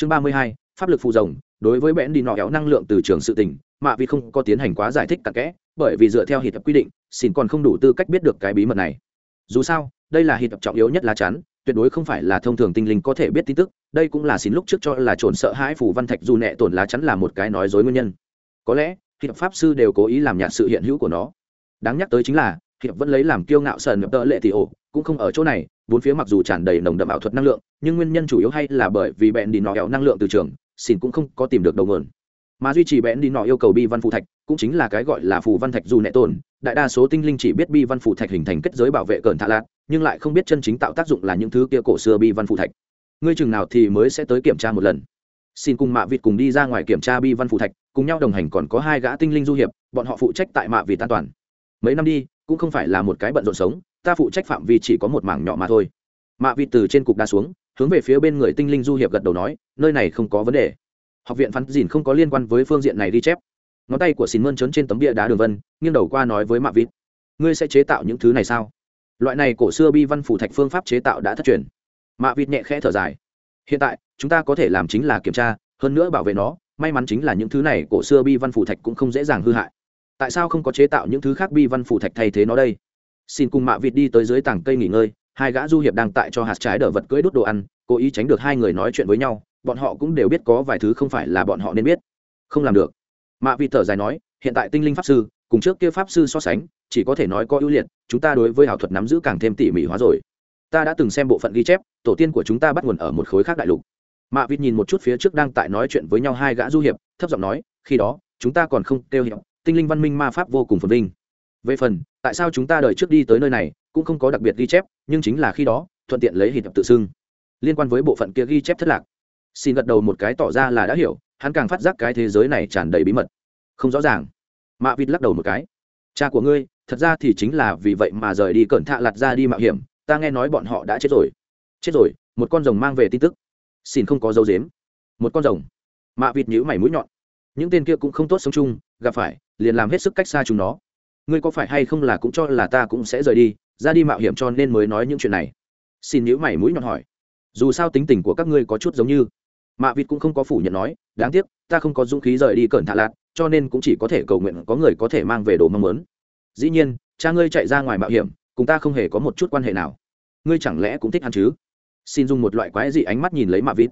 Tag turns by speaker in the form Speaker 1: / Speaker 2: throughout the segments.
Speaker 1: chương ba mươi hai pháp lực phù rồng đối với bẽn đi nọ kéo năng lượng từ trường sự tình, mạ vì không có tiến hành quá giải thích cặn kẽ bởi vì dựa theo hiệp quy định xin còn không đủ tư cách biết được cái bí mật này. Dù sao đây là hiệp trọng yếu nhất lá chắn tuyệt đối không phải là thông thường tinh linh có thể biết tin tức đây cũng là xin lúc trước cho là trồn sợ hãi phù văn thạch dù nẹ tổn lá chắn là một cái nói dối nguyên nhân. Có lẽ hiệp pháp sư đều cố ý làm nhạt sự hiện hữu của nó. Đáng nhắc tới chính là hiệp vẫn lấy làm kiêu ngạo sờn nhập tợ lệ thì ổ, cũng không ở chỗ này, bốn phía mặc dù tràn đầy nồng đậm ảo thuật năng lượng, nhưng nguyên nhân chủ yếu hay là bởi vì bẹn đi nọ kẹo năng lượng từ trường xin cũng không có tìm được đầu nguồn mà duy trì bẽn đi nọ yêu cầu bi văn phù thạch, cũng chính là cái gọi là phù văn thạch dù nệ tồn đại đa số tinh linh chỉ biết bi văn phù thạch hình thành kết giới bảo vệ cờn thạ lạc nhưng lại không biết chân chính tạo tác dụng là những thứ kia cổ xưa bi văn phù thạch. Ngươi chừng nào thì mới sẽ tới kiểm tra một lần. Xin cùng mạ vịt cùng đi ra ngoài kiểm tra bi văn phù thạch, cùng nhau đồng hành còn có hai gã tinh linh du hiệp, bọn họ phụ trách tại mạ vịt an toàn. Mấy năm đi cũng không phải là một cái bận rộn sống, ta phụ trách phạm vi chỉ có một mảng nhỏ mà thôi. Mạ vịt từ trên cục đá xuống, hướng về phía bên người tinh linh du hiệp gật đầu nói, nơi này không có vấn đề. Học viện phán dìn không có liên quan với phương diện này ghi chép. Ngón tay của xin mơn trớn trên tấm bia đá đường vân, nghiêng đầu qua nói với mạ vịt, ngươi sẽ chế tạo những thứ này sao? Loại này cổ xưa bi văn phủ thạch phương pháp chế tạo đã thất truyền. Mạ vịt nhẹ khẽ thở dài, hiện tại, chúng ta có thể làm chính là kiểm tra, hơn nữa bảo vệ nó, may mắn chính là những thứ này cổ xưa bi văn phủ thạch cũng không dễ dàng hư hại tại sao không có chế tạo những thứ khác bi văn phủ thạch thay thế nó đây? Xin cùng mạ vịt đi tới dưới tảng cây nghỉ ngơi, hai gã du hiệp đang tại cho hạt trái đờ vật cưỡi đốt đồ ăn, cố ý tránh được hai người nói chuyện với nhau, bọn họ cũng đều biết có vài thứ không phải là bọn họ nên biết. Không làm được. Mạ vịt thở dài nói, hiện tại tinh linh pháp sư, cùng trước kia pháp sư so sánh, chỉ có thể nói có ưu liệt, chúng ta đối với ảo thuật nắm giữ càng thêm tỉ mỉ hóa rồi. Ta đã từng xem bộ phận ghi chép, tổ tiên của chúng ta bắt nguồn ở một khối khác đại lục. Mạ vịt nhìn một chút phía trước đang tại nói chuyện với nhau hai gã du hiệp, thấp giọng nói, khi đó, chúng ta còn không kêu hiệu tinh linh văn minh ma pháp vô cùng phồn vinh. Về phần, tại sao chúng ta đợi trước đi tới nơi này cũng không có đặc biệt ghi chép, nhưng chính là khi đó, thuận tiện lấy hiệp tự xưng. Liên quan với bộ phận kia ghi chép thất lạc. Xin gật đầu một cái tỏ ra là đã hiểu, hắn càng phát giác cái thế giới này tràn đầy bí mật. Không rõ ràng. Mạ vịt lắc đầu một cái. Cha của ngươi, thật ra thì chính là vì vậy mà rời đi cẩn thạ lặt ra đi mạo hiểm, ta nghe nói bọn họ đã chết rồi. Chết rồi, một con rồng mang về tin tức. Xin không có dấu dếm một con rồng. Mạ vịt nhữ mày mũi nhọn. Những tên kia cũng không tốt sống chung, gặp phải liền làm hết sức cách xa chúng nó. Ngươi có phải hay không là cũng cho là ta cũng sẽ rời đi, ra đi mạo hiểm cho nên mới nói những chuyện này? Xin nhữ mày mũi nhọn hỏi. Dù sao tính tình của các ngươi có chút giống như. Mạ vịt cũng không có phủ nhận nói, đáng tiếc, ta không có dũng khí rời đi cẩn thạ lạc, cho nên cũng chỉ có thể cầu nguyện có người có thể mang về đồ mong muốn. Dĩ nhiên, cha ngươi chạy ra ngoài mạo hiểm, cùng ta không hề có một chút quan hệ nào. Ngươi chẳng lẽ cũng thích ăn chứ? Xin dùng một loại quái dị ánh mắt nhìn lấy mạ vịt.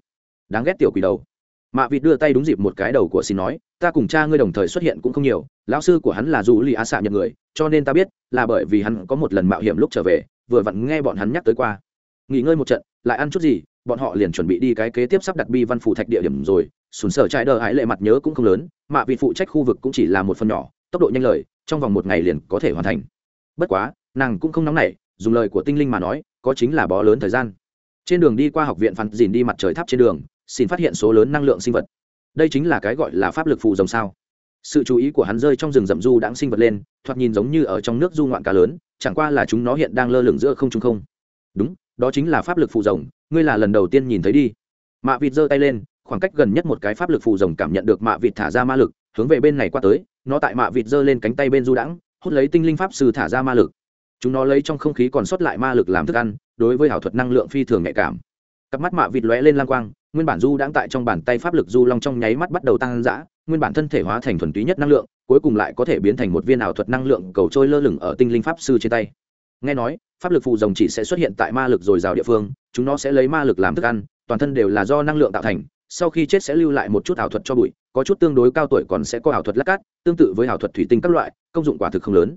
Speaker 1: Đáng ghét tiểu quỷ đầu mạ vịt đưa tay đúng dịp một cái đầu của xin nói, ta cùng cha ngươi đồng thời xuất hiện cũng không nhiều, lão sư của hắn là dù lì a xạ nhận người, cho nên ta biết là bởi vì hắn có một lần mạo hiểm lúc trở về, vừa vặn nghe bọn hắn nhắc tới qua. Nghỉ ngơi một trận, lại ăn chút gì, bọn họ liền chuẩn bị đi cái kế tiếp sắp đặt bi văn phủ thạch địa điểm rồi. Sùn sở trại đờ ái lệ mặt nhớ cũng không lớn, mạ vị phụ trách khu vực cũng chỉ là một phần nhỏ, tốc độ nhanh lời, trong vòng một ngày liền có thể hoàn thành. Bất quá, nàng cũng không nóng nảy, dùng lời của tinh linh mà nói, có chính là bó lớn thời gian. Trên đường đi qua học viện phản dìn đi mặt trời tháp trên đường xin phát hiện số lớn năng lượng sinh vật. Đây chính là cái gọi là pháp lực phụ rồng sao? Sự chú ý của hắn rơi trong rừng rậm du đãng sinh vật lên, thoạt nhìn giống như ở trong nước du ngoạn cá lớn, chẳng qua là chúng nó hiện đang lơ lửng giữa không trung không. Đúng, đó chính là pháp lực phụ rồng, ngươi là lần đầu tiên nhìn thấy đi. Mạ vịt giơ tay lên, khoảng cách gần nhất một cái pháp lực phụ rồng cảm nhận được mạ vịt thả ra ma lực, hướng về bên này qua tới, nó tại mạ vịt giơ lên cánh tay bên du đãng, hút lấy tinh linh pháp sư thả ra ma lực. Chúng nó lấy trong không khí còn sót lại ma lực làm thức ăn, đối với ảo thuật năng lượng phi thường nhạy cảm cặp mắt mạ vịt lóe lên lang quang, nguyên bản du đang tại trong bàn tay pháp lực du long trong nháy mắt bắt đầu tăng dã, nguyên bản thân thể hóa thành thuần túy nhất năng lượng, cuối cùng lại có thể biến thành một viên ảo thuật năng lượng cầu trôi lơ lửng ở tinh linh pháp sư trên tay. Nghe nói, pháp lực phù rồng chỉ sẽ xuất hiện tại ma lực dồi dào địa phương, chúng nó sẽ lấy ma lực làm thức ăn, toàn thân đều là do năng lượng tạo thành, sau khi chết sẽ lưu lại một chút ảo thuật cho bụi, có chút tương đối cao tuổi còn sẽ có ảo thuật lắc cát, tương tự với ảo thuật thủy tinh các loại, công dụng quả thực không lớn.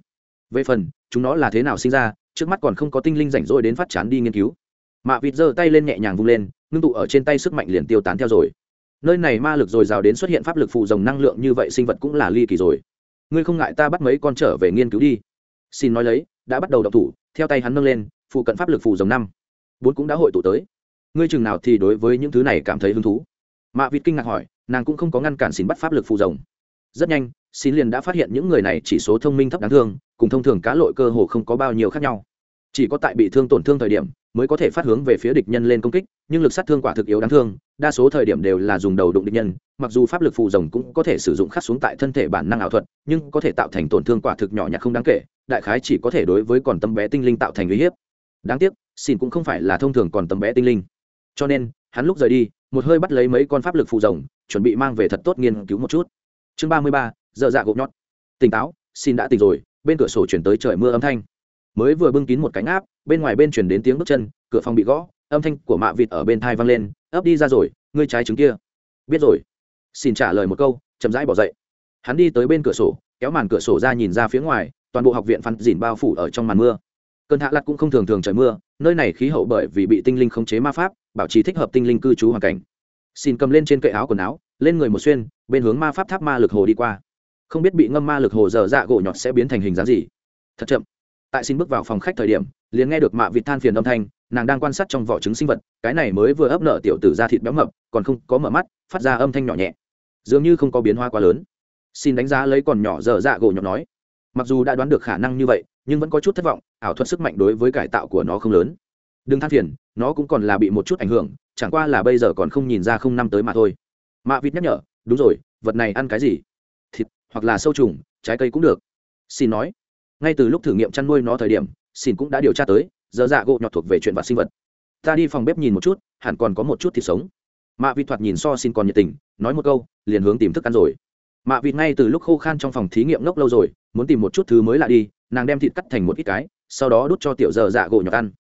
Speaker 1: Về phần, chúng nó là thế nào sinh ra, trước mắt còn không có tinh linh rảnh rỗi đến phát chán đi nghiên cứu mạ vịt giơ tay lên nhẹ nhàng vung lên, ngưng tụ ở trên tay sức mạnh liền tiêu tán theo rồi. Nơi này ma lực dồi dào đến xuất hiện pháp lực phụ rồng năng lượng như vậy sinh vật cũng là ly kỳ rồi. Ngươi không ngại ta bắt mấy con trở về nghiên cứu đi. Xin nói lấy, đã bắt đầu đọc thủ, theo tay hắn nâng lên, phụ cận pháp lực phụ dòng năm. Bốn cũng đã hội tụ tới. Ngươi chừng nào thì đối với những thứ này cảm thấy hứng thú? Mạ vịt kinh ngạc hỏi, nàng cũng không có ngăn cản xin bắt pháp lực phụ rồng. Rất nhanh, xin liền đã phát hiện những người này chỉ số thông minh thấp đáng thương, cùng thông thường cá lội cơ hồ không có bao nhiêu khác nhau chỉ có tại bị thương tổn thương thời điểm mới có thể phát hướng về phía địch nhân lên công kích, nhưng lực sát thương quả thực yếu đáng thương, đa số thời điểm đều là dùng đầu đụng địch nhân, mặc dù pháp lực phù rồng cũng có thể sử dụng khắc xuống tại thân thể bản năng ảo thuật, nhưng có thể tạo thành tổn thương quả thực nhỏ nhặt không đáng kể, đại khái chỉ có thể đối với còn tâm bé tinh linh tạo thành uy hiếp. Đáng tiếc xin cũng không phải là thông thường còn tâm bé tinh linh. Cho nên, hắn lúc rời đi, một hơi bắt lấy mấy con pháp lực phù rồng, chuẩn bị mang về thật tốt nghiên cứu một chút. Chương ba mươi ba, giờ dạ gộp nhót tỉnh táo xin đã tỉnh rồi, bên cửa sổ chuyển tới trời mưa âm thanh mới vừa bưng kín một cánh áp, bên ngoài bên chuyển đến tiếng bước chân, cửa phòng bị gõ, âm thanh của mạ vịt ở bên thai vang lên, ấp đi ra rồi, ngươi trái trứng kia. Biết rồi. Xin trả lời một câu, chậm rãi bỏ dậy. Hắn đi tới bên cửa sổ, kéo màn cửa sổ ra nhìn ra phía ngoài, toàn bộ học viện phắn dìn bao phủ ở trong màn mưa. Cơn hạ lặt cũng không thường thường trời mưa, nơi này khí hậu bởi vì bị tinh linh khống chế ma pháp, bảo trì thích hợp tinh linh cư trú hoàn cảnh. Xin cầm lên trên cậy áo quần áo, lên người một xuyên, bên hướng ma pháp tháp ma lực hồ đi qua. Không biết bị ngâm ma lực hồ dở dạ gỗ nhọt sẽ biến thành hình dáng gì. Thật chậm tại xin bước vào phòng khách thời điểm, liền nghe được mạ vịt than phiền âm thanh, nàng đang quan sát trong vỏ trứng sinh vật, cái này mới vừa ấp nở tiểu tử ra thịt béo mập, còn không có mở mắt, phát ra âm thanh nhỏ nhẹ. Dường như không có biến hoa quá lớn. Xin đánh giá lấy còn nhỏ dở dạ gỗ nhỏ nói. Mặc dù đã đoán được khả năng như vậy, nhưng vẫn có chút thất vọng, ảo thuật sức mạnh đối với cải tạo của nó không lớn. Đừng than phiền, nó cũng còn là bị một chút ảnh hưởng, chẳng qua là bây giờ còn không nhìn ra không năm tới mà thôi. Mạ vịt nhắc nhở, đúng rồi, vật này ăn cái gì? Thịt hoặc là sâu trùng, trái cây cũng được. Xin nói ngay từ lúc thử nghiệm chăn nuôi nó thời điểm xin cũng đã điều tra tới, giờ dạ gỗ nhọt thuộc về chuyện vật sinh vật. Ta đi phòng bếp nhìn một chút, hẳn còn có một chút thịt sống. Mạ vịt thoạt nhìn so xin còn nhiệt tình, nói một câu, liền hướng tìm thức ăn rồi. Mạ vịt ngay từ lúc khô khan trong phòng thí nghiệm ngốc lâu rồi, muốn tìm một chút thứ mới lạ đi, nàng đem thịt cắt thành một ít cái, sau đó đút cho tiểu giờ dạ gỗ nhọt ăn.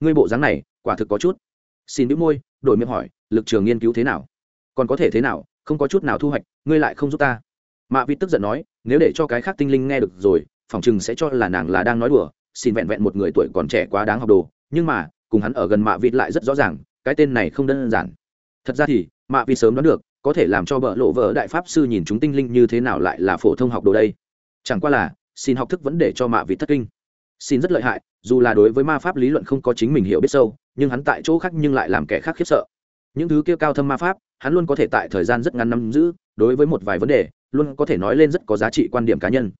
Speaker 1: Ngươi bộ dáng này, quả thực có chút. Xin đĩu môi, đổi miệng hỏi, lực trường nghiên cứu thế nào? Còn có thể thế nào, không có chút nào thu hoạch, ngươi lại không giúp ta. Mạ vịt tức giận nói, nếu để cho cái khác tinh linh nghe được rồi phỏng chừng sẽ cho là nàng là đang nói đùa, xin vẹn vẹn một người tuổi còn trẻ quá đáng học đồ, nhưng mà, cùng hắn ở gần mạ vịt lại rất rõ ràng, cái tên này không đơn giản. Thật ra thì, mạ vịt sớm đoán được, có thể làm cho bợ lộ vợ đại pháp sư nhìn chúng tinh linh như thế nào lại là phổ thông học đồ đây. Chẳng qua là, xin học thức vẫn để cho mạ vịt thất kinh. Xin rất lợi hại, dù là đối với ma pháp lý luận không có chính mình hiểu biết sâu, nhưng hắn tại chỗ khác nhưng lại làm kẻ khác khiếp sợ. Những thứ kia cao thâm ma pháp, hắn luôn có thể tại thời gian rất ngắn nắm giữ, đối với một vài vấn đề, luôn có thể nói lên rất có giá trị quan điểm cá nhân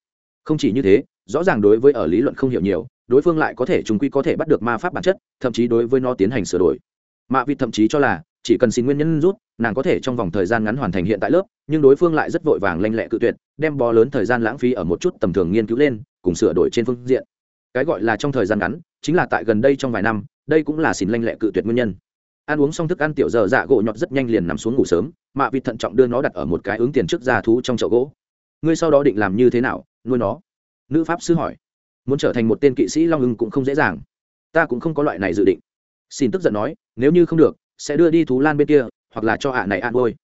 Speaker 1: không chỉ như thế, rõ ràng đối với ở lý luận không hiểu nhiều, đối phương lại có thể chúng quy có thể bắt được ma pháp bản chất, thậm chí đối với nó tiến hành sửa đổi. Mạ vịt thậm chí cho là, chỉ cần xin nguyên nhân rút, nàng có thể trong vòng thời gian ngắn hoàn thành hiện tại lớp, nhưng đối phương lại rất vội vàng lanh lẹ cự tuyệt, đem bó lớn thời gian lãng phí ở một chút tầm thường nghiên cứu lên, cùng sửa đổi trên phương diện. Cái gọi là trong thời gian ngắn, chính là tại gần đây trong vài năm, đây cũng là xin lanh lẹ cự tuyệt nguyên nhân. Ăn uống xong thức ăn tiểu giờ dạ gỗ nhọt rất nhanh liền nằm xuống ngủ sớm, mạ vịt thận trọng đưa nó đặt ở một cái ứng tiền trước ra thú trong chậu gỗ. Ngươi sau đó định làm như thế nào? Nuôi nó. Nữ pháp sư hỏi. Muốn trở thành một tên kỵ sĩ long ưng cũng không dễ dàng. Ta cũng không có loại này dự định. Xin tức giận nói, nếu như không được, sẽ đưa đi thú lan bên kia, hoặc là cho ạ này ăn ngôi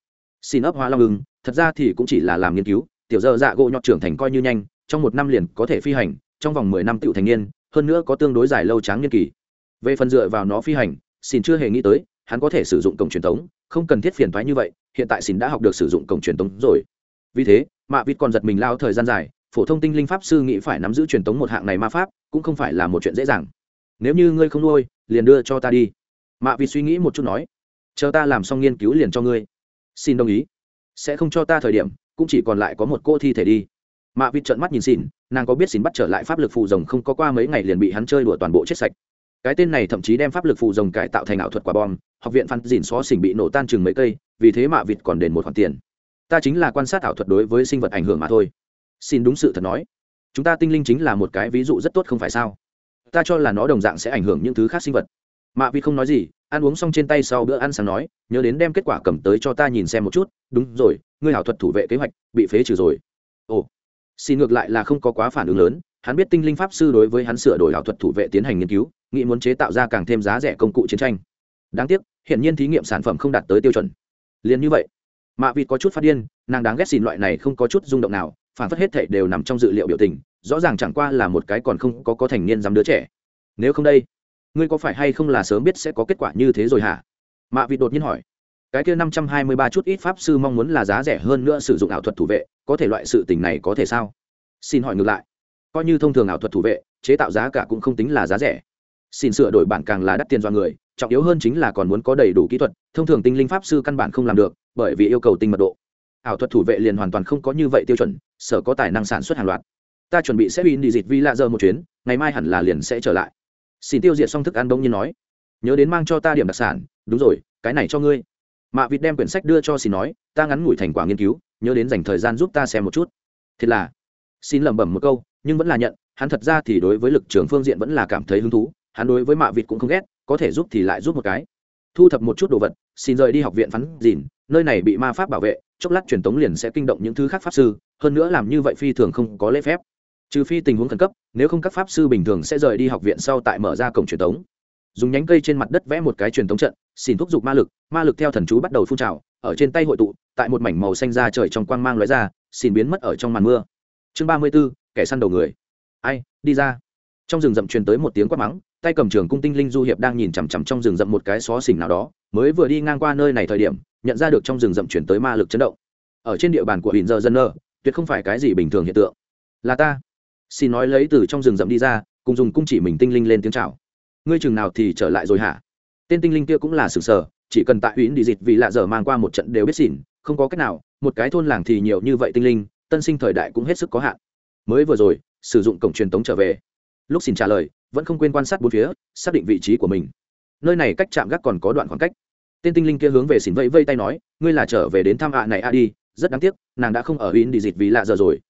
Speaker 1: xin ấp hoa long ưng, thật ra thì cũng chỉ là làm nghiên cứu, tiểu dơ dạ gỗ nhọt trưởng thành coi như nhanh, trong một năm liền có thể phi hành, trong vòng mười năm tựu thành niên, hơn nữa có tương đối dài lâu tráng niên kỳ. Về phần dựa vào nó phi hành, xin chưa hề nghĩ tới, hắn có thể sử dụng cổng truyền thống không cần thiết phiền thoái như vậy, hiện tại xin đã học được sử dụng cổng truyền thống rồi. Vì thế, mạ vịt còn giật mình lao thời gian dài phổ thông tinh linh pháp sư nghĩ phải nắm giữ truyền thống một hạng này ma pháp, cũng không phải là một chuyện dễ dàng. Nếu như ngươi không nuôi, liền đưa cho ta đi. Mạ vì suy nghĩ một chút nói, chờ ta làm xong nghiên cứu liền cho ngươi. Xin đồng ý. Sẽ không cho ta thời điểm, cũng chỉ còn lại có một cô thi thể đi. Mạ vịt trợn mắt nhìn xin, nàng có biết xin bắt trở lại pháp lực phù rồng không có qua mấy ngày liền bị hắn chơi đùa toàn bộ chết sạch. Cái tên này thậm chí đem pháp lực phù rồng cải tạo thành ảo thuật quả bom, học viện phan dìn xó xỉnh bị nổ tan chừng mấy cây, vì thế mạ vịt còn đền một khoản tiền. Ta chính là quan sát ảo thuật đối với sinh vật ảnh hưởng mà thôi xin đúng sự thật nói. Chúng ta tinh linh chính là một cái ví dụ rất tốt không phải sao? Ta cho là nó đồng dạng sẽ ảnh hưởng những thứ khác sinh vật. Mạ vi không nói gì, ăn uống xong trên tay sau bữa ăn sáng nói, nhớ đến đem kết quả cầm tới cho ta nhìn xem một chút. Đúng rồi, ngươi hảo thuật thủ vệ kế hoạch, bị phế trừ rồi. Ồ, xin ngược lại là không có quá phản ứng lớn. Hắn biết tinh linh pháp sư đối với hắn sửa đổi ảo thuật thủ vệ tiến hành nghiên cứu, nghĩ muốn chế tạo ra càng thêm giá rẻ công cụ chiến tranh. Đáng tiếc, hiện nhiên thí nghiệm sản phẩm không đạt tới tiêu chuẩn. Liền như vậy, mạ vịt có chút phát điên, nàng đáng ghét xin loại này không có chút rung động nào phản phất hết thảy đều nằm trong dự liệu biểu tình, rõ ràng chẳng qua là một cái còn không có có thành niên dám đứa trẻ. Nếu không đây, ngươi có phải hay không là sớm biết sẽ có kết quả như thế rồi hả? Mạ vịt đột nhiên hỏi. Cái kia năm trăm hai mươi ba chút ít pháp sư mong muốn là giá rẻ hơn nữa sử dụng ảo thuật thủ vệ, có thể loại sự tình này có thể sao? Xin hỏi ngược lại, coi như thông thường ảo thuật thủ vệ, chế tạo giá cả cũng không tính là giá rẻ. Xin sửa đổi bản càng là đắt tiền do người, trọng yếu hơn chính là còn muốn có đầy đủ kỹ thuật, thông thường tinh linh pháp sư căn bản không làm được, bởi vì yêu cầu tinh mật độ ảo thuật thủ vệ liền hoàn toàn không có như vậy tiêu chuẩn, sở có tài năng sản xuất hàng loạt. Ta chuẩn bị sẽ bị đi dịt vi lạ giờ một chuyến, ngày mai hẳn là liền sẽ trở lại. Xin tiêu diệt xong thức ăn đông như nói. Nhớ đến mang cho ta điểm đặc sản, đúng rồi, cái này cho ngươi. Mạ vịt đem quyển sách đưa cho xin nói, ta ngắn ngủi thành quả nghiên cứu, nhớ đến dành thời gian giúp ta xem một chút. Thật là, xin lẩm bẩm một câu, nhưng vẫn là nhận, hắn thật ra thì đối với lực trường phương diện vẫn là cảm thấy hứng thú, hắn đối với mạ vịt cũng không ghét, có thể giúp thì lại giúp một cái thu thập một chút đồ vật, xin rời đi học viện phắn dìn, nơi này bị ma pháp bảo vệ, chốc lát truyền tống liền sẽ kinh động những thứ khác pháp sư, hơn nữa làm như vậy phi thường không có lễ phép. Trừ phi tình huống khẩn cấp, nếu không các pháp sư bình thường sẽ rời đi học viện sau tại mở ra cổng truyền tống. Dùng nhánh cây trên mặt đất vẽ một cái truyền tống trận, xin thúc giục ma lực ma lực theo thần chú bắt đầu phun trào, ở trên tay hội tụ, tại một mảnh màu xanh ra trời trong quang mang lóe ra, xin biến mất ở trong màn mưa. Chương ba mươi b ố kẻ săn đầu người. Ai, đi ra. Trong rừng rậm truyền tới một tiếng quát mắng tay cầm trường cung tinh linh du hiệp đang nhìn chằm chằm trong rừng rậm một cái xó xỉnh nào đó, mới vừa đi ngang qua nơi này thời điểm, nhận ra được trong rừng rậm chuyển tới ma lực chấn động. Ở trên địa bàn của huỳnh giờ dân nơ, tuyệt không phải cái gì bình thường hiện tượng. Là ta. Xin nói lấy từ trong rừng rậm đi ra, cùng dùng cung chỉ mình tinh linh lên tiếng chào. Ngươi chừng nào thì trở lại rồi hả? Tên tinh linh kia cũng là sừng sờ, chỉ cần tại huyễn đi dịch vì lạ giờ mang qua một trận đều biết xỉn, không có cách nào, một cái thôn làng thì nhiều như vậy tinh linh, tân sinh thời đại cũng hết sức có hạn. Mới vừa rồi, sử dụng cổng truyền tống trở về lúc xin trả lời, vẫn không quên quan sát bốn phía, xác định vị trí của mình. Nơi này cách chạm gác còn có đoạn khoảng cách. Tên tinh linh kia hướng về xin vẫy vây tay nói, ngươi là trở về đến thăm ạ này a đi, rất đáng tiếc, nàng đã không ở in đi dịt vì lạ giờ rồi.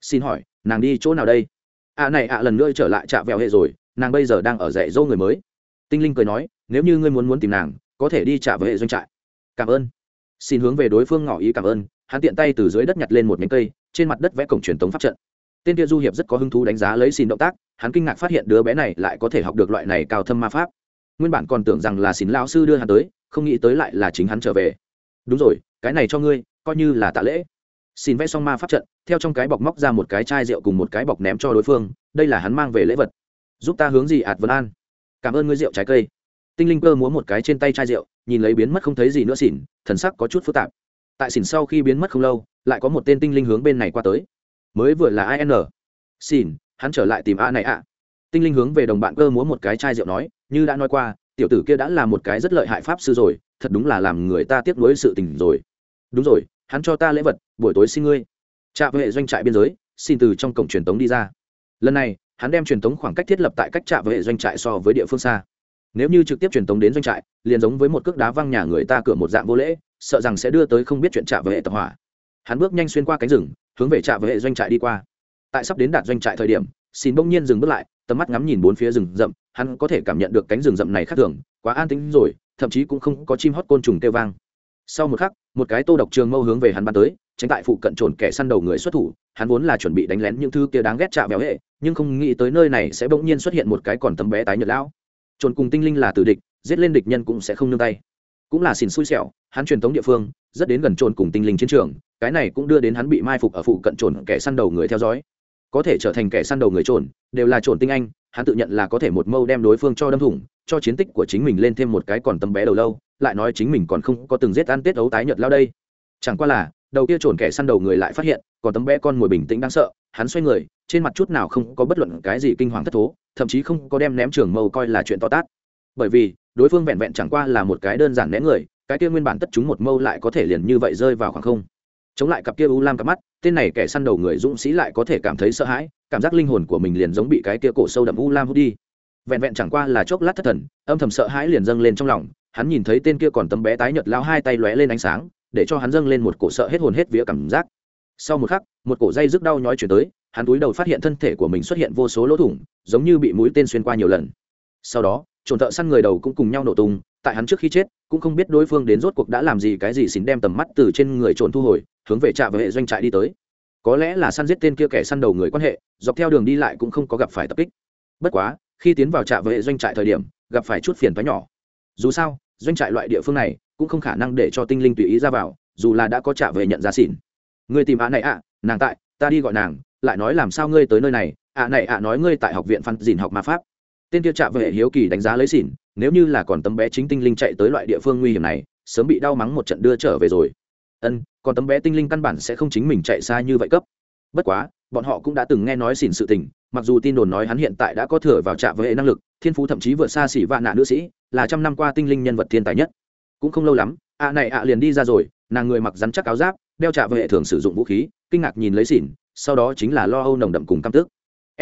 Speaker 1: Xin hỏi, nàng đi chỗ nào đây? Ạ này ạ lần nữa trở lại trạm vẹo hệ rồi, nàng bây giờ đang ở dạy dỗ người mới. Tinh linh cười nói, nếu như ngươi muốn muốn tìm nàng, có thể đi trả về hệ doanh trại. Cảm ơn. Xin hướng về đối phương ngỏ ý cảm ơn, hắn tiện tay từ dưới đất nhặt lên một nhánh cây, trên mặt đất vẽ cổng truyền tống pháp trận tên kia du hiệp rất có hứng thú đánh giá lấy xin động tác, hắn kinh ngạc phát hiện đứa bé này lại có thể học được loại này cao thâm ma pháp. Nguyên bản còn tưởng rằng là xin lao sư đưa hắn tới, không nghĩ tới lại là chính hắn trở về. Đúng rồi, cái này cho ngươi, coi như là tạ lễ. Xin vẽ xong ma pháp trận, theo trong cái bọc móc ra một cái chai rượu cùng một cái bọc ném cho đối phương, đây là hắn mang về lễ vật. Giúp ta hướng gì, ạt vân an? Cảm ơn ngươi rượu trái cây. Tinh linh cơ múa một cái trên tay chai rượu, nhìn lấy biến mất không thấy gì nữa xỉn, thần sắc có chút phức tạp. Tại xỉn sau khi biến mất không lâu, lại có một tên tinh linh hướng bên này qua tới mới vừa là in xin, hắn trở lại tìm a này ạ. Tinh linh hướng về đồng bạn cơ múa một cái chai rượu nói, như đã nói qua, tiểu tử kia đã là một cái rất lợi hại pháp sư rồi, thật đúng là làm người ta tiếc nuối sự tình rồi. Đúng rồi, hắn cho ta lễ vật, buổi tối xin ngươi. Trạm hệ doanh trại biên giới, xin từ trong cổng truyền tống đi ra. Lần này, hắn đem truyền tống khoảng cách thiết lập tại cách trạm hệ doanh trại so với địa phương xa. Nếu như trực tiếp truyền tống đến doanh trại, liền giống với một cước đá văng nhà người ta cửa một dạng vô lễ, sợ rằng sẽ đưa tới không biết chuyện trạm hệ tập hỏa hắn bước nhanh xuyên qua cánh rừng, hướng về trạm hệ doanh trại đi qua. Tại sắp đến đạt doanh trại thời điểm xin bỗng nhiên dừng bước lại, tầm mắt ngắm nhìn bốn phía rừng rậm, hắn có thể cảm nhận được cánh rừng rậm này khác thường, quá an tĩnh rồi, thậm chí cũng không có chim hót côn trùng kêu vang. Sau một khắc, một cái tô độc trường mâu hướng về hắn bắn tới, tránh tại phụ cận trồn kẻ săn đầu người xuất thủ, hắn vốn là chuẩn bị đánh lén những thứ kia đáng ghét chạ béo hệ, nhưng không nghĩ tới nơi này sẽ bỗng nhiên xuất hiện một cái còn tấm bé tái nhật lão. Trồn cùng tinh linh là tử địch, giết lên địch nhân cũng sẽ không nương tay cũng là xỉn xui xẻo, hắn truyền thống địa phương, rất đến gần trồn cùng tinh linh chiến trường, cái này cũng đưa đến hắn bị mai phục ở phụ cận trồn kẻ săn đầu người theo dõi. Có thể trở thành kẻ săn đầu người trồn, đều là trồn tinh anh, hắn tự nhận là có thể một mâu đem đối phương cho đâm thủng, cho chiến tích của chính mình lên thêm một cái còn tấm bé đầu lâu, lại nói chính mình còn không có từng giết ăn tết ấu tái nhật lao đây. Chẳng qua là, đầu kia trồn kẻ săn đầu người lại phát hiện, còn tấm bé con mồi bình tĩnh đáng sợ, hắn xoay người, trên mặt chút nào không có bất luận cái gì kinh hoàng thất thố, thậm chí không có đem ném trường mâu coi là chuyện to tát bởi vì, đối phương vẹn vẹn chẳng qua là một cái đơn giản ném người, cái kia nguyên bản tất chúng một mâu lại có thể liền như vậy rơi vào khoảng không. Chống lại cặp kia u lam cặp mắt, tên này kẻ săn đầu người dũng sĩ lại có thể cảm thấy sợ hãi, cảm giác linh hồn của mình liền giống bị cái kia cổ sâu đậm u lam hút đi. Vẹn vẹn chẳng qua là chốc lát thất thần, âm thầm sợ hãi liền dâng lên trong lòng, hắn nhìn thấy tên kia còn tấm bé tái nhợt lao hai tay lóe lên ánh sáng, để cho hắn dâng lên một cổ sợ hết hồn hết vía cảm giác. Sau một khắc, một cổ dây rức đau nhói chuyển tới, hắn túi đầu phát hiện thân thể của mình xuất hiện vô số lỗ thủng, giống như bị mũi tên xuyên qua nhiều lần. Sau đó trồn thợ săn người đầu cũng cùng nhau nổ tung, tại hắn trước khi chết, cũng không biết đối phương đến rốt cuộc đã làm gì cái gì xin đem tầm mắt từ trên người trồn thu hồi, hướng về trạm với hệ doanh trại đi tới. Có lẽ là săn giết tên kia kẻ săn đầu người quan hệ, dọc theo đường đi lại cũng không có gặp phải tập kích. Bất quá, khi tiến vào trạm với hệ doanh trại thời điểm, gặp phải chút phiền toái nhỏ. Dù sao, doanh trại loại địa phương này cũng không khả năng để cho tinh linh tùy ý ra vào, dù là đã có trả về nhận ra xỉn. Người tìm ạ này ạ, nàng tại, ta đi gọi nàng, lại nói làm sao ngươi tới nơi này, ạ này ạ nói ngươi tại học viện phan dìn học ma pháp tên kia trạm về hiếu kỳ đánh giá lấy xỉn, nếu như là còn tấm bé chính tinh linh chạy tới loại địa phương nguy hiểm này, sớm bị đau mắng một trận đưa trở về rồi. Ân, còn tấm bé tinh linh căn bản sẽ không chính mình chạy xa như vậy cấp. Bất quá, bọn họ cũng đã từng nghe nói xỉn sự tình, mặc dù tin đồn nói hắn hiện tại đã có thừa vào trạm với hệ năng lực, thiên phú thậm chí vượt xa xỉ vạn nạ nữ sĩ, là trăm năm qua tinh linh nhân vật thiên tài nhất. Cũng không lâu lắm ạ này ạ liền đi ra rồi, nàng người mặc rắn chắc áo giáp, đeo trạm với hệ thường sử dụng vũ khí, kinh ngạc nhìn lấy xỉn, sau đó chính là lo âu nồng đậm cùng căm tức.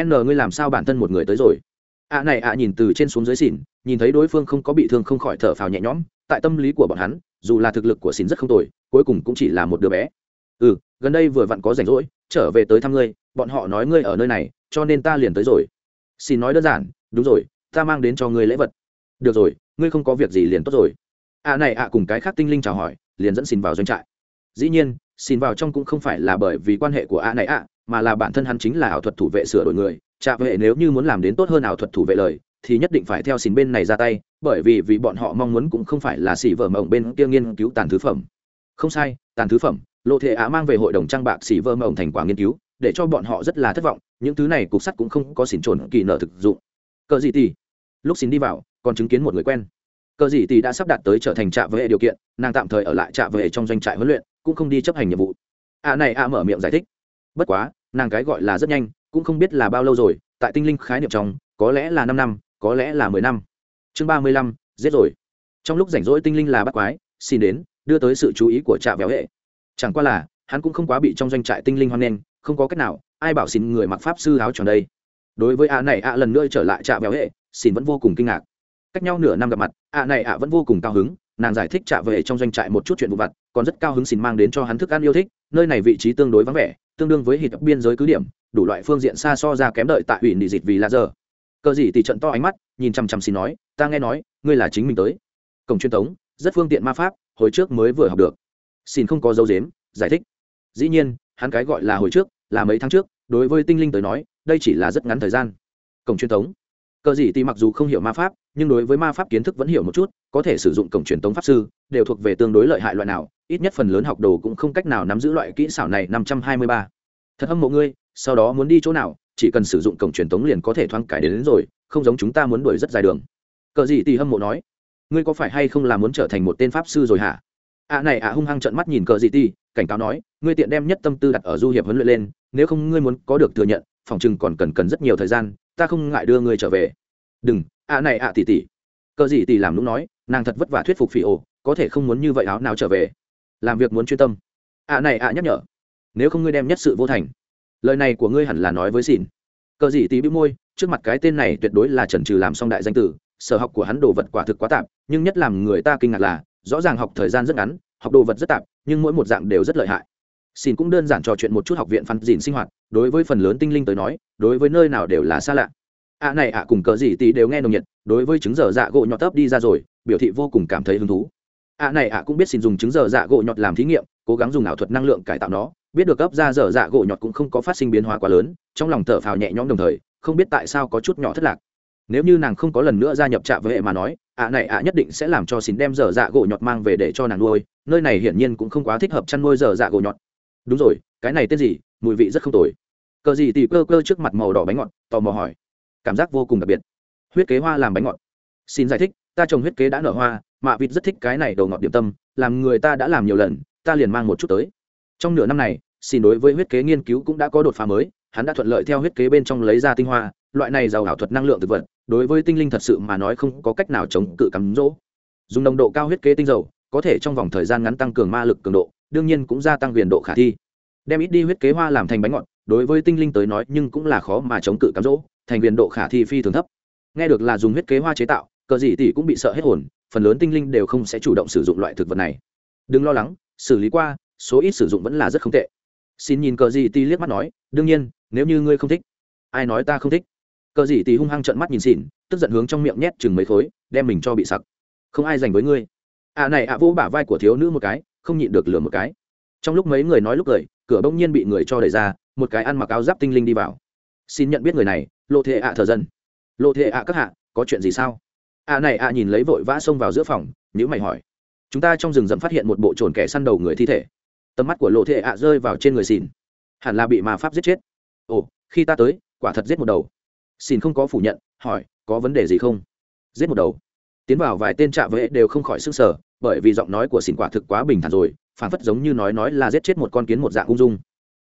Speaker 1: N, ngươi làm sao bản thân một người tới rồi? Ạ à này ạ à nhìn từ trên xuống dưới xỉn, nhìn thấy đối phương không có bị thương không khỏi thở phào nhẹ nhõm, tại tâm lý của bọn hắn, dù là thực lực của xỉn rất không tồi, cuối cùng cũng chỉ là một đứa bé. Ừ gần đây vừa vặn có rảnh rỗi, trở về tới thăm ngươi, bọn họ nói ngươi ở nơi này, cho nên ta liền tới rồi. Xin nói đơn giản, đúng rồi, ta mang đến cho ngươi lễ vật. Được rồi, ngươi không có việc gì liền tốt rồi. Ạ à này ạ cùng cái khác tinh linh chào hỏi, liền dẫn xin vào doanh trại. Dĩ nhiên xin vào trong cũng không phải là bởi vì quan hệ của ạ này ạ mà là bản thân hắn chính là ảo thuật thủ vệ sửa đổi người, trạ vệ nếu như muốn làm đến tốt hơn ảo thuật thủ vệ lời, thì nhất định phải theo xin bên này ra tay, bởi vì vì bọn họ mong muốn cũng không phải là xỉ vợ mộng bên kia nghiên cứu tàn thứ phẩm. Không sai, tàn thứ phẩm lộ thể á mang về hội đồng trang bạc xỉ vợ mộng thành quả nghiên cứu, để cho bọn họ rất là thất vọng, những thứ này cục sắt cũng không có xỉn trồn kỳ nợ thực dụng. Cờ gì thì lúc xin đi vào, còn chứng kiến một người quen. Cờ gì thì đã sắp đặt tới trở thành trạ vệ điều kiện, nàng tạm thời ở lại trạ vệ trong doanh trại huấn luyện, cũng không đi chấp hành nhiệm vụ. À này à mở miệng giải thích. Bất quá nàng cái gọi là rất nhanh, cũng không biết là bao lâu rồi, tại tinh linh khái niệm trong, có lẽ là năm năm, có lẽ là mười năm. Chương ba mươi lăm, giết rồi. Trong lúc rảnh rỗi tinh linh là bắt quái, xin đến, đưa tới sự chú ý của trạ véo hệ. Chẳng qua là, hắn cũng không quá bị trong doanh trại tinh linh hoan nghênh, không có cách nào, ai bảo xin người mặc pháp sư áo tròn đây. Đối với a này a lần nữa trở lại trạ véo hệ, xin vẫn vô cùng kinh ngạc. Cách nhau nửa năm gặp mặt, a này a vẫn vô cùng cao hứng, nàng giải thích trạ về trong doanh trại một chút chuyện vụ vặt, còn rất cao hứng xin mang đến cho hắn thức ăn yêu thích nơi này vị trí tương đối vắng vẻ, tương đương với hít biên giới cứ điểm, đủ loại phương diện xa so ra kém đợi tại ủy nị dịt vì là giờ. Cờ gì thì trận to ánh mắt, nhìn chăm chăm xin nói, ta nghe nói, ngươi là chính mình tới. Cổng truyền thống rất phương tiện ma pháp, hồi trước mới vừa học được. Xin không có dấu dếm giải thích. Dĩ nhiên, hắn cái gọi là hồi trước, là mấy tháng trước, đối với tinh linh tới nói, đây chỉ là rất ngắn thời gian. Cổng truyền thống cờ gì thì mặc dù không hiểu ma pháp, nhưng đối với ma pháp kiến thức vẫn hiểu một chút, có thể sử dụng cổng truyền thống pháp sư, đều thuộc về tương đối lợi hại loại nào ít nhất phần lớn học đồ cũng không cách nào nắm giữ loại kỹ xảo này năm trăm hai mươi ba. Thật hâm mộ ngươi sau đó muốn đi chỗ nào chỉ cần sử dụng cổng truyền thống liền có thể thoáng cải đến, đến rồi không giống chúng ta muốn đuổi rất dài đường. Cờ gì thì hâm mộ nói ngươi có phải hay không là muốn trở thành một tên pháp sư rồi hả? Ạ này ạ hung hăng trợn mắt nhìn cờ gì ti cảnh cáo nói ngươi tiện đem nhất tâm tư đặt ở du hiệp huấn luyện lên nếu không ngươi muốn có được thừa nhận phòng chừng còn cần cần rất nhiều thời gian ta không ngại đưa ngươi trở về. Đừng ạ này ạ tỷ tỷ cờ gì tỷ làm lúc nói nàng thật vất vả thuyết phục phỉ ồ có thể không muốn như vậy áo nào trở về làm việc muốn chuyên tâm. Ạ này ạ nhắc nhở, nếu không ngươi đem nhất sự vô thành. Lời này của ngươi hẳn là nói với xỉn cờ gì tí bĩu môi, trước mặt cái tên này tuyệt đối là trần trừ làm xong đại danh tử, sở học của hắn đồ vật quả thực quá tạp, nhưng nhất làm người ta kinh ngạc là, rõ ràng học thời gian rất ngắn, học đồ vật rất tạp, nhưng mỗi một dạng đều rất lợi hại. Xin cũng đơn giản trò chuyện một chút học viện phản dìn sinh hoạt, đối với phần lớn tinh linh tới nói, đối với nơi nào đều là xa lạ. Ạ này ạ cùng cờ gì tí đều nghe nồng nhiệt, đối với chứng giờ dạ gỗ nhọt tấp đi ra rồi, biểu thị vô cùng cảm thấy hứng thú ạ này ạ, cũng biết xin dùng trứng dở dạ gỗ nhọt làm thí nghiệm, cố gắng dùng ảo thuật năng lượng cải tạo nó. Biết được cấp ra dở dạ gỗ nhọt cũng không có phát sinh biến hóa quá lớn, trong lòng thở phào nhẹ nhõm đồng thời, không biết tại sao có chút nhỏ thất lạc. Nếu như nàng không có lần nữa gia nhập trạm với hệ mà nói, ạ, này ạ nhất định sẽ làm cho xin đem dở dạ gỗ nhọt mang về để cho nàng nuôi. Nơi này hiển nhiên cũng không quá thích hợp chăn nuôi dở dạ gỗ nhọt. Đúng rồi, cái này tên gì? Mùi vị rất không tồi. Cờ gì tỉ cơ cơ trước mặt màu đỏ bánh ngọt, tò mò hỏi. Cảm giác vô cùng đặc biệt. Huyết kế hoa làm bánh ngọt. Xin giải thích, ta trồng huyết kế đã nở hoa mạ vịt rất thích cái này đầu ngọt điểm tâm, làm người ta đã làm nhiều lần, ta liền mang một chút tới. Trong nửa năm này, xin đối với huyết kế nghiên cứu cũng đã có đột phá mới, hắn đã thuận lợi theo huyết kế bên trong lấy ra tinh hoa, loại này giàu ảo thuật năng lượng thực vật, đối với tinh linh thật sự mà nói không có cách nào chống cự cắm rỗ dùng nồng độ cao huyết kế tinh dầu, có thể trong vòng thời gian ngắn tăng cường ma lực cường độ, đương nhiên cũng gia tăng viền độ khả thi. Đem ít đi huyết kế hoa làm thành bánh ngọt, đối với tinh linh tới nói nhưng cũng là khó mà chống cự cám rỗ thành viền độ khả thi phi thường thấp. Nghe được là dùng huyết kế hoa chế tạo, cờ gì tỷ cũng bị sợ hết hồn phần lớn tinh linh đều không sẽ chủ động sử dụng loại thực vật này. Đừng lo lắng xử lý qua số ít sử dụng vẫn là rất không tệ. Xin nhìn cờ gì ti liếc mắt nói đương nhiên nếu như ngươi không thích. Ai nói ta không thích? Cờ gì ti hung hăng trợn mắt nhìn xỉn tức giận hướng trong miệng nhét chừng mấy khối đem mình cho bị sặc. Không ai dành với ngươi. À này ạ à, vỗ bả vai của thiếu nữ một cái không nhịn được lừa một cái. Trong lúc mấy người nói lúc cười cửa bỗng nhiên bị người cho đẩy ra một cái ăn mặc áo giáp tinh linh đi vào. Xin nhận biết người này lộ thệ ạ thờ dân lộ thệ ạ các hạ có chuyện gì sao? À này à nhìn lấy vội vã xông vào giữa phòng nhữ mày hỏi. Chúng ta trong rừng rậm phát hiện một bộ trồn kẻ săn đầu người thi thể. Tầm mắt của lộ thệ ạ rơi vào trên người xìn hẳn là bị ma pháp giết chết. Ồ, khi ta tới, quả thật giết một đầu. Xìn không có phủ nhận, hỏi, có vấn đề gì không? Giết một đầu. Tiến vào vài tên trạ vệ đều không khỏi sức sở bởi vì giọng nói của xìn quả thực quá bình thản rồi, phản phất giống như nói nói là giết chết một con kiến một dạng ung dung.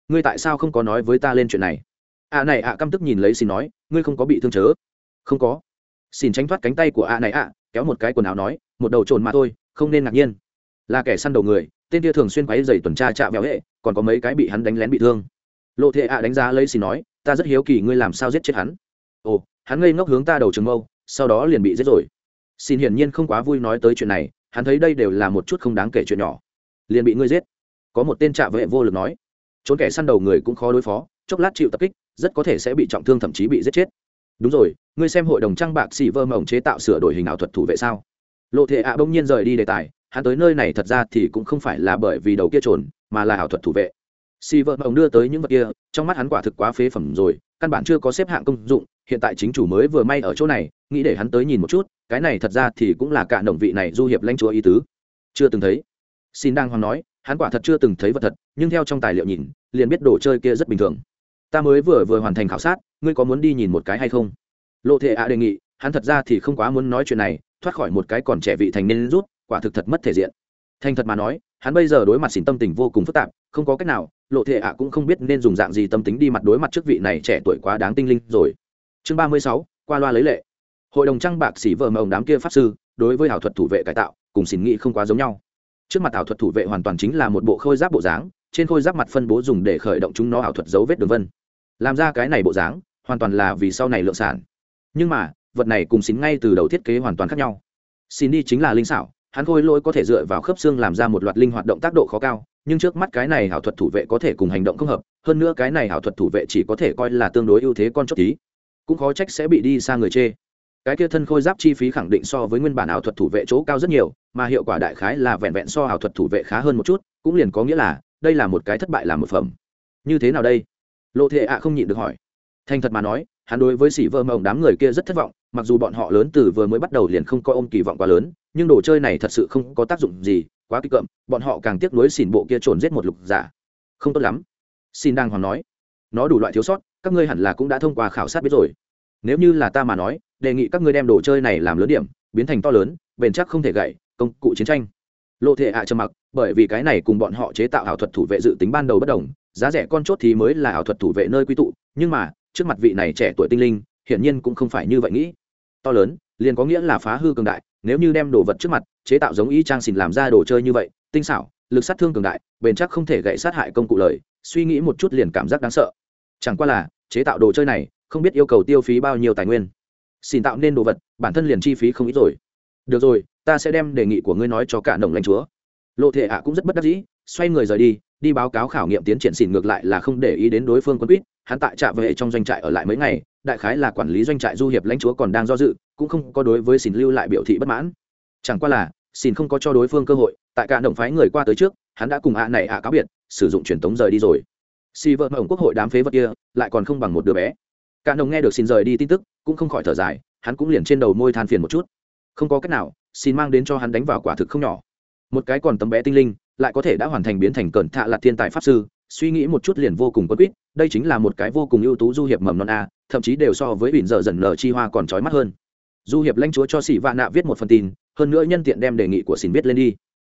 Speaker 1: Ngươi tại sao không có nói với ta lên chuyện này? Ạ này ạ căm tức nhìn lấy xìn nói, ngươi không có bị thương chớ? Không có xìn tránh thoát cánh tay của ạ này ạ, kéo một cái quần áo nói, một đầu trồn mà thôi, không nên ngạc nhiên. Là kẻ săn đầu người, tên kia thường xuyên quấy dày tuần tra chạm vẹo hệ, còn có mấy cái bị hắn đánh lén bị thương. Lộ thệ ạ đánh giá lấy xin nói, ta rất hiếu kỳ ngươi làm sao giết chết hắn. Ồ, hắn ngây ngốc hướng ta đầu trường mâu, sau đó liền bị giết rồi. Xin hiển nhiên không quá vui nói tới chuyện này, hắn thấy đây đều là một chút không đáng kể chuyện nhỏ. Liền bị ngươi giết. Có một tên trạm vệ vô lực nói, trốn kẻ săn đầu người cũng khó đối phó, chốc lát chịu tập kích, rất có thể sẽ bị trọng thương thậm chí bị giết chết đúng rồi, ngươi xem hội đồng trang bạc xỉ vơ mộng chế tạo sửa đổi hình ảo thuật thủ vệ sao? Lộ thệ ạ bỗng nhiên rời đi đề tài, hắn tới nơi này thật ra thì cũng không phải là bởi vì đầu kia trồn, mà là ảo thuật thủ vệ. Xỉ vơ ông đưa tới những vật kia, trong mắt hắn quả thực quá phế phẩm rồi, căn bản chưa có xếp hạng công dụng, hiện tại chính chủ mới vừa may ở chỗ này, nghĩ để hắn tới nhìn một chút, cái này thật ra thì cũng là cả đồng vị này du hiệp lãnh chúa ý tứ. Chưa từng thấy. Xin đang hoàng nói, hắn quả thật chưa từng thấy vật thật, nhưng theo trong tài liệu nhìn, liền biết đồ chơi kia rất bình thường ta mới vừa vừa hoàn thành khảo sát, ngươi có muốn đi nhìn một cái hay không? Lộ thệ ạ đề nghị, hắn thật ra thì không quá muốn nói chuyện này, thoát khỏi một cái còn trẻ vị thành niên rút, quả thực thật mất thể diện. Thành thật mà nói, hắn bây giờ đối mặt xin tâm tình vô cùng phức tạp, không có cách nào, lộ thệ ạ cũng không biết nên dùng dạng gì tâm tính đi mặt đối mặt trước vị này trẻ tuổi quá đáng tinh linh rồi. Chương ba mươi sáu, qua loa lấy lệ. Hội đồng trăng bạc xỉ vợ mà ông đám kia pháp sư, đối với ảo thuật thủ vệ cải tạo, cùng xin nghĩ không quá giống nhau. Trước mặt ảo thuật thủ vệ hoàn toàn chính là một bộ khôi giáp bộ dáng trên khôi giáp mặt phân bố dùng để khởi động chúng nó ảo thuật dấu vết đường vân. Làm ra cái này bộ dáng, hoàn toàn là vì sau này lượng sản. Nhưng mà, vật này cùng xín ngay từ đầu thiết kế hoàn toàn khác nhau. Xin đi chính là linh xảo, hắn khôi lỗi có thể dựa vào khớp xương làm ra một loạt linh hoạt động tác độ khó cao, nhưng trước mắt cái này ảo thuật thủ vệ có thể cùng hành động không hợp, hơn nữa cái này ảo thuật thủ vệ chỉ có thể coi là tương đối ưu thế con chốt tí. Cũng khó trách sẽ bị đi xa người chê. Cái kia thân khôi giáp chi phí khẳng định so với nguyên bản ảo thuật thủ vệ chỗ cao rất nhiều, mà hiệu quả đại khái là vẹn vẹn so ảo thuật thủ vệ khá hơn một chút, cũng liền có nghĩa là đây là một cái thất bại làm một phẩm. Như thế nào đây? Lộ thệ ạ không nhịn được hỏi. Thành thật mà nói, hắn đối với sĩ vơ mộng đám người kia rất thất vọng, mặc dù bọn họ lớn từ vừa mới bắt đầu liền không có ôm kỳ vọng quá lớn, nhưng đồ chơi này thật sự không có tác dụng gì, quá kích cậm bọn họ càng tiếc nuối xỉn bộ kia trồn giết một lục giả. Không tốt lắm. Xin đang hoàng nói. Nó đủ loại thiếu sót, các ngươi hẳn là cũng đã thông qua khảo sát biết rồi. Nếu như là ta mà nói, đề nghị các ngươi đem đồ chơi này làm lớn điểm, biến thành to lớn, bền chắc không thể gậy, công cụ chiến tranh lộ thể ạ trầm mặc, bởi vì cái này cùng bọn họ chế tạo ảo thuật thủ vệ dự tính ban đầu bất đồng, giá rẻ con chốt thì mới là ảo thuật thủ vệ nơi quy tụ, nhưng mà, trước mặt vị này trẻ tuổi tinh linh, hiển nhiên cũng không phải như vậy nghĩ. To lớn, liền có nghĩa là phá hư cường đại, nếu như đem đồ vật trước mặt, chế tạo giống y trang xìn làm ra đồ chơi như vậy, tinh xảo, lực sát thương cường đại, bền chắc không thể gậy sát hại công cụ lời, suy nghĩ một chút liền cảm giác đáng sợ. Chẳng qua là, chế tạo đồ chơi này, không biết yêu cầu tiêu phí bao nhiêu tài nguyên. Xin tạo nên đồ vật, bản thân liền chi phí không ít rồi được rồi, ta sẽ đem đề nghị của ngươi nói cho cả đồng lãnh chúa. Lộ thể ạ cũng rất bất đắc dĩ, xoay người rời đi đi báo cáo khảo nghiệm tiến triển xỉn ngược lại là không để ý đến đối phương quân quýt. Hắn tại trạ vệ trong doanh trại ở lại mấy ngày, đại khái là quản lý doanh trại du hiệp lãnh chúa còn đang do dự, cũng không có đối với xỉn lưu lại biểu thị bất mãn. Chẳng qua là, xỉn không có cho đối phương cơ hội, tại cả đồng phái người qua tới trước, hắn đã cùng ạ này ạ cáo biệt, sử dụng truyền tống rời đi rồi. Si vợ ổng quốc hội đám phế vật kia, lại còn không bằng một đứa bé. Cả đồng nghe được xin rời đi tin tức, cũng không khỏi thở dài, hắn cũng liền trên đầu môi than phiền một chút không có cách nào, xin mang đến cho hắn đánh vào quả thực không nhỏ. Một cái còn tấm bé tinh linh, lại có thể đã hoàn thành biến thành cẩn thạ là thiên tài pháp sư, suy nghĩ một chút liền vô cùng quất quýt, đây chính là một cái vô cùng ưu tú du hiệp mầm non a, thậm chí đều so với biển dở dần nở chi hoa còn trói mắt hơn. Du hiệp lãnh chúa cho sĩ vạn nạ viết một phần tin, hơn nữa nhân tiện đem đề nghị của xin viết lên đi.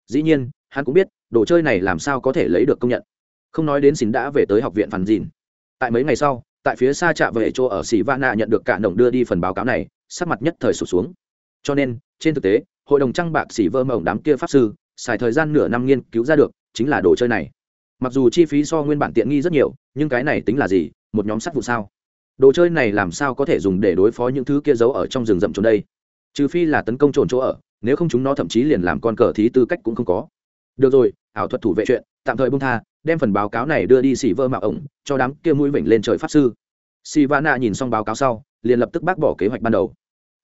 Speaker 1: Dĩ nhiên, hắn cũng biết, đồ chơi này làm sao có thể lấy được công nhận. Không nói đến xin đã về tới học viện phản dìn tại mấy ngày sau, tại phía xa trạm về chỗ ở sĩ vạn nạ nhận được cả nồng đưa đi phần báo cáo này, sắc mặt nhất thời sụt xuống cho nên, trên thực tế, hội đồng trăng bạc xỉ vơ mộng đám kia pháp sư, xài thời gian nửa năm nghiên cứu ra được, chính là đồ chơi này. Mặc dù chi phí so nguyên bản tiện nghi rất nhiều, nhưng cái này tính là gì? Một nhóm sắt vụ sao? Đồ chơi này làm sao có thể dùng để đối phó những thứ kia giấu ở trong rừng rậm trốn đây? Trừ phi là tấn công trồn chỗ ở, nếu không chúng nó thậm chí liền làm con cờ thí tư cách cũng không có. Được rồi, ảo thuật thủ vệ chuyện, tạm thời bông tha, đem phần báo cáo này đưa đi xỉ vơ mạo ổng, cho đám kia mũi vểnh lên trời pháp sư. Sivana nhìn xong báo cáo sau, liền lập tức bác bỏ kế hoạch ban đầu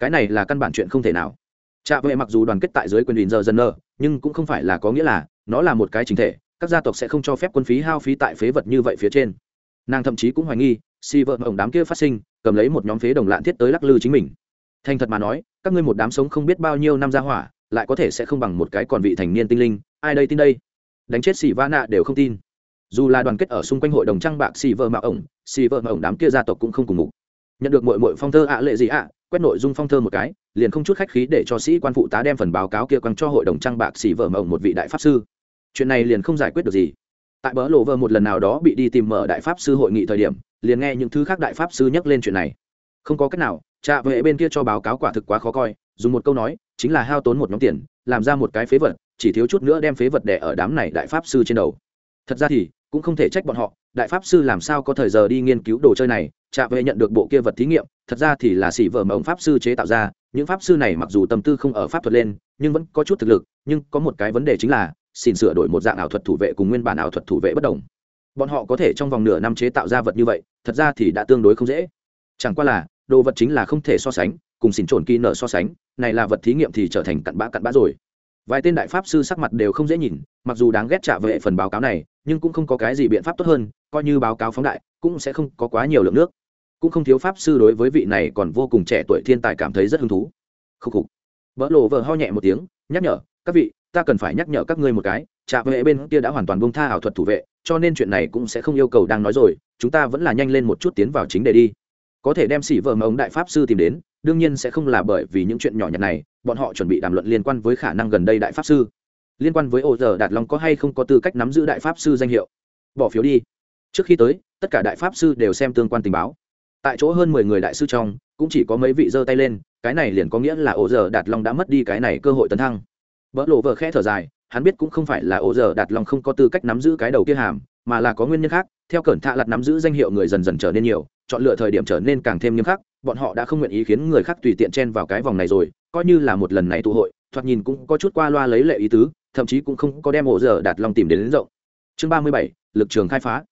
Speaker 1: cái này là căn bản chuyện không thể nào. Trạ vệ mặc dù đoàn kết tại dưới quyền đình giờ dần nơ, nhưng cũng không phải là có nghĩa là nó là một cái chính thể, các gia tộc sẽ không cho phép quân phí hao phí tại phế vật như vậy phía trên. Nàng thậm chí cũng hoài nghi, si vợ ổng đám kia phát sinh, cầm lấy một nhóm phế đồng lạn thiết tới lắc lư chính mình. Thành thật mà nói, các ngươi một đám sống không biết bao nhiêu năm ra hỏa, lại có thể sẽ không bằng một cái còn vị thành niên tinh linh, ai đây tin đây? Đánh chết xì va nạ đều không tin. Dù là đoàn kết ở xung quanh hội đồng trang bạc xì vợ mạo ổng, xì vợ mạo ổng đám kia gia tộc cũng không cùng mục nhận được mội mội phong thơ ạ lệ gì ạ quét nội dung phong thơ một cái, liền không chút khách khí để cho sĩ quan phụ tá đem phần báo cáo kia quăng cho hội đồng trang bạc xỉ vợ mộng một vị đại pháp sư. Chuyện này liền không giải quyết được gì. Tại bỡ lộ vợ một lần nào đó bị đi tìm mở đại pháp sư hội nghị thời điểm, liền nghe những thứ khác đại pháp sư nhắc lên chuyện này. Không có cách nào, trạ vệ bên kia cho báo cáo quả thực quá khó coi, dùng một câu nói, chính là hao tốn một nhóm tiền, làm ra một cái phế vật, chỉ thiếu chút nữa đem phế vật đẻ ở đám này đại pháp sư trên đầu. Thật ra thì, cũng không thể trách bọn họ, đại pháp sư làm sao có thời giờ đi nghiên cứu đồ chơi này, trạ vệ nhận được bộ kia vật thí nghiệm thật ra thì là xỉ vợ ông pháp sư chế tạo ra, những pháp sư này mặc dù tâm tư không ở pháp thuật lên, nhưng vẫn có chút thực lực, nhưng có một cái vấn đề chính là xin sửa đổi một dạng ảo thuật thủ vệ cùng nguyên bản ảo thuật thủ vệ bất đồng. Bọn họ có thể trong vòng nửa năm chế tạo ra vật như vậy, thật ra thì đã tương đối không dễ. Chẳng qua là, đồ vật chính là không thể so sánh, cùng xin trồn kỳ nở so sánh, này là vật thí nghiệm thì trở thành cặn bã cặn bã rồi. Vài tên đại pháp sư sắc mặt đều không dễ nhìn, mặc dù đáng ghét trả về phần báo cáo này, nhưng cũng không có cái gì biện pháp tốt hơn, coi như báo cáo phóng đại, cũng sẽ không có quá nhiều lượng nước cũng không thiếu pháp sư đối với vị này còn vô cùng trẻ tuổi thiên tài cảm thấy rất hứng thú. Khúc khục. Vỡ lộ vờ ho nhẹ một tiếng, nhắc nhở, các vị, ta cần phải nhắc nhở các ngươi một cái, trạ vệ bên kia đã hoàn toàn bông tha ảo thuật thủ vệ, cho nên chuyện này cũng sẽ không yêu cầu đang nói rồi, chúng ta vẫn là nhanh lên một chút tiến vào chính đề đi. Có thể đem xỉ vợ mà ông đại pháp sư tìm đến, đương nhiên sẽ không là bởi vì những chuyện nhỏ nhặt này, bọn họ chuẩn bị đàm luận liên quan với khả năng gần đây đại pháp sư. Liên quan với ô giờ đạt long có hay không có tư cách nắm giữ đại pháp sư danh hiệu? Bỏ phiếu đi. Trước khi tới, tất cả đại pháp sư đều xem tương quan tình báo tại chỗ hơn mười người đại sư trong cũng chỉ có mấy vị giơ tay lên cái này liền có nghĩa là ổ giờ đạt long đã mất đi cái này cơ hội tấn thăng. Vỡ lộ vợ khẽ thở dài hắn biết cũng không phải là ổ giờ đạt long không có tư cách nắm giữ cái đầu kia hàm mà là có nguyên nhân khác theo cẩn thạ lặt nắm giữ danh hiệu người dần dần trở nên nhiều chọn lựa thời điểm trở nên càng thêm nghiêm khắc bọn họ đã không nguyện ý khiến người khác tùy tiện chen vào cái vòng này rồi coi như là một lần này tụ hội thoạt nhìn cũng có chút qua loa lấy lệ ý tứ thậm chí cũng không có đem ổ giờ đạt long tìm đến, đến rộng. Chương ba mươi bảy lực trường khai phá.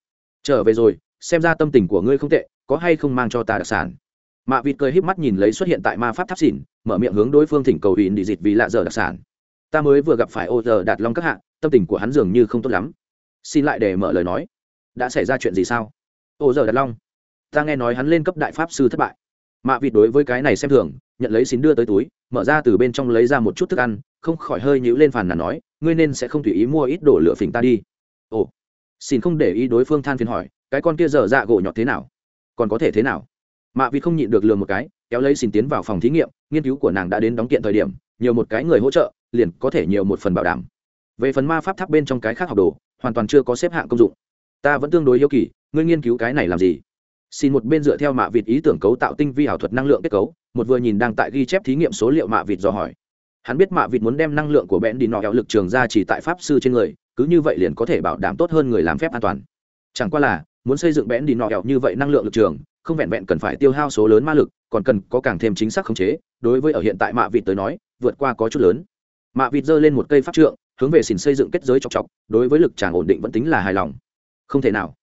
Speaker 1: Trở về rồi xem ra tâm tình của ngươi không tệ có hay không mang cho ta đặc sản? Mạ vịt cười híp mắt nhìn lấy xuất hiện tại ma pháp tháp xỉn, mở miệng hướng đối phương thỉnh cầu hủy đi dịt vì lạ giờ đặc sản. Ta mới vừa gặp phải ô giờ đạt long các hạ, tâm tình của hắn dường như không tốt lắm. Xin lại để mở lời nói. Đã xảy ra chuyện gì sao? Ô giờ đạt long, ta nghe nói hắn lên cấp đại pháp sư thất bại. Mạ vịt đối với cái này xem thường, nhận lấy xin đưa tới túi, mở ra từ bên trong lấy ra một chút thức ăn, không khỏi hơi nhữ lên phàn nàn nói, ngươi nên sẽ không tùy ý mua ít đổ lửa phình ta đi. Ồ xin không để ý đối phương than phiền hỏi, cái con kia dở dạ gỗ nhọt thế nào? Còn có thể thế nào? Mạ vịt không nhịn được lừa một cái, kéo lấy xin tiến vào phòng thí nghiệm, nghiên cứu của nàng đã đến đóng kiện thời điểm, nhiều một cái người hỗ trợ, liền có thể nhiều một phần bảo đảm. Về phần ma pháp tháp bên trong cái khác học đồ, hoàn toàn chưa có xếp hạng công dụng. Ta vẫn tương đối yêu kỳ, ngươi nghiên cứu cái này làm gì? Xin một bên dựa theo mạ vịt ý tưởng cấu tạo tinh vi ảo thuật năng lượng kết cấu, một vừa nhìn đang tại ghi chép thí nghiệm số liệu mạ vịt dò hỏi. Hắn biết mạ vịt muốn đem năng lượng của bẽn đi nọ kéo lực trường ra chỉ tại pháp sư trên người, cứ như vậy liền có thể bảo đảm tốt hơn người làm phép an toàn. Chẳng qua là muốn xây dựng bẽn đi nọ kéo như vậy năng lượng lực trường, không vẹn vẹn cần phải tiêu hao số lớn ma lực, còn cần có càng thêm chính xác khống chế. Đối với ở hiện tại mạ vịt tới nói, vượt qua có chút lớn. Mạ vịt giơ lên một cây pháp trượng, hướng về xin xây dựng kết giới chọc chọc, đối với lực tràng ổn định vẫn tính là hài lòng. Không thể nào.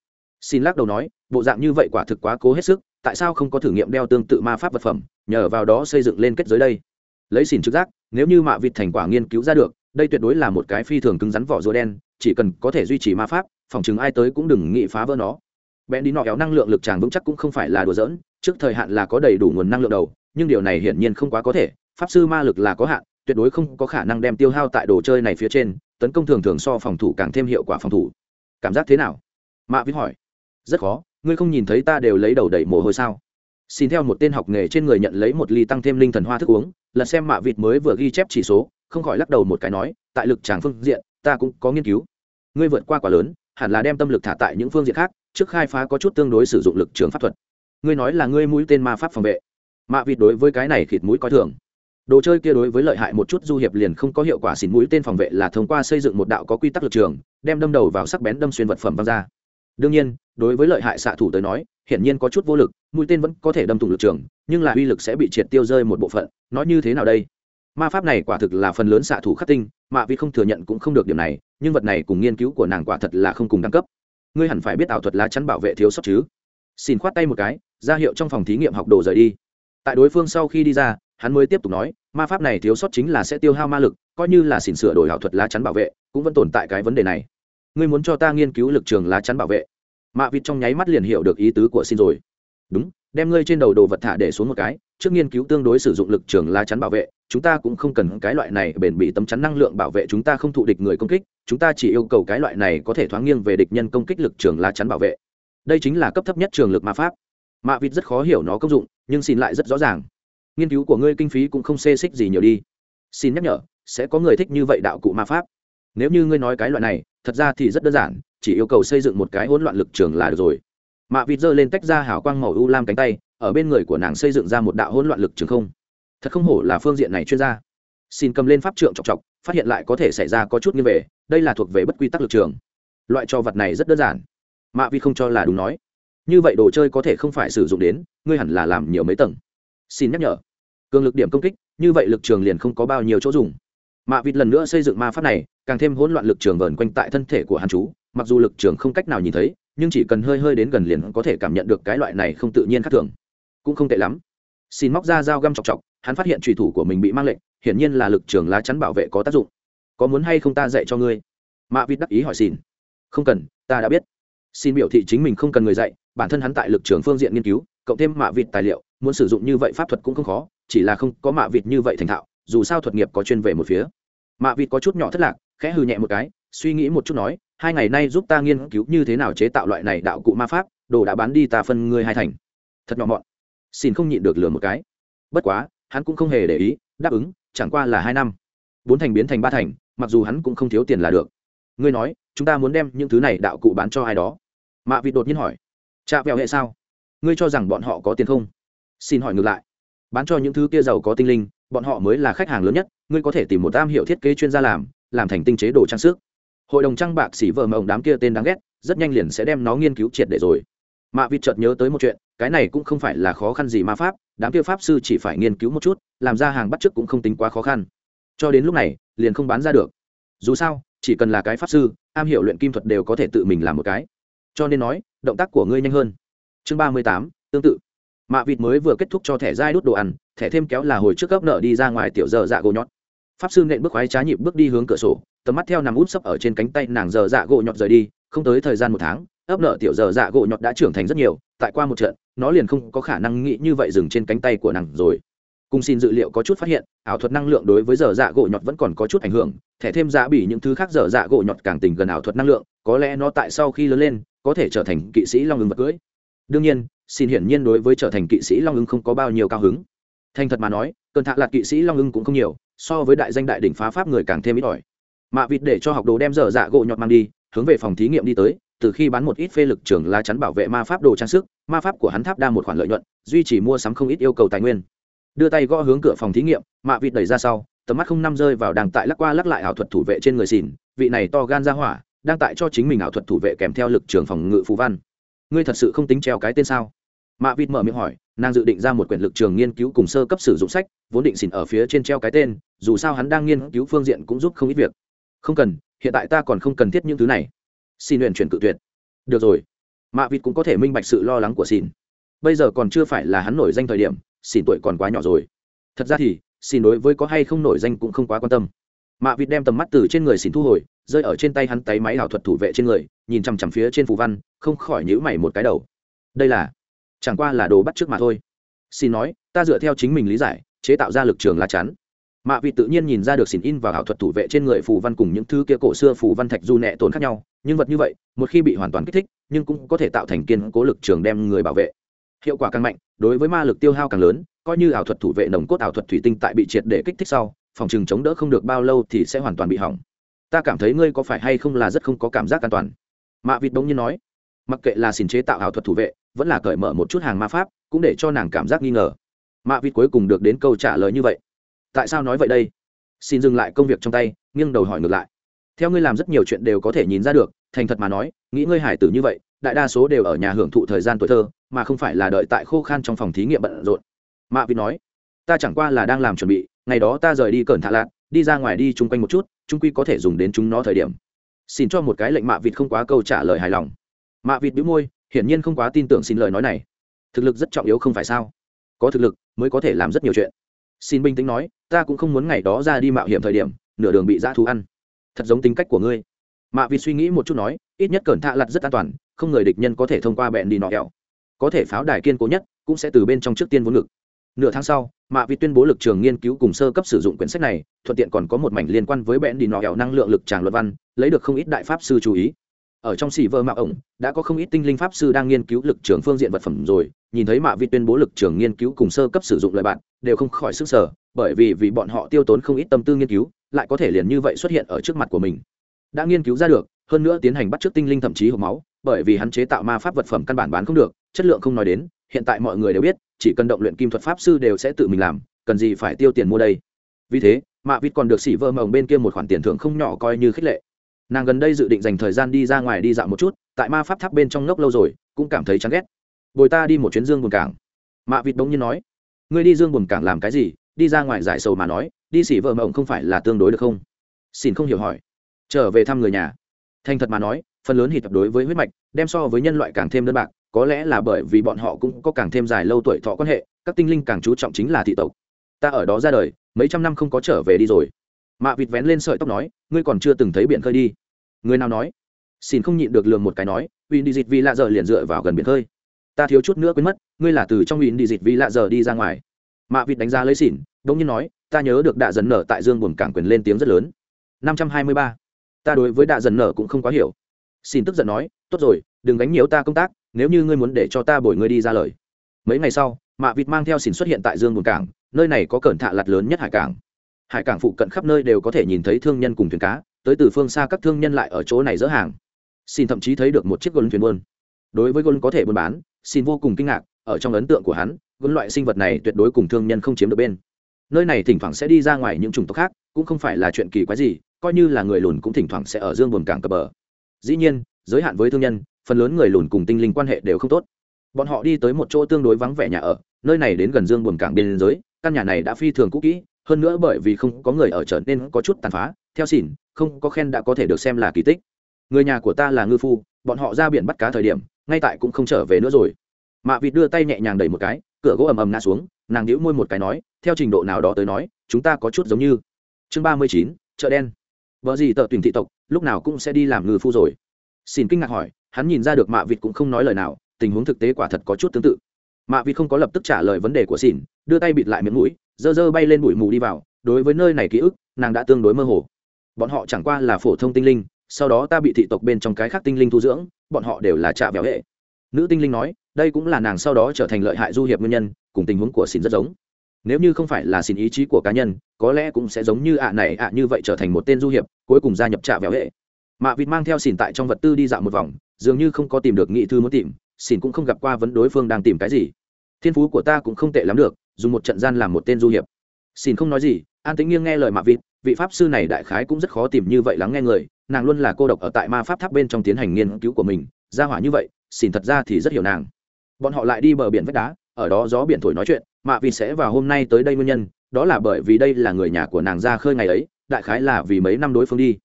Speaker 1: Xin lắc đầu nói, bộ dạng như vậy quả thực quá cố hết sức, tại sao không có thử nghiệm đeo tương tự ma pháp vật phẩm, nhờ vào đó xây dựng lên kết giới đây? Lấy xin trực giác, nếu như mạ vịt thành quả nghiên cứu ra được, đây tuyệt đối là một cái phi thường cứng rắn vỏ rùa đen, chỉ cần có thể duy trì ma pháp, phòng chứng ai tới cũng đừng nghĩ phá vỡ nó bèn đi nọ kéo năng lượng lực tràng vững chắc cũng không phải là đùa giỡn, trước thời hạn là có đầy đủ nguồn năng lượng đầu, nhưng điều này hiển nhiên không quá có thể, pháp sư ma lực là có hạn, tuyệt đối không có khả năng đem tiêu hao tại đồ chơi này phía trên, tấn công thường thường so phòng thủ càng thêm hiệu quả phòng thủ. Cảm giác thế nào? Mạ vít hỏi. Rất khó, ngươi không nhìn thấy ta đều lấy đầu đẩy mồ hôi sao? Xin theo một tên học nghề trên người nhận lấy một ly tăng thêm linh thần hoa thức uống lật xem mạ vịt mới vừa ghi chép chỉ số, không khỏi lắc đầu một cái nói, tại lực tràng phương diện, ta cũng có nghiên cứu. Ngươi vượt qua quá lớn, hẳn là đem tâm lực thả tại những phương diện khác trước khai phá có chút tương đối sử dụng lực trường pháp thuật. Ngươi nói là ngươi mũi tên ma pháp phòng vệ. Mạ vịt đối với cái này khịt mũi coi thường. Đồ chơi kia đối với lợi hại một chút du hiệp liền không có hiệu quả xỉn mũi tên phòng vệ là thông qua xây dựng một đạo có quy tắc lực trường, đem đâm đầu vào sắc bén đâm xuyên vật phẩm văng ra. Đương nhiên, đối với lợi hại xạ thủ tới nói, hiển nhiên có chút vô lực, mũi tên vẫn có thể đâm thủng lực trường, nhưng là uy lực sẽ bị triệt tiêu rơi một bộ phận. Nói như thế nào đây? Ma pháp này quả thực là phần lớn xạ thủ khắc tinh, mạ vì không thừa nhận cũng không được điểm này, nhưng vật này cùng nghiên cứu của nàng quả thật là không cùng đẳng cấp ngươi hẳn phải biết ảo thuật lá chắn bảo vệ thiếu sót chứ. Xin khoát tay một cái, ra hiệu trong phòng thí nghiệm học đồ rời đi. Tại đối phương sau khi đi ra, hắn mới tiếp tục nói, ma pháp này thiếu sót chính là sẽ tiêu hao ma lực, coi như là xỉn sửa đổi ảo thuật lá chắn bảo vệ, cũng vẫn tồn tại cái vấn đề này. Ngươi muốn cho ta nghiên cứu lực trường lá chắn bảo vệ? Mạ vịt trong nháy mắt liền hiểu được ý tứ của xin rồi. Đúng, đem ngươi trên đầu đồ vật thả để xuống một cái, trước nghiên cứu tương đối sử dụng lực trường lá chắn bảo vệ chúng ta cũng không cần cái loại này bền bị tấm chắn năng lượng bảo vệ chúng ta không thụ địch người công kích, chúng ta chỉ yêu cầu cái loại này có thể thoáng nghiêng về địch nhân công kích lực trường lá chắn bảo vệ. Đây chính là cấp thấp nhất trường lực ma pháp. Mạ vịt rất khó hiểu nó công dụng, nhưng xin lại rất rõ ràng. Nghiên cứu của ngươi kinh phí cũng không xê xích gì nhiều đi. Xin nhắc nhở, sẽ có người thích như vậy đạo cụ ma pháp. Nếu như ngươi nói cái loại này, thật ra thì rất đơn giản, chỉ yêu cầu xây dựng một cái hỗn loạn lực trường là được rồi. Mạ vịt giơ lên tách ra hào quang màu u lam cánh tay, ở bên người của nàng xây dựng ra một đạo hỗn loạn lực trường không thật không hổ là phương diện này chuyên gia. Xin cầm lên pháp trượng chọc chọc, phát hiện lại có thể xảy ra có chút như về, đây là thuộc về bất quy tắc lực trường. Loại cho vật này rất đơn giản. Mạ vi không cho là đúng nói. Như vậy đồ chơi có thể không phải sử dụng đến, ngươi hẳn là làm nhiều mấy tầng. Xin nhắc nhở. Cường lực điểm công kích, như vậy lực trường liền không có bao nhiêu chỗ dùng. Mạ vịt lần nữa xây dựng ma pháp này, càng thêm hỗn loạn lực trường vờn quanh tại thân thể của hàn chú, mặc dù lực trường không cách nào nhìn thấy, nhưng chỉ cần hơi hơi đến gần liền có thể cảm nhận được cái loại này không tự nhiên khác thường. Cũng không tệ lắm. Xin móc ra dao găm chọc chọc hắn phát hiện trùy thủ của mình bị mang lệnh, hiển nhiên là lực trường lá chắn bảo vệ có tác dụng. Có muốn hay không ta dạy cho ngươi? Mạ vịt đắc ý hỏi xin không cần, ta đã biết. Xin biểu thị chính mình không cần người dạy, bản thân hắn tại lực trường phương diện nghiên cứu, cộng thêm mạ vịt tài liệu, muốn sử dụng như vậy pháp thuật cũng không khó, chỉ là không có mạ vịt như vậy thành thạo, dù sao thuật nghiệp có chuyên về một phía. Mạ vịt có chút nhỏ thất lạc, khẽ hư nhẹ một cái, suy nghĩ một chút nói, hai ngày nay giúp ta nghiên cứu như thế nào chế tạo loại này đạo cụ ma pháp, đồ đã bán đi ta phân ngươi hai thành. Thật nhỏ mọn. Xin không nhịn được lừa một cái. Bất quá hắn cũng không hề để ý, đáp ứng, chẳng qua là hai năm. Bốn thành biến thành ba thành, mặc dù hắn cũng không thiếu tiền là được. Ngươi nói, chúng ta muốn đem những thứ này đạo cụ bán cho ai đó? Mạ vịt đột nhiên hỏi. Chạ vẹo hệ sao? Ngươi cho rằng bọn họ có tiền không? Xin hỏi ngược lại. Bán cho những thứ kia giàu có tinh linh, bọn họ mới là khách hàng lớn nhất, ngươi có thể tìm một tam hiệu thiết kế chuyên gia làm làm thành tinh chế đồ trang sức. Hội đồng trang bạc xỉ vợ mộng đám kia tên đáng ghét, rất nhanh liền sẽ đem nó nghiên cứu triệt để rồi. Mạ vịt chợt nhớ tới một chuyện, cái này cũng không phải là khó khăn gì ma pháp đám kia pháp sư chỉ phải nghiên cứu một chút, làm ra hàng bắt chước cũng không tính quá khó khăn. Cho đến lúc này, liền không bán ra được. Dù sao, chỉ cần là cái pháp sư, am hiểu luyện kim thuật đều có thể tự mình làm một cái. Cho nên nói, động tác của ngươi nhanh hơn. Chương ba mươi tám, tương tự. Mạ vịt mới vừa kết thúc cho thẻ dai đút đồ ăn, thẻ thêm kéo là hồi trước gấp nợ đi ra ngoài tiểu giờ dạ gỗ nhọt. Pháp sư nện bước khoái trá nhịp bước đi hướng cửa sổ, tầm mắt theo nằm út sấp ở trên cánh tay nàng giờ dạ gỗ nhọt rời đi. Không tới thời gian một tháng ấp nợ tiểu giờ dạ gỗ nhọt đã trưởng thành rất nhiều, tại qua một trận nó liền không có khả năng nghĩ như vậy dừng trên cánh tay của nàng rồi. Cùng xin dự liệu có chút phát hiện, ảo thuật năng lượng đối với giờ dạ gỗ nhọt vẫn còn có chút ảnh hưởng, thẻ thêm giá bị những thứ khác giờ dạ gỗ nhọt càng tình gần ảo thuật năng lượng, có lẽ nó tại sau khi lớn lên, có thể trở thành kỵ sĩ long ứng vật cưỡi đương nhiên, xin hiển nhiên đối với trở thành kỵ sĩ long ứng không có bao nhiêu cao hứng. Thành thật mà nói, cơn thạ lạc kỵ sĩ long ưng cũng không nhiều, so với đại danh đại đỉnh phá pháp người càng thêm ít ỏi. Mạ vịt để cho học đồ đem dở dạ gỗ nhọt mang đi, hướng về phòng thí nghiệm đi tới từ khi bán một ít phê lực trưởng lá chắn bảo vệ ma pháp đồ trang sức, ma pháp của hắn tháp đa một khoản lợi nhuận, duy trì mua sắm không ít yêu cầu tài nguyên. Đưa tay gõ hướng cửa phòng thí nghiệm, mạ vịt đẩy ra sau, tầm mắt không năm rơi vào đang tại lắc qua lắc lại ảo thuật thủ vệ trên người xỉn, vị này to gan ra hỏa, đang tại cho chính mình ảo thuật thủ vệ kèm theo lực trường phòng ngự phú văn. Ngươi thật sự không tính treo cái tên sao? Mạ vịt mở miệng hỏi, nàng dự định ra một quyển lực trường nghiên cứu cùng sơ cấp sử dụng sách, vốn định xỉn ở phía trên treo cái tên, dù sao hắn đang nghiên cứu phương diện cũng giúp không ít việc. Không cần, hiện tại ta còn không cần thiết những thứ này xin luyện chuyển cự tuyệt. Được rồi. Mạ vịt cũng có thể minh bạch sự lo lắng của xin. Bây giờ còn chưa phải là hắn nổi danh thời điểm, xin tuổi còn quá nhỏ rồi. Thật ra thì, xin đối với có hay không nổi danh cũng không quá quan tâm. Mạ vịt đem tầm mắt từ trên người xin thu hồi, rơi ở trên tay hắn tay máy ảo thuật thủ vệ trên người, nhìn chằm chằm phía trên phù văn, không khỏi nhữ mày một cái đầu. Đây là, chẳng qua là đồ bắt trước mà thôi. Xin nói, ta dựa theo chính mình lý giải, chế tạo ra lực trường lá chắn. Mạ vị tự nhiên nhìn ra được xin in và ảo thuật thủ vệ trên người phù văn cùng những thứ kia cổ xưa phù văn thạch du nẹ tồn khác nhau nhưng vật như vậy, một khi bị hoàn toàn kích thích, nhưng cũng có thể tạo thành kiên cố lực trường đem người bảo vệ. Hiệu quả càng mạnh, đối với ma lực tiêu hao càng lớn, coi như ảo thuật thủ vệ nồng cốt ảo thuật thủy tinh tại bị triệt để kích thích sau, phòng trường chống đỡ không được bao lâu thì sẽ hoàn toàn bị hỏng. Ta cảm thấy ngươi có phải hay không là rất không có cảm giác an toàn. Mạ vịt bỗng nhiên nói, mặc kệ là xin chế tạo ảo thuật thủ vệ, vẫn là cởi mở một chút hàng ma pháp, cũng để cho nàng cảm giác nghi ngờ. Mạ vịt cuối cùng được đến câu trả lời như vậy. Tại sao nói vậy đây? Xin dừng lại công việc trong tay, nghiêng đầu hỏi ngược lại theo ngươi làm rất nhiều chuyện đều có thể nhìn ra được, thành thật mà nói, nghĩ ngươi hải tử như vậy, đại đa số đều ở nhà hưởng thụ thời gian tuổi thơ, mà không phải là đợi tại khô khan trong phòng thí nghiệm bận rộn. Mạ vịt nói, ta chẳng qua là đang làm chuẩn bị, ngày đó ta rời đi cẩn thạ lạc đi ra ngoài đi chung quanh một chút, chung quy có thể dùng đến chúng nó thời điểm. Xin cho một cái lệnh mạ vịt không quá câu trả lời hài lòng. Mạ vịt bĩu môi, hiển nhiên không quá tin tưởng xin lời nói này. Thực lực rất trọng yếu không phải sao? Có thực lực mới có thể làm rất nhiều chuyện. Xin bình tĩnh nói, ta cũng không muốn ngày đó ra đi mạo hiểm thời điểm, nửa đường bị dã thú ăn thật giống tính cách của ngươi. Mạ vịt suy nghĩ một chút nói, ít nhất cẩn thạ lặt rất an toàn, không người địch nhân có thể thông qua bẹn đi nọ kẹo có thể pháo đài kiên cố nhất, cũng sẽ từ bên trong trước tiên vốn ngực nửa tháng sau, mạ vịt tuyên bố lực trường nghiên cứu cùng sơ cấp sử dụng quyển sách này, thuận tiện còn có một mảnh liên quan với bẹn đi nọ kẹo năng lượng lực tràng luật văn, lấy được không ít đại pháp sư chú ý. Ở trong xỉ vơ mạo ổng, đã có không ít tinh linh pháp sư đang nghiên cứu lực trường phương diện vật phẩm rồi, nhìn thấy mạ Vi tuyên bố lực trường nghiên cứu cùng sơ cấp sử dụng lời bạn, đều không khỏi sức sở bởi vì vì bọn họ tiêu tốn không ít tâm tư nghiên cứu lại có thể liền như vậy xuất hiện ở trước mặt của mình. Đã nghiên cứu ra được, hơn nữa tiến hành bắt chước tinh linh thậm chí hộp máu, bởi vì hắn chế tạo ma pháp vật phẩm căn bản bán không được, chất lượng không nói đến, hiện tại mọi người đều biết, chỉ cần động luyện kim thuật pháp sư đều sẽ tự mình làm, cần gì phải tiêu tiền mua đây. Vì thế, mạ vịt còn được xỉ vơ mồng bên kia một khoản tiền thưởng không nhỏ coi như khích lệ. Nàng gần đây dự định dành thời gian đi ra ngoài đi dạo một chút, tại ma pháp tháp bên trong ngốc lâu rồi, cũng cảm thấy chán ghét. Bồi ta đi một chuyến dương buồn cảng. Mạ vịt bỗng nhiên nói. Ngươi đi dương buồn cảng làm cái gì? Đi ra ngoài giải sầu mà nói, đi xỉ vợ mộng không phải là tương đối được không? Xin không hiểu hỏi. Trở về thăm người nhà. Thành thật mà nói, phần lớn hít tập đối với huyết mạch, đem so với nhân loại càng thêm đơn bạc, có lẽ là bởi vì bọn họ cũng có càng thêm dài lâu tuổi thọ quan hệ, các tinh linh càng chú trọng chính là thị tộc. Ta ở đó ra đời, mấy trăm năm không có trở về đi rồi. Mạ vịt vén lên sợi tóc nói, ngươi còn chưa từng thấy biển khơi đi. Người nào nói? Xin không nhịn được lường một cái nói uy đi dịch vì lạ giờ liền dựa vào gần biển khơi. Ta thiếu chút nữa quên mất, ngươi là từ trong uy đi dịch vì lạ giờ đi ra ngoài mạ vịt đánh giá lấy xỉn đ ỗ n g nhiên nói, ta nhớ được đạ dần nở tại dương buồn cảng quyền lên tiếng rất lớn. Năm trăm hai mươi ba. Ta đối với đạ dần nở cũng không quá hiểu. Xin tức giận nói, tốt rồi, đừng gánh nhiều ta công tác, nếu như ngươi muốn để cho ta bồi ngươi đi ra lời. Mấy ngày sau, mạ vịt mang theo xỉn xuất hiện tại dương buồn cảng, nơi này có cẩn thạ lặt lớn nhất hải cảng. Hải cảng phụ cận khắp nơi đều có thể nhìn thấy thương nhân cùng thuyền cá, tới từ phương xa các thương nhân lại ở chỗ này dỡ hàng. Xin thậm chí thấy được một chiếc gôn thuyền buôn. Đối với gôn có thể buôn bán xin vô cùng kinh ngạc, ở trong ấn tượng của hắn gôn loại sinh vật này tuyệt đối cùng thương nhân không chiếm được bên. Nơi này thỉnh thoảng sẽ đi ra ngoài những chủng tộc khác, cũng không phải là chuyện kỳ quái gì, coi như là người lùn cũng thỉnh thoảng sẽ ở dương buồn cảng cập bờ. Dĩ nhiên, giới hạn với thương nhân, phần lớn người lùn cùng tinh linh quan hệ đều không tốt. Bọn họ đi tới một chỗ tương đối vắng vẻ nhà ở, nơi này đến gần dương buồn cảng biên giới, căn nhà này đã phi thường cũ kỹ, hơn nữa bởi vì không có người ở trở nên có chút tàn phá, theo xỉn, không có khen đã có thể được xem là kỳ tích. Người nhà của ta là ngư phu, bọn họ ra biển bắt cá thời điểm, ngay tại cũng không trở về nữa rồi mạ vịt đưa tay nhẹ nhàng đẩy một cái, cửa gỗ ầm ầm ngã xuống, nàng đĩu môi một cái nói, theo trình độ nào đó tới nói, chúng ta có chút giống như. Chương ba mươi chín, chợ đen. Vợ gì tờ tuyển thị tộc, lúc nào cũng sẽ đi làm ngư phu rồi. Xin kinh ngạc hỏi, hắn nhìn ra được mạ vịt cũng không nói lời nào, tình huống thực tế quả thật có chút tương tự. Mạ vịt không có lập tức trả lời vấn đề của xỉn đưa tay bịt lại miệng mũi, dơ dơ bay lên bụi mù đi vào, đối với nơi này ký ức, nàng đã tương đối mơ hồ. Bọn họ chẳng qua là phổ thông tinh linh, sau đó ta bị thị tộc bên trong cái khác tinh linh thu dưỡng, bọn họ đều là trạ véo hệ. Nữ tinh linh nói đây cũng là nàng sau đó trở thành lợi hại du hiệp nguyên nhân, cùng tình huống của xin rất giống. Nếu như không phải là xin ý chí của cá nhân, có lẽ cũng sẽ giống như ạ này ạ như vậy trở thành một tên du hiệp, cuối cùng gia nhập trạ véo hệ. Mạ vịt mang theo xỉn tại trong vật tư đi dạo một vòng, dường như không có tìm được nghị thư muốn tìm xỉn cũng không gặp qua vấn đối phương đang tìm cái gì. Thiên phú của ta cũng không tệ lắm được, dùng một trận gian làm một tên du hiệp. Xỉn không nói gì, an tính nghiêng nghe lời mạ vịt, vị pháp sư này đại khái cũng rất khó tìm như vậy lắng nghe người, nàng luôn là cô độc ở tại ma pháp tháp bên trong tiến hành nghiên cứu của mình ra hỏa như vậy xỉn thật ra thì rất hiểu nàng bọn họ lại đi bờ biển vách đá, ở đó gió biển thổi nói chuyện, mạ vì sẽ vào hôm nay tới đây nguyên nhân, đó là bởi vì đây là người nhà của nàng ra khơi ngày ấy, đại khái là vì mấy năm đối phương đi.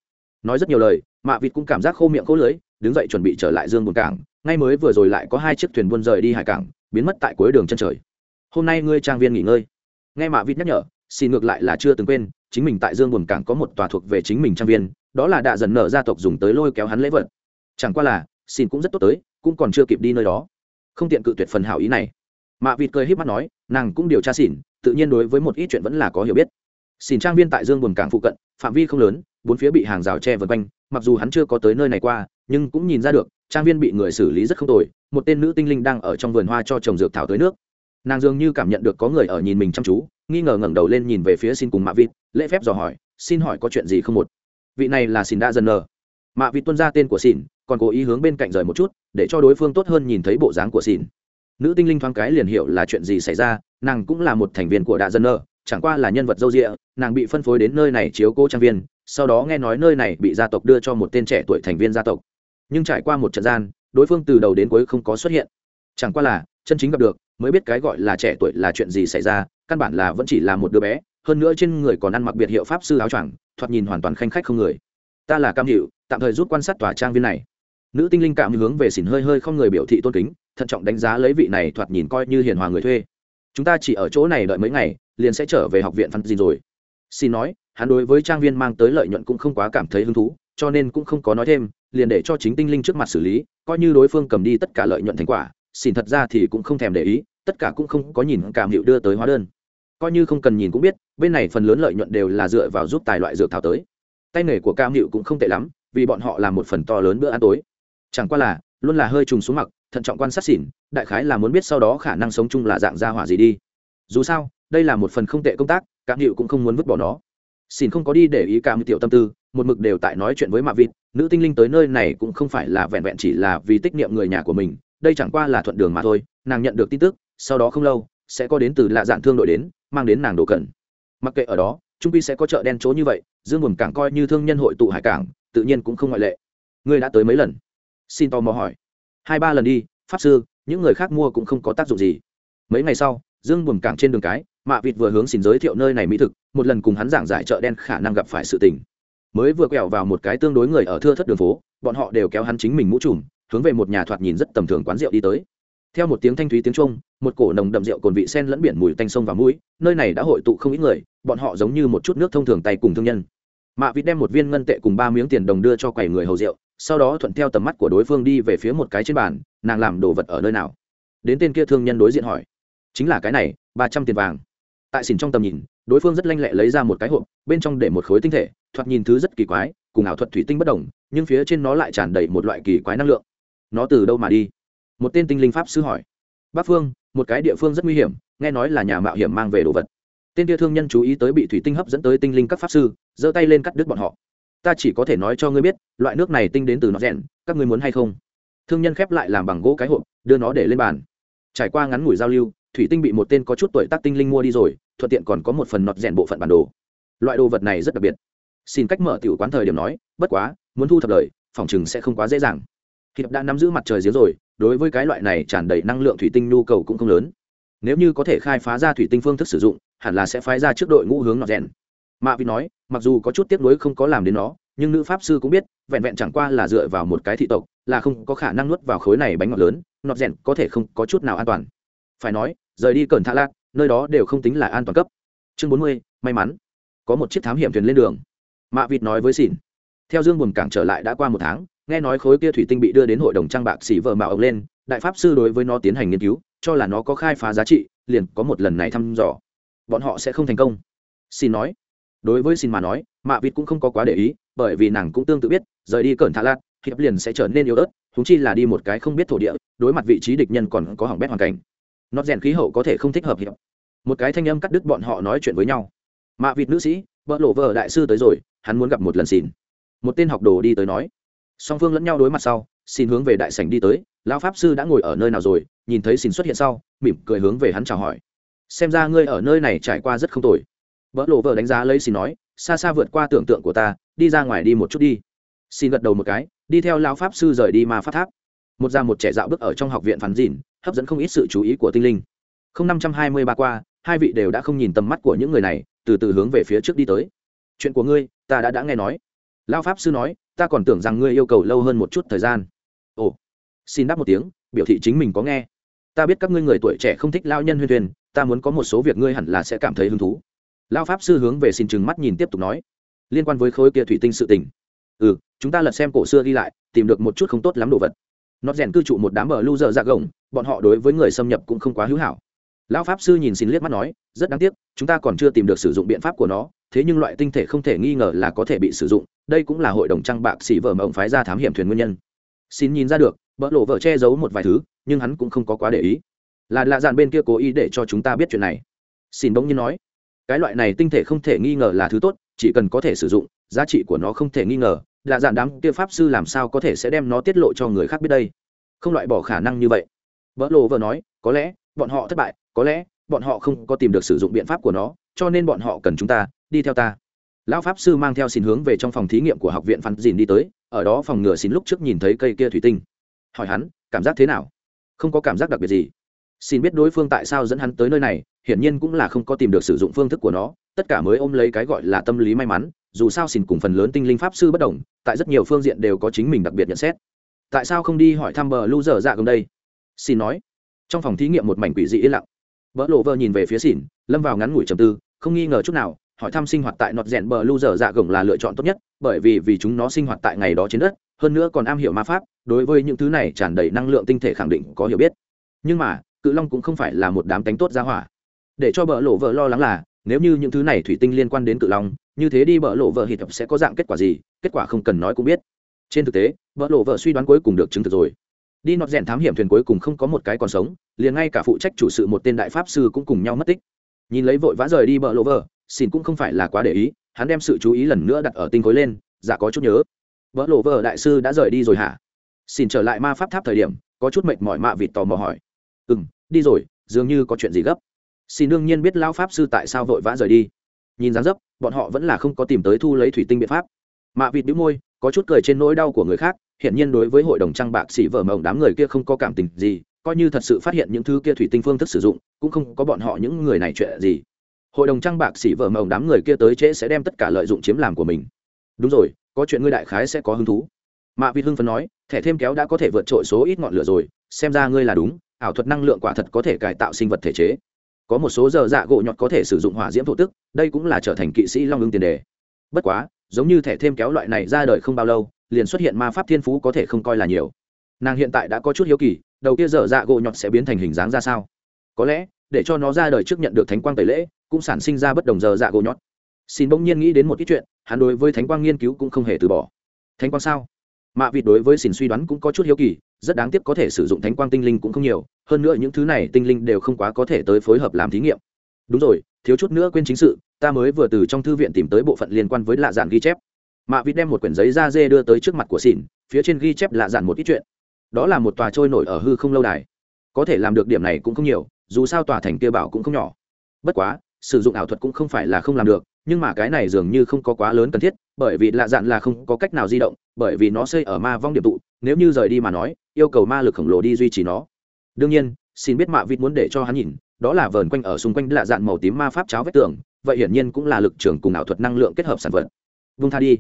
Speaker 1: Nói rất nhiều lời, mạ vịt cũng cảm giác khô miệng khô lưới đứng dậy chuẩn bị trở lại dương buồn cảng, ngay mới vừa rồi lại có hai chiếc thuyền buôn rời đi hải cảng, biến mất tại cuối đường chân trời. Hôm nay ngươi trang viên nghỉ ngơi. Nghe mạ vịt nhắc nhở, xin ngược lại là chưa từng quên, chính mình tại dương buồn cảng có một tòa thuộc về chính mình trang viên, đó là đạ dần nở gia tộc dùng tới lôi kéo hắn lễ vật. Chẳng qua là, xin cũng rất tốt tới, cũng còn chưa kịp đi nơi đó không tiện cự tuyệt phần hảo ý này. Mạ vịt cười h í p mắt nói, nàng cũng điều tra xỉn, tự nhiên đối với một ít chuyện vẫn là có hiểu biết. Xỉn trang viên tại dương buồn cảng phụ cận, phạm vi không lớn, bốn phía bị hàng rào tre vượt quanh, mặc dù hắn chưa có tới nơi này qua, nhưng cũng nhìn ra được, trang viên bị người xử lý rất không tồi, một tên nữ tinh linh đang ở trong vườn hoa cho trồng dược thảo tới nước. Nàng dường như cảm nhận được có người ở nhìn mình chăm chú, nghi ngờ ngẩng đầu lên nhìn về phía xin cùng mạ vịt, lễ phép dò hỏi, xin hỏi có chuyện gì không một? Vị này là xin đã dần nờ. Mạ vịt tuân ra tên của xin còn cố ý hướng bên cạnh rời một chút, để cho đối phương tốt hơn nhìn thấy bộ dáng của xỉn. nữ tinh linh thoáng cái liền hiểu là chuyện gì xảy ra, nàng cũng là một thành viên của đạ dân nơ, chẳng qua là nhân vật dâu rịa nàng bị phân phối đến nơi này chiếu cố trang viên, sau đó nghe nói nơi này bị gia tộc đưa cho một tên trẻ tuổi thành viên gia tộc. Nhưng trải qua một trận gian, đối phương từ đầu đến cuối không có xuất hiện. Chẳng qua là, chân chính gặp được, mới biết cái gọi là trẻ tuổi là chuyện gì xảy ra, căn bản là vẫn chỉ là một đứa bé, hơn nữa trên người còn ăn mặc biệt hiệu pháp sư áo choàng, thoạt nhìn hoàn toàn khanh khách không người. Ta là cam hiệu tạm thời giúp quan sát tòa trang viên này nữ tinh linh cảm hướng về xỉn hơi hơi không người biểu thị tôn kính, thận trọng đánh giá lấy vị này thoạt nhìn coi như hiền hòa người thuê. Chúng ta chỉ ở chỗ này đợi mấy ngày, liền sẽ trở về học viện phân gì rồi. Xin nói, hắn đối với trang viên mang tới lợi nhuận cũng không quá cảm thấy hứng thú, cho nên cũng không có nói thêm, liền để cho chính tinh linh trước mặt xử lý, coi như đối phương cầm đi tất cả lợi nhuận thành quả xin thật ra thì cũng không thèm để ý, tất cả cũng không có nhìn cảm hiệu đưa tới hóa đơn. Coi như không cần nhìn cũng biết, bên này phần lớn lợi nhuận đều là dựa vào giúp tài loại dược thảo tới. Tay nghề của cam hiệu cũng không tệ lắm, vì bọn họ làm một phần to lớn bữa ăn tối chẳng qua là, luôn là hơi trùng xuống mặc thận trọng quan sát xỉn, đại khái là muốn biết sau đó khả năng sống chung là dạng gia hỏa gì đi. Dù sao, đây là một phần không tệ công tác cảm hiệu cũng không muốn vứt bỏ nó. Xỉn không có đi để ý cảm tiểu tâm tư, một mực đều tại nói chuyện với mạ vịt, nữ tinh linh tới nơi này cũng không phải là vẹn vẹn chỉ là vì tích niệm người nhà của mình, đây chẳng qua là thuận đường mà thôi, nàng nhận được tin tức, sau đó không lâu, sẽ có đến từ lạ dạng thương đội đến, mang đến nàng đồ cần. Mặc kệ ở đó, trung pi sẽ có chợ đen chỗ như vậy, dương buồn cảng coi như thương nhân hội tụ hải cảng, tự nhiên cũng không ngoại lệ. Ngươi đã tới mấy lần? Xin tò mò hỏi. Hai ba lần đi, pháp sư, những người khác mua cũng không có tác dụng gì. Mấy ngày sau, dương buồm cảng trên đường cái, mạ vịt vừa hướng xin giới thiệu nơi này mỹ thực, một lần cùng hắn giảng giải chợ đen khả năng gặp phải sự tình. Mới vừa quẹo vào một cái tương đối người ở thưa thất đường phố, bọn họ đều kéo hắn chính mình mũ trùm, hướng về một nhà thoạt nhìn rất tầm thường quán rượu đi tới. Theo một tiếng thanh thúy tiếng trung một cổ nồng đậm rượu cồn vị sen lẫn biển mùi tanh sông và mũi, nơi này đã hội tụ không ít người, bọn họ giống như một chút nước thông thường tay cùng thương nhân. Mạ vịt đem một viên ngân tệ cùng ba miếng tiền đồng đưa cho quầy người hầu rượu sau đó thuận theo tầm mắt của đối phương đi về phía một cái trên bàn, nàng làm đồ vật ở nơi nào? Đến tên kia thương nhân đối diện hỏi. Chính là cái này, ba trăm tiền vàng. Tại xỉn trong tầm nhìn, đối phương rất lanh lẹ lấy ra một cái hộp, bên trong để một khối tinh thể, thoạt nhìn thứ rất kỳ quái, cùng ảo thuật thủy tinh bất đồng, nhưng phía trên nó lại tràn đầy một loại kỳ quái năng lượng. Nó từ đâu mà đi? Một tên tinh linh pháp sư hỏi. Bắc phương, một cái địa phương rất nguy hiểm, nghe nói là nhà mạo hiểm mang về đồ vật. Tên kia thương nhân chú ý tới bị thủy tinh hấp dẫn tới tinh linh các pháp sư, giơ tay lên cắt đứt bọn họ ta chỉ có thể nói cho ngươi biết, loại nước này tinh đến từ nó rèn, các ngươi muốn hay không? Thương nhân khép lại làm bằng gỗ cái hộp, đưa nó để lên bàn. Trải qua ngắn ngủi giao lưu, thủy tinh bị một tên có chút tuổi tác tinh linh mua đi rồi, thuận tiện còn có một phần nọt rèn bộ phận bản đồ. Loại đồ vật này rất đặc biệt. Xin cách mở tiểu quán thời điểm nói, bất quá, muốn thu thập lời, phòng chừng sẽ không quá dễ dàng. Hiệp đã nắm giữ mặt trời giếng rồi, đối với cái loại này tràn đầy năng lượng thủy tinh nhu cầu cũng không lớn. Nếu như có thể khai phá ra thủy tinh phương thức sử dụng, hẳn là sẽ phái ra trước đội ngũ hướng nọt rèn mạ vịt nói, mặc dù có chút tiếc nuối không có làm đến nó, nhưng nữ pháp sư cũng biết, vẹn vẹn chẳng qua là dựa vào một cái thị tộc, là không có khả năng nuốt vào khối này bánh ngọt lớn, nọt rèn có thể không có chút nào an toàn. Phải nói, rời đi cẩn thạ lạc nơi đó đều không tính là an toàn cấp. Chương bốn mươi, may mắn. Có một chiếc thám hiểm thuyền lên đường. Mạ vịt nói với xỉn theo dương buồn cảng trở lại đã qua một tháng, nghe nói khối kia thủy tinh bị đưa đến hội đồng trang bạc xỉ vợ mạo ông lên, đại pháp sư đối với nó tiến hành nghiên cứu, cho là nó có khai phá giá trị, liền có một lần này thăm dò. Bọn họ sẽ không thành công. Xin nói đối với xin mà nói, mạ vịt cũng không có quá để ý, bởi vì nàng cũng tương tự biết, rời đi cẩn thạ lạc hiệp liền sẽ trở nên yếu ớt húng chi là đi một cái không biết thổ địa, đối mặt vị trí địch nhân còn có hỏng bét hoàn cảnh. Nó rèn khí hậu có thể không thích hợp hiệp. Một cái thanh âm cắt đứt bọn họ nói chuyện với nhau. Mạ vịt nữ sĩ vợ lộ vợ đại sư tới rồi, hắn muốn gặp một lần xin. Một tên học đồ đi tới nói. Song phương lẫn nhau đối mặt sau, xin hướng về đại sảnh đi tới, lão pháp sư đã ngồi ở nơi nào rồi, nhìn thấy xin xuất hiện sau, mỉm cười hướng về hắn chào hỏi. Xem ra ngươi ở nơi này trải qua rất không tồi vợ lộ vợ đánh giá lấy xin nói, xa xa vượt qua tưởng tượng của ta, đi ra ngoài đi một chút đi. Xin gật đầu một cái, đi theo lão pháp sư rời đi ma pháp tháp. Một già một trẻ dạo bước ở trong học viện phản dìn hấp dẫn không ít sự chú ý của tinh linh. Không năm trăm hai mươi ba qua, hai vị đều đã không nhìn tầm mắt của những người này, từ từ hướng về phía trước đi tới. Chuyện của ngươi, ta đã đã nghe nói. Lão pháp sư nói, ta còn tưởng rằng ngươi yêu cầu lâu hơn một chút thời gian. Ồ. Xin đáp một tiếng, biểu thị chính mình có nghe. Ta biết các ngươi người tuổi trẻ không thích lao nhân huyên thuyền ta muốn có một số việc ngươi hẳn là sẽ cảm thấy hứng thú lao pháp sư hướng về xin chừng mắt nhìn tiếp tục nói, liên quan với khối kia thủy tinh sự tình. Ừ chúng ta lật xem cổ xưa ghi lại, tìm được một chút không tốt lắm đồ vật. Nó rèn cư trụ một đám bờ lưu dở dạ gồng, bọn họ đối với người xâm nhập cũng không quá hữu hảo. Lão pháp sư nhìn xin liếc mắt nói, rất đáng tiếc, chúng ta còn chưa tìm được sử dụng biện pháp của nó, thế nhưng loại tinh thể không thể nghi ngờ là có thể bị sử dụng, đây cũng là hội đồng trăng bạc xỉ vợ mộng phái ra thám hiểm thuyền nguyên nhân. Xin nhìn ra được, bỡ lộ vợ che giấu một vài thứ, nhưng hắn cũng không có quá để ý. Là lạ dàn bên kia cố ý để cho chúng ta biết chuyện này. Xin bỗng nhiên nói cái loại này tinh thể không thể nghi ngờ là thứ tốt, chỉ cần có thể sử dụng, giá trị của nó không thể nghi ngờ, là dạn đám kia pháp sư làm sao có thể sẽ đem nó tiết lộ cho người khác biết đây? Không loại bỏ khả năng như vậy. Vợ lộ vợ nói, có lẽ, bọn họ thất bại, có lẽ, bọn họ không có tìm được sử dụng biện pháp của nó, cho nên bọn họ cần chúng ta, đi theo ta. Lão pháp sư mang theo xin hướng về trong phòng thí nghiệm của học viện phan dìn đi tới, ở đó phòng ngừa xin lúc trước nhìn thấy cây kia thủy tinh. Hỏi hắn, cảm giác thế nào? Không có cảm giác đặc biệt gì. Xin biết đối phương tại sao dẫn hắn tới nơi này hiển nhiên cũng là không có tìm được sử dụng phương thức của nó, tất cả mới ôm lấy cái gọi là tâm lý may mắn, dù sao xin cùng phần lớn tinh linh pháp sư bất đồng, tại rất nhiều phương diện đều có chính mình đặc biệt nhận xét. Tại sao không đi hỏi thăm bờ lưu dở dạ gần đây? Xin nói. Trong phòng thí nghiệm một mảnh quỷ dị yên lặng. Vỡ lộ vợ nhìn về phía xỉn, lâm vào ngắn ngủi trầm tư, không nghi ngờ chút nào, hỏi thăm sinh hoạt tại nọt rèn bờ lưu dở dạ gồng là lựa chọn tốt nhất, bởi vì vì chúng nó sinh hoạt tại ngày đó trên đất, hơn nữa còn am hiểu ma pháp, đối với những thứ này tràn đầy năng lượng tinh thể khẳng định có hiểu biết. Nhưng mà, cự long cũng không phải là một đám tánh tốt ra hỏa để cho bợ lộ vợ lo lắng là, nếu như những thứ này thủy tinh liên quan đến cự long, như thế đi bợ lộ vợ hít sẽ có dạng kết quả gì, kết quả không cần nói cũng biết. Trên thực tế bợ lộ vợ suy đoán cuối cùng được chứng thực rồi. Đi nọt rèn thám hiểm thuyền cuối cùng không có một cái còn sống, liền ngay cả phụ trách chủ sự một tên đại pháp sư cũng cùng nhau mất tích. Nhìn lấy vội vã rời đi bợ lộ vợ xin cũng không phải là quá để ý, hắn đem sự chú ý lần nữa đặt ở tinh khối lên dạ có chút nhớ. Bợ lộ vợ đại sư đã rời đi rồi hả? Xin trở lại ma pháp tháp thời điểm, có chút mệt mỏi mạ vịt tò mò hỏi. Ừ đi rồi, dường như có chuyện gì gấp xin đương nhiên biết lão pháp sư tại sao vội vã rời đi. Nhìn dáng dấp, bọn họ vẫn là không có tìm tới thu lấy thủy tinh biện pháp. Mạ vịt đĩu môi, có chút cười trên nỗi đau của người khác hiện nhiên đối với hội đồng trang bạc xỉ vợ mộng đám người kia không có cảm tình gì, coi như thật sự phát hiện những thứ kia thủy tinh phương thức sử dụng, cũng không có bọn họ những người này chuyện gì. Hội đồng trang bạc xỉ vợ mộng đám người kia tới trễ sẽ đem tất cả lợi dụng chiếm làm của mình. Đúng rồi, có chuyện ngươi đại khái sẽ có hứng thú. Mạ vịt hưng phấn nói, thẻ thêm kéo đã có thể vượt trội số ít ngọn lửa rồi, xem ra ngươi là đúng, ảo thuật năng lượng quả thật có thể cải tạo sinh vật thể chế có một số giờ dạ gỗ nhọt có thể sử dụng hỏa diễm thổ tức, đây cũng là trở thành kỵ sĩ long ưng tiền đề. Bất quá, giống như thẻ thêm kéo loại này ra đời không bao lâu, liền xuất hiện ma pháp thiên phú có thể không coi là nhiều. Nàng hiện tại đã có chút hiếu kỳ, đầu kia dở dạ gỗ nhọt sẽ biến thành hình dáng ra sao? Có lẽ, để cho nó ra đời trước nhận được thánh quang tẩy lễ, cũng sản sinh ra bất đồng dở dạ gỗ nhọt. Xin bỗng nhiên nghĩ đến một ít chuyện, hắn đối với thánh quang nghiên cứu cũng không hề từ bỏ. Thánh quang sao? Mạ vịt đối với xin suy đoán cũng có chút hiếu kỳ rất đáng tiếc có thể sử dụng thánh quang tinh linh cũng không nhiều, hơn nữa những thứ này tinh linh đều không quá có thể tới phối hợp làm thí nghiệm. Đúng rồi, thiếu chút nữa quên chính sự, ta mới vừa từ trong thư viện tìm tới bộ phận liên quan với lạ dạn ghi chép. Mạ vịt đem một quyển giấy da dê đưa tới trước mặt của xỉn phía trên ghi chép lạ dạn một ít chuyện. Đó là một tòa trôi nổi ở hư không lâu đài. Có thể làm được điểm này cũng không nhiều, dù sao tòa thành kia bảo cũng không nhỏ. Bất quá, sử dụng ảo thuật cũng không phải là không làm được, nhưng mà cái này dường như không có quá lớn cần thiết, bởi vì lạ dạn là không có cách nào di động bởi vì nó xây ở ma vong điểm tụ, nếu như rời đi mà nói, yêu cầu ma lực khổng lồ đi duy trì nó. Đương nhiên, xin biết mạ vịt muốn để cho hắn nhìn, đó là vờn quanh ở xung quanh lạ dạn màu tím ma pháp cháo vết tường, vậy hiển nhiên cũng là lực trường cùng ảo thuật năng lượng kết hợp sản vật. Vung tha đi.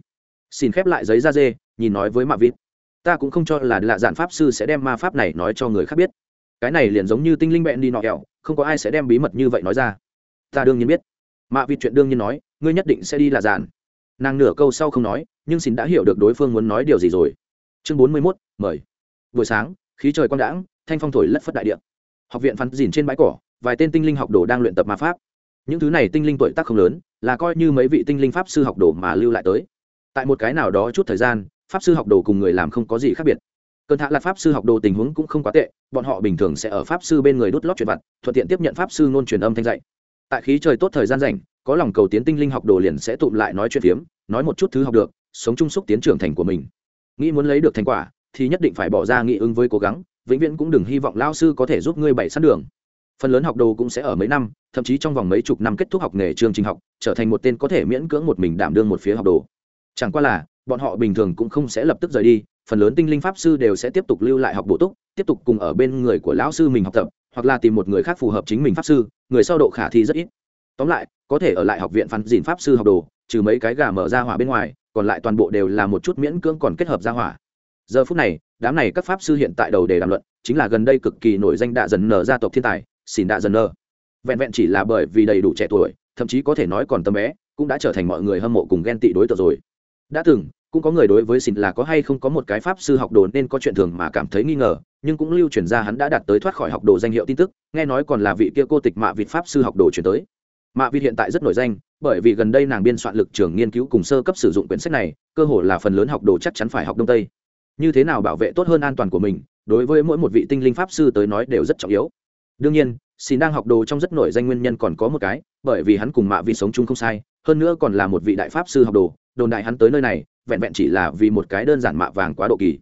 Speaker 1: Xin khép lại giấy da dê, nhìn nói với mạ vịt. Ta cũng không cho là lạ dạn pháp sư sẽ đem ma pháp này nói cho người khác biết. Cái này liền giống như tinh linh bẹn đi nọ kẹo, không có ai sẽ đem bí mật như vậy nói ra. Ta đương nhiên biết. Mạ vịt chuyện đương nhiên nói, ngươi nhất định sẽ đi lạ dạn nàng nửa câu sau không nói, nhưng xin đã hiểu được đối phương muốn nói điều gì rồi. Chương bốn mươi mốt, mời. Buổi sáng, khí trời quang đãng, thanh phong thổi lất phất đại điện học viện phắn dìn trên bãi cỏ, vài tên tinh linh học đồ đang luyện tập ma pháp. Những thứ này tinh linh tuổi tác không lớn, là coi như mấy vị tinh linh pháp sư học đồ mà lưu lại tới. Tại một cái nào đó chút thời gian, pháp sư học đồ cùng người làm không có gì khác biệt. Cơn thạ là pháp sư học đồ tình huống cũng không quá tệ, bọn họ bình thường sẽ ở pháp sư bên người đốt lót truyền vặt, thuận tiện tiếp nhận pháp sư ngôn truyền âm thanh dạy. Tại khí trời tốt thời gian rảnh có lòng cầu tiến tinh linh học đồ liền sẽ tụm lại nói chuyện phiếm, nói một chút thứ học được, sống chung xúc tiến trưởng thành của mình. Nghĩ muốn lấy được thành quả, thì nhất định phải bỏ ra nghị ứng với cố gắng, vĩnh viễn cũng đừng hy vọng lao sư có thể giúp ngươi bảy sẵn đường. Phần lớn học đồ cũng sẽ ở mấy năm, thậm chí trong vòng mấy chục năm kết thúc học nghề chương trình học, trở thành một tên có thể miễn cưỡng một mình đảm đương một phía học đồ. Chẳng qua là, bọn họ bình thường cũng không sẽ lập tức rời đi, phần lớn tinh linh pháp sư đều sẽ tiếp tục lưu lại học bổ túc, tiếp tục cùng ở bên người của lão sư mình học tập, hoặc là tìm một người khác phù hợp chính mình pháp sư, người sau độ khả thi rất ít tóm lại, có thể ở lại học viện phán dìn pháp sư học đồ, trừ mấy cái gà mở ra hỏa bên ngoài, còn lại toàn bộ đều là một chút miễn cưỡng còn kết hợp ra hỏa. Giờ phút này, đám này các pháp sư hiện tại đầu đề đàm luận, chính là gần đây cực kỳ nổi danh đạ dần nở gia tộc thiên tài xin đạ dần nở vẹn vẹn chỉ là bởi vì đầy đủ trẻ tuổi, thậm chí có thể nói còn tâm bé, cũng đã trở thành mọi người hâm mộ cùng ghen tị đối tượng rồi. Đã từng, cũng có người đối với xin là có hay không có một cái pháp sư học đồ nên có chuyện thường mà cảm thấy nghi ngờ, nhưng cũng lưu truyền ra hắn đã đạt tới thoát khỏi học đồ danh hiệu tin tức, nghe nói còn là vị kia cô tịch mạ vịt pháp sư học đồ chuyển tới mạ vịt hiện tại rất nổi danh, bởi vì gần đây nàng biên soạn lực trường nghiên cứu cùng sơ cấp sử dụng quyển sách này, cơ hội là phần lớn học đồ chắc chắn phải học đông tây. Như thế nào bảo vệ tốt hơn an toàn của mình, đối với mỗi một vị tinh linh pháp sư tới nói đều rất trọng yếu. Đương nhiên, xin đang học đồ trong rất nổi danh nguyên nhân còn có một cái, bởi vì hắn cùng mạ vịt sống chung không sai, hơn nữa còn là một vị đại pháp sư học đồ, đồn đại hắn tới nơi này, vẹn vẹn chỉ là vì một cái đơn giản mạ vàng quá độ kỳ.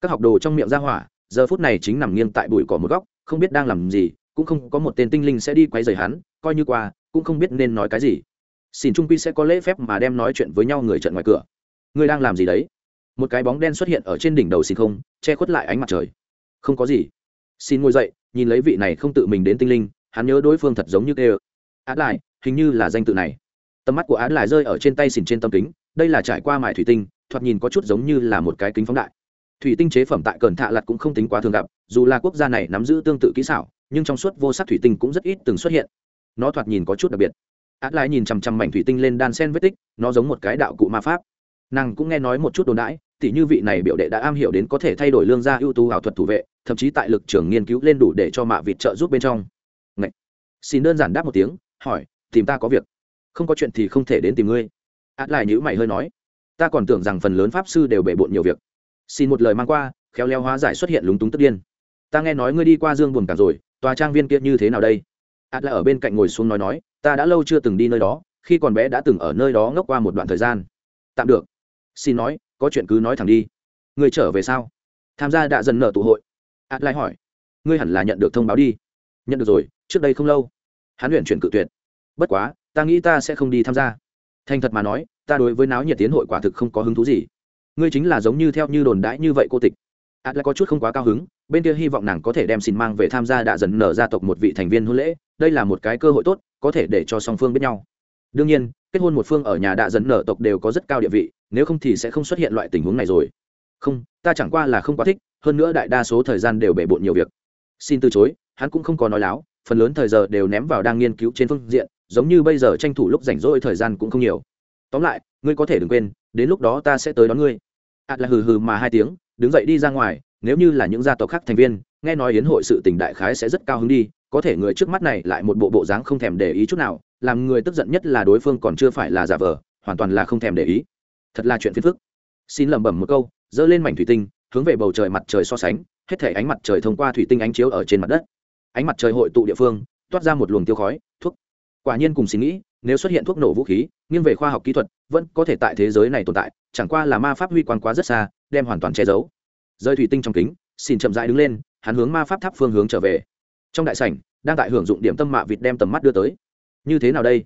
Speaker 1: Các học đồ trong miệng ra hỏa, giờ phút này chính nằm nghiêng tại bụi cỏ một góc, không biết đang làm gì, cũng không có một tên tinh linh sẽ đi quay rời hắn, coi như qua cũng không biết nên nói cái gì. Xin trung pi sẽ có lễ phép mà đem nói chuyện với nhau người trận ngoài cửa. Ngươi đang làm gì đấy? Một cái bóng đen xuất hiện ở trên đỉnh đầu xin không, che khuất lại ánh mặt trời. Không có gì. Xin ngồi dậy, nhìn lấy vị này không tự mình đến tinh linh, hắn nhớ đối phương thật giống như tê át lại, hình như là danh tự này. Tầm mắt của át lại rơi ở trên tay xỉn trên tâm kính, đây là trải qua mài thủy tinh, thoạt nhìn có chút giống như là một cái kính phóng đại. Thủy tinh chế phẩm tại cẩn thạ lặt cũng không tính quá thường gặp, dù là quốc gia này nắm giữ tương tự kỹ xảo, nhưng trong suốt vô sắc thủy tinh cũng rất ít từng xuất hiện nó thoạt nhìn có chút đặc biệt. Át lại nhìn chằm chằm mảnh thủy tinh lên đan sen vết tích, nó giống một cái đạo cụ ma pháp. Nàng cũng nghe nói một chút đồn đãi, tỉ như vị này biểu đệ đã am hiểu đến có thể thay đổi lương gia ưu tú ảo thuật thủ vệ, thậm chí tại lực trưởng nghiên cứu lên đủ để cho mạ vịt trợ giúp bên trong. Ngậy. xin đơn giản đáp một tiếng, hỏi, tìm ta có việc. Không có chuyện thì không thể đến tìm ngươi. Át lại nhữ mày hơi nói, ta còn tưởng rằng phần lớn pháp sư đều bể bộn nhiều việc. Xin một lời mang qua, khéo léo hóa giải xuất hiện lúng túng tất điên. Ta nghe nói ngươi đi qua dương buồn cả rồi, tòa trang viên kia như thế nào đây? Ạt là ở bên cạnh ngồi xuống nói nói, ta đã lâu chưa từng đi nơi đó, khi còn bé đã từng ở nơi đó ngốc qua một đoạn thời gian. Tạm được. Xin nói, có chuyện cứ nói thẳng đi. Người trở về sao? Tham gia đã dần nở tụ hội. Ạt lại hỏi. Ngươi hẳn là nhận được thông báo đi. Nhận được rồi, trước đây không lâu. Hắn luyện chuyển cự tuyệt. Bất quá, ta nghĩ ta sẽ không đi tham gia. Thành thật mà nói, ta đối với náo nhiệt tiến hội quả thực không có hứng thú gì. Ngươi chính là giống như theo như đồn đãi như vậy cô tịch. Ạt lại có chút không quá cao hứng, bên kia hy vọng nàng có thể đem xin mang về tham gia đã dần nở gia tộc một vị thành viên hôn lễ đây là một cái cơ hội tốt, có thể để cho song phương biết nhau. Đương nhiên, kết hôn một phương ở nhà đạ dần nở tộc đều có rất cao địa vị, nếu không thì sẽ không xuất hiện loại tình huống này rồi. Không, ta chẳng qua là không quá thích, hơn nữa đại đa số thời gian đều bể bộn nhiều việc. Xin từ chối, hắn cũng không có nói láo, phần lớn thời giờ đều ném vào đang nghiên cứu trên phương diện, giống như bây giờ tranh thủ lúc rảnh rỗi thời gian cũng không nhiều. Tóm lại, ngươi có thể đừng quên, đến lúc đó ta sẽ tới đón ngươi. Ạt là hừ hừ mà hai tiếng, đứng dậy đi ra ngoài, nếu như là những gia tộc khác thành viên, nghe nói yến hội sự tình đại khái sẽ rất cao hứng đi có thể người trước mắt này lại một bộ bộ dáng không thèm để ý chút nào, làm người tức giận nhất là đối phương còn chưa phải là giả vờ, hoàn toàn là không thèm để ý. Thật là chuyện phiền phức. Xin lẩm bẩm một câu, giơ lên mảnh thủy tinh, hướng về bầu trời mặt trời so sánh, hết thể ánh mặt trời thông qua thủy tinh ánh chiếu ở trên mặt đất. Ánh mặt trời hội tụ địa phương, toát ra một luồng tiêu khói, thuốc. Quả nhiên cùng xin nghĩ, nếu xuất hiện thuốc nổ vũ khí, nghiêng về khoa học kỹ thuật, vẫn có thể tại thế giới này tồn tại, chẳng qua là ma pháp huy quan quá rất xa, đem hoàn toàn che giấu. Rơi thủy tinh trong kính, xin chậm rãi đứng lên, hắn hướng ma pháp tháp phương hướng trở về trong đại sảnh, đang tại hưởng dụng điểm tâm mạ vịt đem tầm mắt đưa tới. Như thế nào đây?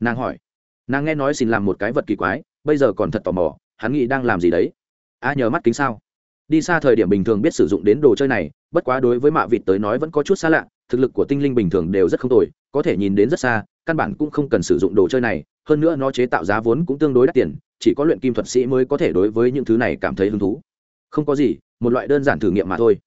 Speaker 1: Nàng hỏi. Nàng nghe nói xin làm một cái vật kỳ quái, bây giờ còn thật tò mò, hắn nghĩ đang làm gì đấy? A, nhờ mắt kính sao? Đi xa thời điểm bình thường biết sử dụng đến đồ chơi này, bất quá đối với mạ vịt tới nói vẫn có chút xa lạ, thực lực của tinh linh bình thường đều rất không tồi, có thể nhìn đến rất xa, căn bản cũng không cần sử dụng đồ chơi này, hơn nữa nó chế tạo giá vốn cũng tương đối đắt tiền, chỉ có luyện kim thuật sĩ mới có thể đối với những thứ này cảm thấy hứng thú. Không có gì, một loại đơn giản thử nghiệm mà thôi.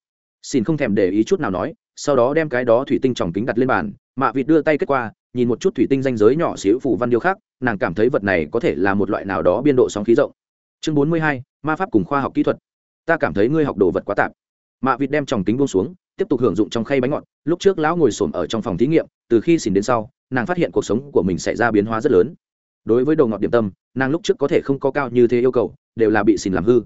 Speaker 1: Xin không thèm để ý chút nào nói sau đó đem cái đó thủy tinh tròng kính đặt lên bàn, mạ vịt đưa tay kết qua, nhìn một chút thủy tinh danh giới nhỏ xíu phủ văn điêu khác nàng cảm thấy vật này có thể là một loại nào đó biên độ sóng khí rộng. Chương bốn mươi hai, ma pháp cùng khoa học kỹ thuật. Ta cảm thấy ngươi học đồ vật quá tạp. Mạ vịt đem tròng kính buông xuống, tiếp tục hưởng dụng trong khay bánh ngọt. Lúc trước lão ngồi xổm ở trong phòng thí nghiệm, từ khi xỉn đến sau, nàng phát hiện cuộc sống của mình xảy ra biến hóa rất lớn. Đối với đồ ngọt điểm tâm, nàng lúc trước có thể không có cao như thế yêu cầu, đều là bị xỉn làm hư.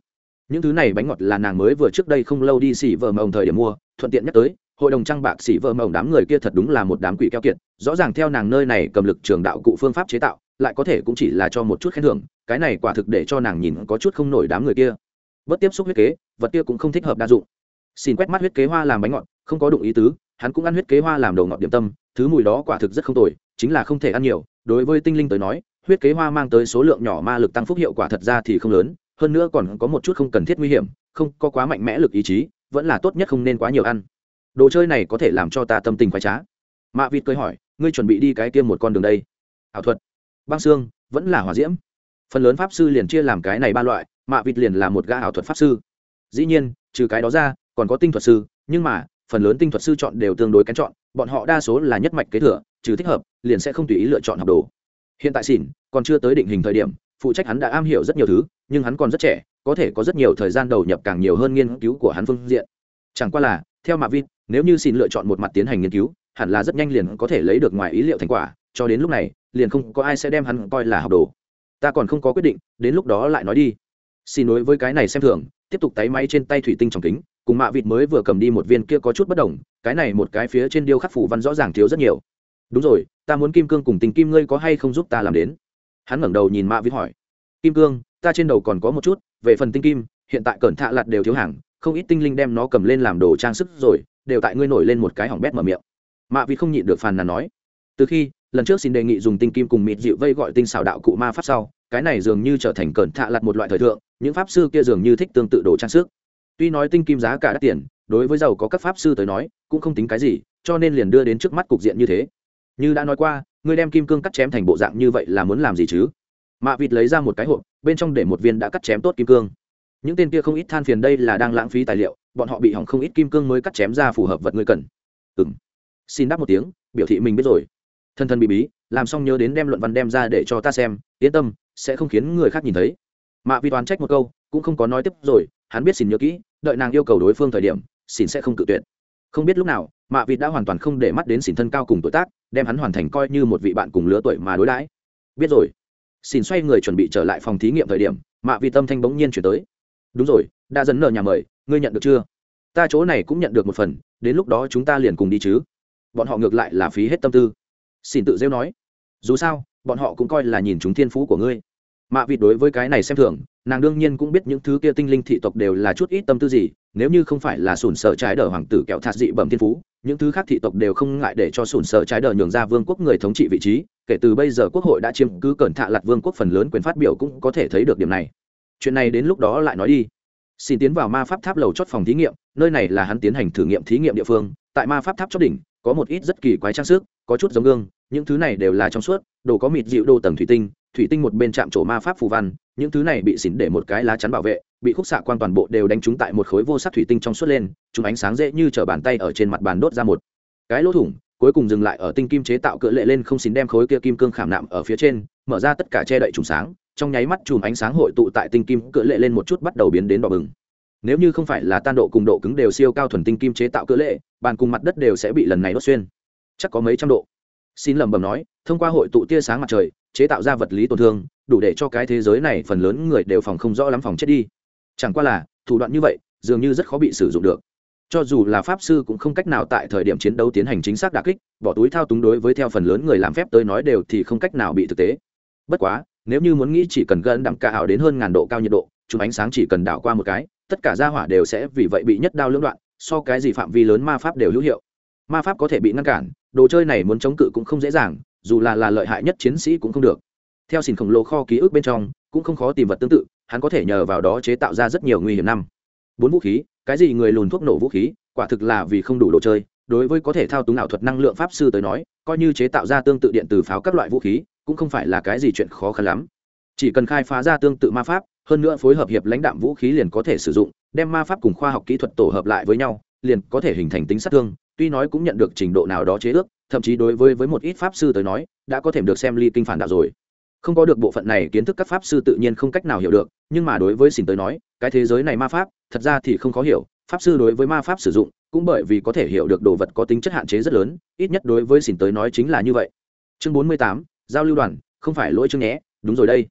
Speaker 1: Những thứ này bánh ngọt là nàng mới vừa trước đây không lâu đi xỉ vợ ông thời điểm mua, thuận tiện nhắc tới hội đồng trang bạc xỉ vợ mộng đám người kia thật đúng là một đám quỷ keo kiệt, rõ ràng theo nàng nơi này cầm lực trường đạo cụ phương pháp chế tạo, lại có thể cũng chỉ là cho một chút khen thưởng, cái này quả thực để cho nàng nhìn có chút không nổi đám người kia. Bớt tiếp xúc huyết kế, vật kia cũng không thích hợp đa dụng. Xin quét mắt huyết kế hoa làm bánh ngọt, không có đụng ý tứ, hắn cũng ăn huyết kế hoa làm đầu ngọt điểm tâm, thứ mùi đó quả thực rất không tồi, chính là không thể ăn nhiều. Đối với tinh linh tới nói, huyết kế hoa mang tới số lượng nhỏ ma lực tăng phúc hiệu quả thật ra thì không lớn, hơn nữa còn có một chút không cần thiết nguy hiểm, không có quá mạnh mẽ lực ý chí, vẫn là tốt nhất không nên quá nhiều ăn đồ chơi này có thể làm cho ta tâm tình khoái trá. Mạ vịt cười hỏi, ngươi chuẩn bị đi cái tiêm một con đường đây? Ảo thuật. Băng xương, vẫn là hỏa diễm. Phần lớn pháp sư liền chia làm cái này ba loại, mạ vịt liền là một gã ảo thuật pháp sư. Dĩ nhiên, trừ cái đó ra, còn có tinh thuật sư, nhưng mà, phần lớn tinh thuật sư chọn đều tương đối kén chọn, bọn họ đa số là nhất mạch kế thừa, trừ thích hợp, liền sẽ không tùy ý lựa chọn học đồ. Hiện tại xỉn, còn chưa tới định hình thời điểm, phụ trách hắn đã am hiểu rất nhiều thứ, nhưng hắn còn rất trẻ, có thể có rất nhiều thời gian đầu nhập càng nhiều hơn nghiên cứu của hắn phương diện. Chẳng qua là, theo mạ vịt nếu như xin lựa chọn một mặt tiến hành nghiên cứu, hẳn là rất nhanh liền có thể lấy được ngoài ý liệu thành quả, cho đến lúc này, liền không có ai sẽ đem hắn coi là học đồ. Ta còn không có quyết định, đến lúc đó lại nói đi. Xin đối với cái này xem thường, tiếp tục tay máy trên tay thủy tinh trong kính, cùng mạ vịt mới vừa cầm đi một viên kia có chút bất đồng, cái này một cái phía trên điêu khắc phủ văn rõ ràng thiếu rất nhiều. Đúng rồi, ta muốn kim cương cùng tình kim ngươi có hay không giúp ta làm đến? Hắn ngẩng đầu nhìn mạ vịt hỏi. Kim cương, ta trên đầu còn có một chút, về phần tinh kim, hiện tại cẩn thạ lặt đều thiếu hàng, không ít tinh linh đem nó cầm lên làm đồ trang sức rồi đều tại ngươi nổi lên một cái hỏng bét mở miệng. Mạ vịt không nhịn được phàn nàn nói. Từ khi, lần trước xin đề nghị dùng tinh kim cùng mịt dịu vây gọi tinh xảo đạo cụ ma pháp sau, cái này dường như trở thành cẩn thạ lặt một loại thời thượng, những pháp sư kia dường như thích tương tự đồ trang sức. Tuy nói tinh kim giá cả đắt tiền, đối với giàu có các pháp sư tới nói, cũng không tính cái gì, cho nên liền đưa đến trước mắt cục diện như thế. Như đã nói qua, ngươi đem kim cương cắt chém thành bộ dạng như vậy là muốn làm gì chứ? Mạ vịt lấy ra một cái hộp, bên trong để một viên đã cắt chém tốt kim cương. Những tên kia không ít than phiền đây là đang lãng phí tài liệu bọn họ bị hỏng không ít kim cương mới cắt chém ra phù hợp vật ngươi cần. Ừ xin đáp một tiếng, biểu thị mình biết rồi. Thân thân bị bí, làm xong nhớ đến đem luận văn đem ra để cho ta xem, yên tâm, sẽ không khiến người khác nhìn thấy. Mạ vi toán trách một câu, cũng không có nói tiếp rồi, hắn biết xin nhớ kỹ, đợi nàng yêu cầu đối phương thời điểm, xin sẽ không cự tuyệt. Không biết lúc nào, mạ vịt đã hoàn toàn không để mắt đến xin thân cao cùng tuổi tác, đem hắn hoàn thành coi như một vị bạn cùng lứa tuổi mà đối đãi. Biết rồi. Xin xoay người chuẩn bị trở lại phòng thí nghiệm thời điểm, mạ vịt tâm thanh bỗng nhiên chuyển tới. Đúng rồi đã dần nợ nhà mời, ngươi nhận được chưa? Ta chỗ này cũng nhận được một phần, đến lúc đó chúng ta liền cùng đi chứ. Bọn họ ngược lại là phí hết tâm tư. Xin tự rêu nói. Dù sao, bọn họ cũng coi là nhìn chúng thiên phú của ngươi. Mạ vịt đối với cái này xem thường, nàng đương nhiên cũng biết những thứ kia tinh linh thị tộc đều là chút ít tâm tư gì, nếu như không phải là sủn sợ trái đờ hoàng tử kẹo thạt dị bẩm thiên phú, những thứ khác thị tộc đều không ngại để cho sủn sợ trái đờ nhường ra vương quốc người thống trị vị trí, kể từ bây giờ quốc hội đã chiếm cứ cẩn thạ lặt vương quốc phần lớn quyền phát biểu cũng có thể thấy được điểm này. Chuyện này đến lúc đó lại nói đi xin tiến vào ma pháp tháp lầu chót phòng thí nghiệm, nơi này là hắn tiến hành thử nghiệm thí nghiệm địa phương. Tại ma pháp tháp chót đỉnh, có một ít rất kỳ quái trang sức, có chút giống gương, những thứ này đều là trong suốt, đồ có mịt dịu đồ tầng thủy tinh thủy tinh một bên chạm trổ ma pháp phù văn, những thứ này bị xỉn để một cái lá chắn bảo vệ, bị khúc xạ quan toàn bộ đều đánh trúng tại một khối vô sắc thủy tinh trong suốt lên, chúng ánh sáng dễ như t bàn tay ở trên mặt bàn đốt ra một cái lỗ thủng, cuối cùng dừng lại ở tinh kim chế tạo cỡ lệ lên không xỉn đem khối kia kim cương khảm nạm ở phía trên mở ra tất cả che đậy trùng sáng, trong nháy mắt chùm ánh sáng hội tụ tại tinh kim cỡ lệ lên một chút bắt đầu biến đến đỏ bừng. Nếu như không phải là tan độ cùng độ cứng đều siêu cao thuần tinh kim chế tạo cỡ lệ, bàn cùng mặt đất đều sẽ bị lần này đốt xuyên. Chắc có mấy trăm độ. Xin lẩm bẩm nói, thông qua hội tụ tia sáng mặt trời, chế tạo ra vật lý tổn thương, đủ để cho cái thế giới này phần lớn người đều phòng không rõ lắm phòng chết đi. Chẳng qua là, thủ đoạn như vậy, dường như rất khó bị sử dụng được. Cho dù là pháp sư cũng không cách nào tại thời điểm chiến đấu tiến hành chính xác đà kích, bỏ túi thao túng đối với theo phần lớn người làm phép tới nói đều thì không cách nào bị thực tế bất quá, nếu như muốn nghĩ chỉ cần gần đẳng cả hảo đến hơn ngàn độ cao nhiệt độ, chúng ánh sáng chỉ cần đảo qua một cái, tất cả gia hỏa đều sẽ vì vậy bị nhất đao lưỡng đoạn, so cái gì phạm vi lớn ma pháp đều hữu hiệu. Ma pháp có thể bị ngăn cản, đồ chơi này muốn chống cự cũng không dễ dàng, dù là là lợi hại nhất chiến sĩ cũng không được. Theo xìn khổng lồ kho ký ức bên trong, cũng không khó tìm vật tương tự, hắn có thể nhờ vào đó chế tạo ra rất nhiều nguy hiểm năm. Bốn vũ khí, cái gì người lùn thuốc nổ vũ khí, quả thực là vì không đủ đồ chơi, đối với có thể thao túng ảo thuật năng lượng pháp sư tới nói, coi như chế tạo ra tương tự điện từ pháo các loại vũ khí cũng không phải là cái gì chuyện khó khăn lắm. Chỉ cần khai phá ra tương tự ma pháp, hơn nữa phối hợp hiệp lãnh đạm vũ khí liền có thể sử dụng, đem ma pháp cùng khoa học kỹ thuật tổ hợp lại với nhau, liền có thể hình thành tính sát thương, tuy nói cũng nhận được trình độ nào đó chế ước, thậm chí đối với với một ít pháp sư tới nói, đã có thể được xem ly kinh phản đạo rồi. Không có được bộ phận này, kiến thức các pháp sư tự nhiên không cách nào hiểu được, nhưng mà đối với xin tới nói, cái thế giới này ma pháp, thật ra thì không khó hiểu. Pháp sư đối với ma pháp sử dụng, cũng bởi vì có thể hiểu được đồ vật có tính chất hạn chế rất lớn, ít nhất đối với xin tới nói chính là như vậy. Chương bốn mươi tám giao lưu đoàn, không phải lỗi chương nhé, đúng rồi đây.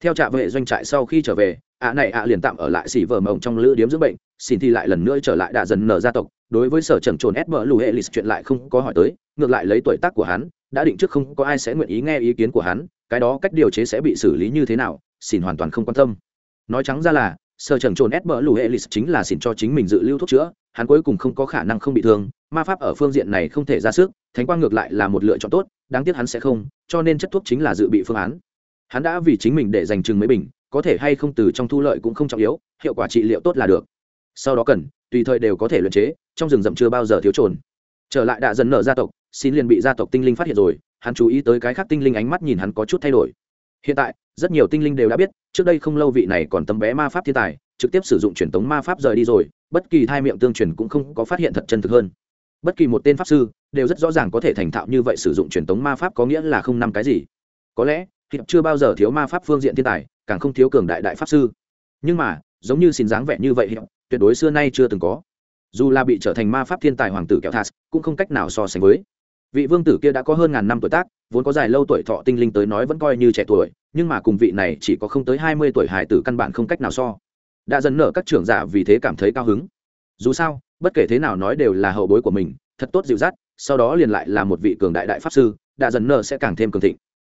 Speaker 1: Theo trạm vệ doanh trại sau khi trở về, ạ này ạ liền tạm ở lại xỉ vờ mộng trong lữ điếm dưỡng bệnh, xin thì lại lần nữa trở lại đạ dần nở gia tộc. Đối với sở trầm trồn ép bờ lù hệ lịch chuyện lại không có hỏi tới, ngược lại lấy tuổi tác của hắn, đã định trước không có ai sẽ nguyện ý nghe ý kiến của hắn, cái đó cách điều chế sẽ bị xử lý như thế nào, xin hoàn toàn không quan tâm. Nói trắng ra là sở trầm trồn ép bờ lù hệ lịch chính là xin cho chính mình dự lưu thuốc chữa, hắn cuối cùng không có khả năng không bị thương, ma pháp ở phương diện này không thể ra sức, thánh quang ngược lại là một lựa chọn tốt, đáng tiếc hắn sẽ không, cho nên chất thuốc chính là dự bị phương án. Hắn đã vì chính mình để dành chừng mấy bình, có thể hay không từ trong thu lợi cũng không trọng yếu, hiệu quả trị liệu tốt là được. Sau đó cần, tùy thời đều có thể luyện chế, trong rừng rậm chưa bao giờ thiếu trồn. Trở lại đạ dần nở gia tộc, xin liền bị gia tộc tinh linh phát hiện rồi, hắn chú ý tới cái khác tinh linh ánh mắt nhìn hắn có chút thay đổi hiện tại, rất nhiều tinh linh đều đã biết, trước đây không lâu vị này còn tấm bé ma pháp thiên tài, trực tiếp sử dụng truyền tống ma pháp rời đi rồi, bất kỳ thai miệng tương truyền cũng không có phát hiện thật chân thực hơn. Bất kỳ một tên pháp sư, đều rất rõ ràng có thể thành thạo như vậy sử dụng truyền tống ma pháp có nghĩa là không năm cái gì. Có lẽ hiệp chưa bao giờ thiếu ma pháp phương diện thiên tài, càng không thiếu cường đại đại pháp sư. Nhưng mà, giống như xin dáng vẻ như vậy hiệp tuyệt đối xưa nay chưa từng có. Dù là bị trở thành ma pháp thiên tài hoàng tử kéo thas cũng không cách nào so sánh với vị vương tử kia đã có hơn ngàn năm tuổi tác, vốn có dài lâu tuổi thọ tinh linh tới nói vẫn coi như trẻ tuổi, nhưng mà cùng vị này chỉ có không tới hai mươi tuổi hải tử căn bản không cách nào so. Đã dần nở các trưởng giả vì thế cảm thấy cao hứng. Dù sao, bất kể thế nào nói đều là hậu bối của mình, thật tốt dịu dắt, sau đó liền lại là một vị cường đại đại pháp sư, đã dần nở sẽ càng thêm cường thịnh.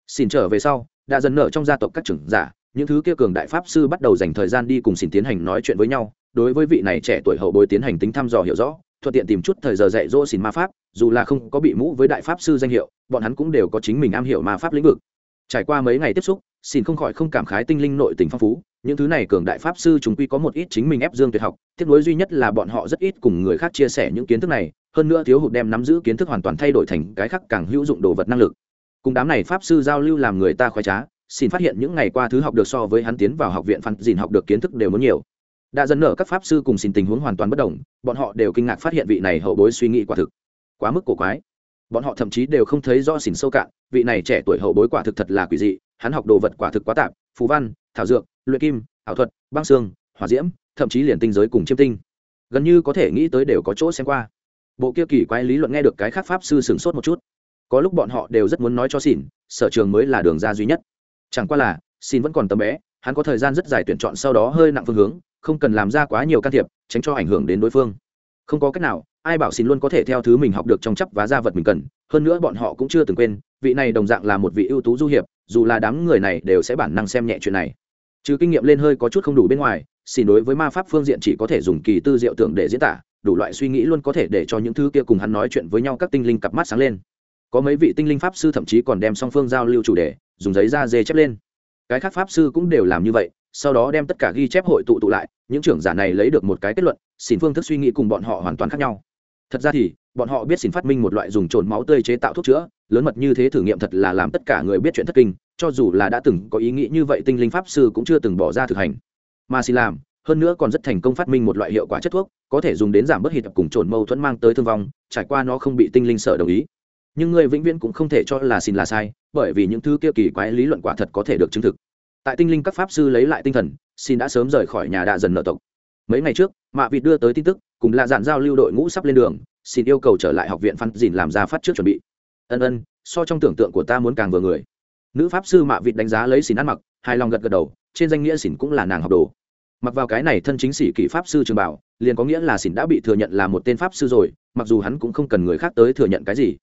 Speaker 1: Xin trở về sau, đã dần nở trong gia tộc các trưởng giả, những thứ kia cường đại pháp sư bắt đầu dành thời gian đi cùng xin tiến hành nói chuyện với nhau, đối với vị này trẻ tuổi hậu bối tiến hành tính thăm dò hiểu rõ thuận tiện tìm chút thời giờ dạy dỗ xin ma pháp, dù là không có bị mũ với đại pháp sư danh hiệu, bọn hắn cũng đều có chính mình am hiểu ma pháp lĩnh vực. Trải qua mấy ngày tiếp xúc xin không khỏi không cảm khái tinh linh nội tình phong phú, những thứ này cường đại pháp sư chúng quy có một ít chính mình ép dương tuyệt học, tiếc nối duy nhất là bọn họ rất ít cùng người khác chia sẻ những kiến thức này, hơn nữa thiếu hụt đem nắm giữ kiến thức hoàn toàn thay đổi thành cái khác càng hữu dụng đồ vật năng lực. Cùng đám này pháp sư giao lưu làm người ta khoái trá xin phát hiện những ngày qua thứ học được so với hắn tiến vào học viện phan dìn học được kiến thức đều muốn nhiều đã dẫn nở các pháp sư cùng xin tình huống hoàn toàn bất đồng, bọn họ đều kinh ngạc phát hiện vị này hậu bối suy nghĩ quả thực quá mức cổ quái. Bọn họ thậm chí đều không thấy do xỉn sâu cạn, vị này trẻ tuổi hậu bối quả thực thật là quỷ dị, hắn học đồ vật quả thực quá tạp phú văn, thảo dược, luyện kim, ảo thuật, băng xương, hỏa diễm, thậm chí liền tinh giới cùng chiêm tinh. Gần như có thể nghĩ tới đều có chỗ xem qua. Bộ kia kỳ quái lý luận nghe được cái khác pháp sư sửng sốt một chút. Có lúc bọn họ đều rất muốn nói cho xỉn, sở trường mới là đường ra duy nhất. Chẳng qua là xin vẫn còn tầm bé, hắn có thời gian rất dài tuyển chọn sau đó hơi nặng phương hướng không cần làm ra quá nhiều can thiệp, tránh cho ảnh hưởng đến đối phương. Không có cách nào, ai bảo xin luôn có thể theo thứ mình học được trong chấp và ra vật mình cần, hơn nữa bọn họ cũng chưa từng quên, vị này đồng dạng là một vị ưu tú du hiệp, dù là đám người này đều sẽ bản năng xem nhẹ chuyện này. Trừ kinh nghiệm lên hơi có chút không đủ bên ngoài, xin đối với ma pháp phương diện chỉ có thể dùng kỳ tư diệu tưởng để diễn tả, đủ loại suy nghĩ luôn có thể để cho những thứ kia cùng hắn nói chuyện với nhau các tinh linh cặp mắt sáng lên. Có mấy vị tinh linh pháp sư thậm chí còn đem song phương giao lưu chủ đề, dùng giấy da dê chép lên. Cái khác pháp sư cũng đều làm như vậy sau đó đem tất cả ghi chép hội tụ tụ lại, những trưởng giả này lấy được một cái kết luận xin phương thức suy nghĩ cùng bọn họ hoàn toàn khác nhau. Thật ra thì, bọn họ biết xin phát minh một loại dùng trồn máu tươi chế tạo thuốc chữa, lớn mật như thế thử nghiệm thật là làm tất cả người biết chuyện thất kinh, cho dù là đã từng có ý nghĩ như vậy tinh linh pháp sư cũng chưa từng bỏ ra thực hành. Mà xin làm, hơn nữa còn rất thành công phát minh một loại hiệu quả chất thuốc, có thể dùng đến giảm bớt hiệp cùng trồn mâu thuẫn mang tới thương vong, trải qua nó không bị tinh linh sở đồng ý. Nhưng người vĩnh viễn cũng không thể cho là xin là sai, bởi vì những thứ kia kỳ quái lý luận quả thật có thể được chứng thực tại tinh linh các pháp sư lấy lại tinh thần, xin đã sớm rời khỏi nhà đạ dần nợ tộc. Mấy ngày trước, mạ vịt đưa tới tin tức, cùng là dạn giao lưu đội ngũ sắp lên đường, xin yêu cầu trở lại học viện phan dìn làm ra phát trước chuẩn bị. Ân ân, so trong tưởng tượng của ta muốn càng vừa người. Nữ pháp sư mạ vịt đánh giá lấy xin ăn mặc, hài lòng gật gật đầu, trên danh nghĩa xỉn cũng là nàng học đồ. Mặc vào cái này thân chính sĩ kỷ pháp sư trường bảo, liền có nghĩa là xỉn đã bị thừa nhận là một tên pháp sư rồi, mặc dù hắn cũng không cần người khác tới thừa nhận cái gì.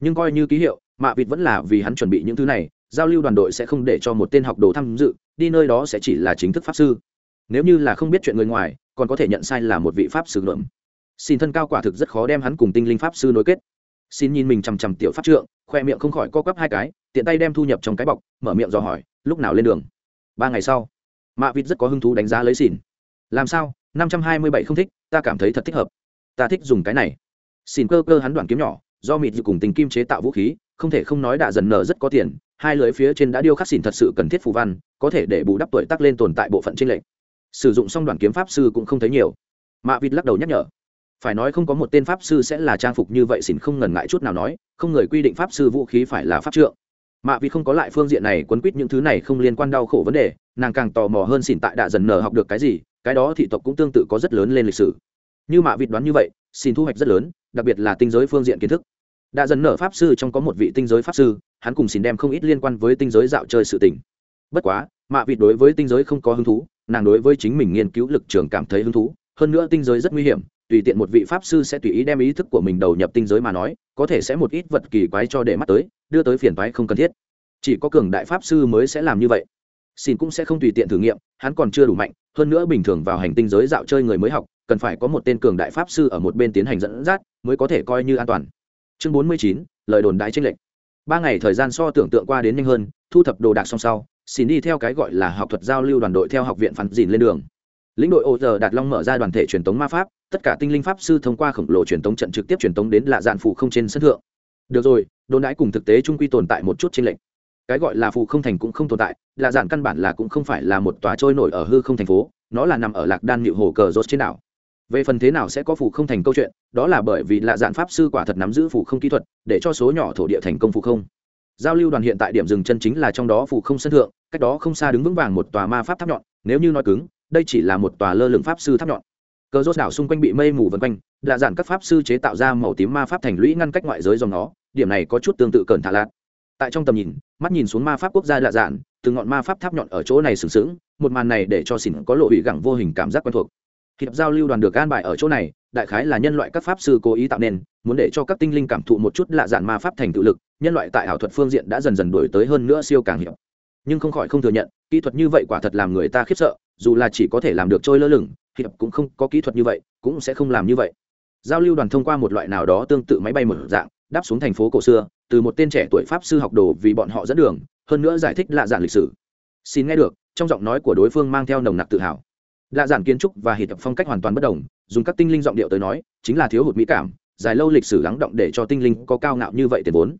Speaker 1: Nhưng coi như ký hiệu, mạ vịt vẫn là vì hắn chuẩn bị những thứ này giao lưu đoàn đội sẽ không để cho một tên học đồ tham dự, đi nơi đó sẽ chỉ là chính thức pháp sư. Nếu như là không biết chuyện người ngoài, còn có thể nhận sai là một vị pháp sư luận. Xin thân cao quả thực rất khó đem hắn cùng tinh linh pháp sư nối kết. Xin nhìn mình chằm chằm tiểu pháp trượng, khoe miệng không khỏi co quắp hai cái, tiện tay đem thu nhập trong cái bọc, mở miệng dò hỏi, lúc nào lên đường? Ba ngày sau. Mạ vịt rất có hứng thú đánh giá lấy xỉn làm sao? năm trăm hai mươi bảy không thích, ta cảm thấy thật thích hợp. Ta thích dùng cái này. Xỉn cơ cơ hắn đoàn kiếm nhỏ, do mịt dự cùng tình kim chế tạo vũ khí, không thể không nói đã dần nở rất có tiền hai lưới phía trên đã điêu khắc xỉn thật sự cần thiết phù văn, có thể để bù đắp tuổi tắc lên tồn tại bộ phận trên lệch. Sử dụng xong đoàn kiếm pháp sư cũng không thấy nhiều. Mạ vịt lắc đầu nhắc nhở. Phải nói không có một tên pháp sư sẽ là trang phục như vậy xỉn không ngần ngại chút nào nói, không người quy định pháp sư vũ khí phải là pháp trượng. Mạ vịt không có lại phương diện này quấn quýt những thứ này không liên quan đau khổ vấn đề, nàng càng tò mò hơn xỉn tại đạ dần nở học được cái gì, cái đó thị tộc cũng tương tự có rất lớn lên lịch sử. Như mạ vịt đoán như vậy xin thu hoạch rất lớn, đặc biệt là tinh giới phương diện kiến thức đã dần nở pháp sư trong có một vị tinh giới pháp sư, hắn cùng xin đem không ít liên quan với tinh giới dạo chơi sự tình. Bất quá, mạ vịt đối với tinh giới không có hứng thú, nàng đối với chính mình nghiên cứu lực trường cảm thấy hứng thú. Hơn nữa tinh giới rất nguy hiểm, tùy tiện một vị pháp sư sẽ tùy ý đem ý thức của mình đầu nhập tinh giới mà nói, có thể sẽ một ít vật kỳ quái cho để mắt tới, đưa tới phiền toái không cần thiết. Chỉ có cường đại pháp sư mới sẽ làm như vậy. Xin cũng sẽ không tùy tiện thử nghiệm, hắn còn chưa đủ mạnh, hơn nữa bình thường vào hành tinh giới dạo chơi người mới học, cần phải có một tên cường đại pháp sư ở một bên tiến hành dẫn dắt, mới có thể coi như an toàn chương bốn mươi chín, lời đồn đại tranh lệch. Ba ngày thời gian so tưởng tượng qua đến nhanh hơn, thu thập đồ đạc song sau, xin đi theo cái gọi là học thuật giao lưu đoàn đội theo học viện phản dìn lên đường. Lĩnh đội ô giờ đạt long mở ra đoàn thể truyền tống ma pháp, tất cả tinh linh pháp sư thông qua khổng lồ truyền tống trận trực tiếp truyền tống đến lạ dạn phụ không trên sân thượng. Được rồi, đồn đãi cùng thực tế trung quy tồn tại một chút trên lệnh cái gọi là phụ không thành cũng không tồn tại, lạ dạn căn bản là cũng không phải là một tòa trôi nổi ở hư không thành phố, nó là nằm ở lạc đan nhự hồ cờ rốt trên đảo về phần thế nào sẽ có phù không thành câu chuyện, đó là bởi vì lạ dạn pháp sư quả thật nắm giữ phù không kỹ thuật, để cho số nhỏ thổ địa thành công phù không. Giao lưu đoàn hiện tại điểm dừng chân chính là trong đó phù không sân thượng, cách đó không xa đứng vững vàng một tòa ma pháp tháp nhọn, nếu như nói cứng, đây chỉ là một tòa lơ lửng pháp sư tháp nhọn. Cờ rốt đảo xung quanh bị mây mù vân quanh, lạ dạn các pháp sư chế tạo ra màu tím ma pháp thành lũy ngăn cách ngoại giới dòng nó, điểm này có chút tương tự cẩn thả lạt tại trong tầm nhìn, mắt nhìn xuống ma pháp quốc gia lạ dạn từ ngọn ma pháp tháp nhọn ở chỗ này sừng sững, một màn này để cho xỉn có lộ hủy gẳng vô hình cảm giác quen thuộc hiệp giao lưu đoàn được an bài ở chỗ này, đại khái là nhân loại các pháp sư cố ý tạo nên, muốn để cho các tinh linh cảm thụ một chút lạ dạn ma pháp thành tự lực, nhân loại tại ảo thuật phương diện đã dần dần đổi tới hơn nữa siêu càng hiểu nhưng không khỏi không thừa nhận, kỹ thuật như vậy quả thật làm người ta khiếp sợ, dù là chỉ có thể làm được trôi lơ lửng, hiệp cũng không có kỹ thuật như vậy, cũng sẽ không làm như vậy. Giao lưu đoàn thông qua một loại nào đó tương tự máy bay một dạng, đáp xuống thành phố cổ xưa, từ một tên trẻ tuổi pháp sư học đồ vì bọn họ dẫn đường, hơn nữa giải thích lạ dạng lịch sử. Xin nghe được, trong giọng nói của đối phương mang theo nồng nặc tự hào lạ giản kiến trúc và hỉ tập phong cách hoàn toàn bất đồng, dùng các tinh linh giọng điệu tới nói, chính là thiếu hụt mỹ cảm, dài lâu lịch sử lắng động để cho tinh linh có cao ngạo như vậy tiền vốn.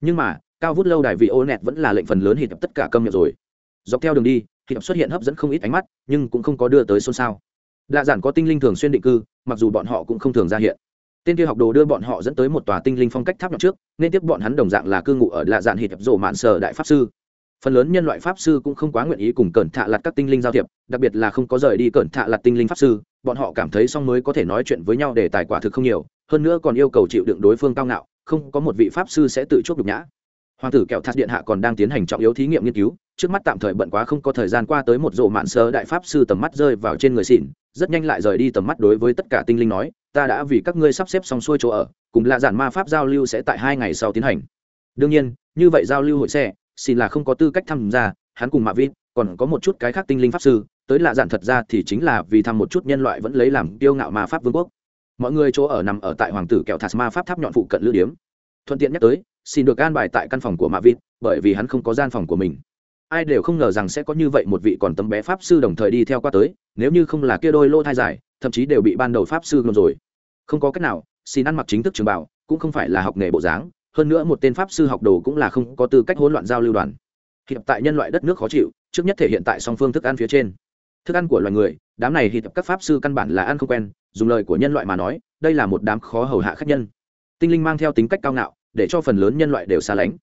Speaker 1: Nhưng mà, cao vút lâu đài vị ô nẹt vẫn là lệnh phần lớn hỉ tập tất cả câm miệng rồi. Dọc theo đường đi hỉ tập xuất hiện hấp dẫn không ít ánh mắt, nhưng cũng không có đưa tới xôn xao. Lạ giản có tinh linh thường xuyên định cư, mặc dù bọn họ cũng không thường ra hiện. Tên kia học đồ đưa bọn họ dẫn tới một tòa tinh linh phong cách tháp nhọn trước, nên tiếp bọn hắn đồng dạng là cư ngụ ở lạ dạn tập rổ mạn sở đại pháp sư phần lớn nhân loại pháp sư cũng không quá nguyện ý cùng cẩn thạ lặt các tinh linh giao thiệp, đặc biệt là không có rời đi cẩn thạ lặt tinh linh pháp sư, bọn họ cảm thấy xong mới có thể nói chuyện với nhau để tài quả thực không nhiều, hơn nữa còn yêu cầu chịu đựng đối phương cao ngạo, không có một vị pháp sư sẽ tự chuốc nhục nhã. Hoàng tử kẹo thắt điện hạ còn đang tiến hành trọng yếu thí nghiệm nghiên cứu, trước mắt tạm thời bận quá không có thời gian qua tới một rộ mạn sơ đại pháp sư tầm mắt rơi vào trên người xỉn, rất nhanh lại rời đi tầm mắt đối với tất cả tinh linh nói, ta đã vì các ngươi sắp xếp xong xuôi chỗ ở, cùng là giản ma pháp giao lưu sẽ tại hai ngày sau tiến hành. Đương nhiên, như vậy giao lưu hội xe xin là không có tư cách tham gia, hắn cùng mạ vít còn có một chút cái khác tinh linh pháp sư, tới lạ giản thật ra thì chính là vì thăm một chút nhân loại vẫn lấy làm kiêu ngạo ma pháp vương quốc. Mọi người chỗ ở nằm ở tại hoàng tử kẹo thạt ma pháp tháp nhọn phụ cận lưu điếm. Thuận tiện nhắc tới, xin được an bài tại căn phòng của mạ vít bởi vì hắn không có gian phòng của mình. Ai đều không ngờ rằng sẽ có như vậy một vị còn tấm bé pháp sư đồng thời đi theo qua tới, nếu như không là kia đôi lô thai dài, thậm chí đều bị ban đầu pháp sư ngầm rồi. Không có cách nào, xin ăn mặc chính thức trường bảo cũng không phải là học nghề bộ dáng hơn nữa một tên pháp sư học đồ cũng là không có tư cách hỗn loạn giao lưu đoàn. Hiện tại nhân loại đất nước khó chịu, trước nhất thể hiện tại song phương thức ăn phía trên. Thức ăn của loài người, đám này thì các pháp sư căn bản là ăn không quen, dùng lời của nhân loại mà nói, đây là một đám khó hầu hạ khách nhân. Tinh linh mang theo tính cách cao ngạo, để cho phần lớn nhân loại đều xa lánh.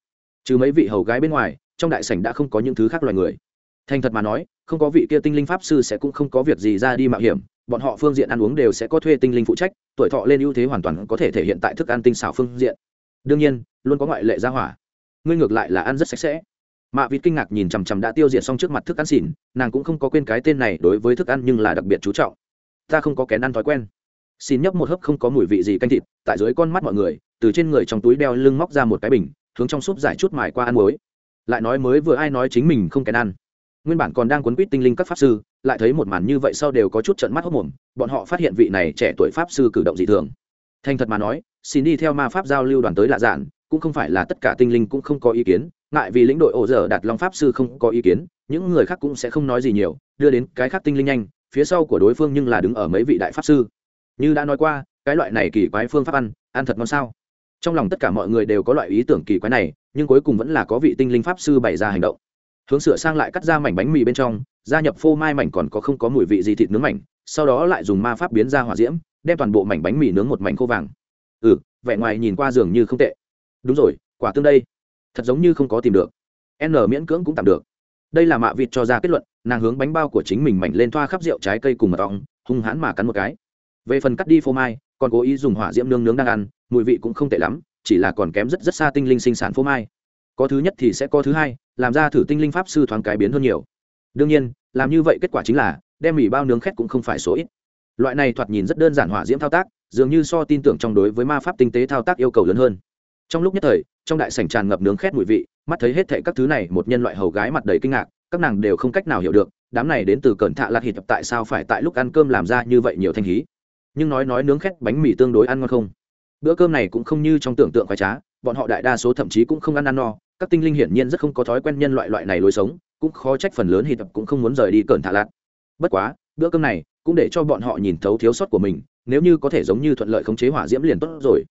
Speaker 1: Trừ mấy vị hầu gái bên ngoài, trong đại sảnh đã không có những thứ khác loài người. Thành thật mà nói, không có vị kia tinh linh pháp sư sẽ cũng không có việc gì ra đi mạo hiểm, bọn họ phương diện ăn uống đều sẽ có thuê tinh linh phụ trách, tuổi thọ lên ưu thế hoàn toàn có thể thể hiện tại thức ăn tinh xảo phương diện đương nhiên, luôn có ngoại lệ ra hỏa. Ngươi ngược lại là ăn rất sạch sẽ. Mạ vịt kinh ngạc nhìn chằm chằm đã tiêu diệt xong trước mặt thức ăn xỉn, nàng cũng không có quên cái tên này đối với thức ăn nhưng là đặc biệt chú trọng. Ta không có kén ăn thói quen. Xin nhấp một hớp không có mùi vị gì canh thịt, tại dưới con mắt mọi người, từ trên người trong túi đeo lưng móc ra một cái bình, hướng trong súp giải chút mài qua ăn muối. Lại nói mới vừa ai nói chính mình không kén ăn. Nguyên bản còn đang cuốn quýt tinh linh các pháp sư, lại thấy một màn như vậy sau đều có chút trận mắt hốc mồm, bọn họ phát hiện vị này trẻ tuổi pháp sư cử động dị thường thành thật mà nói, xin đi theo ma pháp giao lưu đoàn tới lạ dạn cũng không phải là tất cả tinh linh cũng không có ý kiến, ngại vì lĩnh đội ổ dở đạt long pháp sư không có ý kiến, những người khác cũng sẽ không nói gì nhiều, đưa đến cái khác tinh linh nhanh, phía sau của đối phương nhưng là đứng ở mấy vị đại pháp sư. Như đã nói qua, cái loại này kỳ quái phương pháp ăn ăn thật ngon sao? Trong lòng tất cả mọi người đều có loại ý tưởng kỳ quái này, nhưng cuối cùng vẫn là có vị tinh linh pháp sư bày ra hành động. Hướng sửa sang lại cắt ra mảnh bánh mì bên trong, gia nhập phô mai mảnh còn có không có mùi vị gì thịt nướng mảnh, sau đó lại dùng ma pháp biến ra hỏa diễm đem toàn bộ mảnh bánh mì nướng một mảnh khô vàng. Ừ vẻ ngoài nhìn qua dường như không tệ. Đúng rồi, quả tương đây. Thật giống như không có tìm được. N miễn cưỡng cũng tạm được. Đây là mạ vịt cho ra kết luận, nàng hướng bánh bao của chính mình mảnh lên thoa khắp rượu trái cây cùng mật ong, hung hãn mà cắn một cái. Về phần cắt đi phô mai, còn cố ý dùng hỏa diễm nướng nướng đang ăn, mùi vị cũng không tệ lắm, chỉ là còn kém rất rất xa tinh linh sinh sản phô mai. Có thứ nhất thì sẽ có thứ hai, làm ra thử tinh linh pháp sư thoáng cái biến hơn nhiều. Đương nhiên, làm như vậy kết quả chính là, đem mì bao nướng khét cũng không phải số ít loại này thoạt nhìn rất đơn giản hỏa diễm thao tác, dường như so tin tưởng trong đối với ma pháp tinh tế thao tác yêu cầu lớn hơn. Trong lúc nhất thời, trong đại sảnh tràn ngập nướng khét mùi vị, mắt thấy hết thệ các thứ này, một nhân loại hầu gái mặt đầy kinh ngạc, các nàng đều không cách nào hiểu được, đám này đến từ cẩn thạ lạt hít tại sao phải tại lúc ăn cơm làm ra như vậy nhiều thanh khí nhưng nói nói nướng khét bánh mì tương đối ăn ngon không? Bữa cơm này cũng không như trong tưởng tượng khoái trá, bọn họ đại đa số thậm chí cũng không ăn ăn no, các tinh linh hiển nhiên rất không có thói quen nhân loại loại này lối sống, cũng khó trách phần lớn hít cũng không muốn rời đi cẩn thạ lạt. Bất quá, bữa cơm này cũng để cho bọn họ nhìn thấu thiếu sót của mình, nếu như có thể giống như thuận lợi khống chế hỏa diễm liền tốt rồi.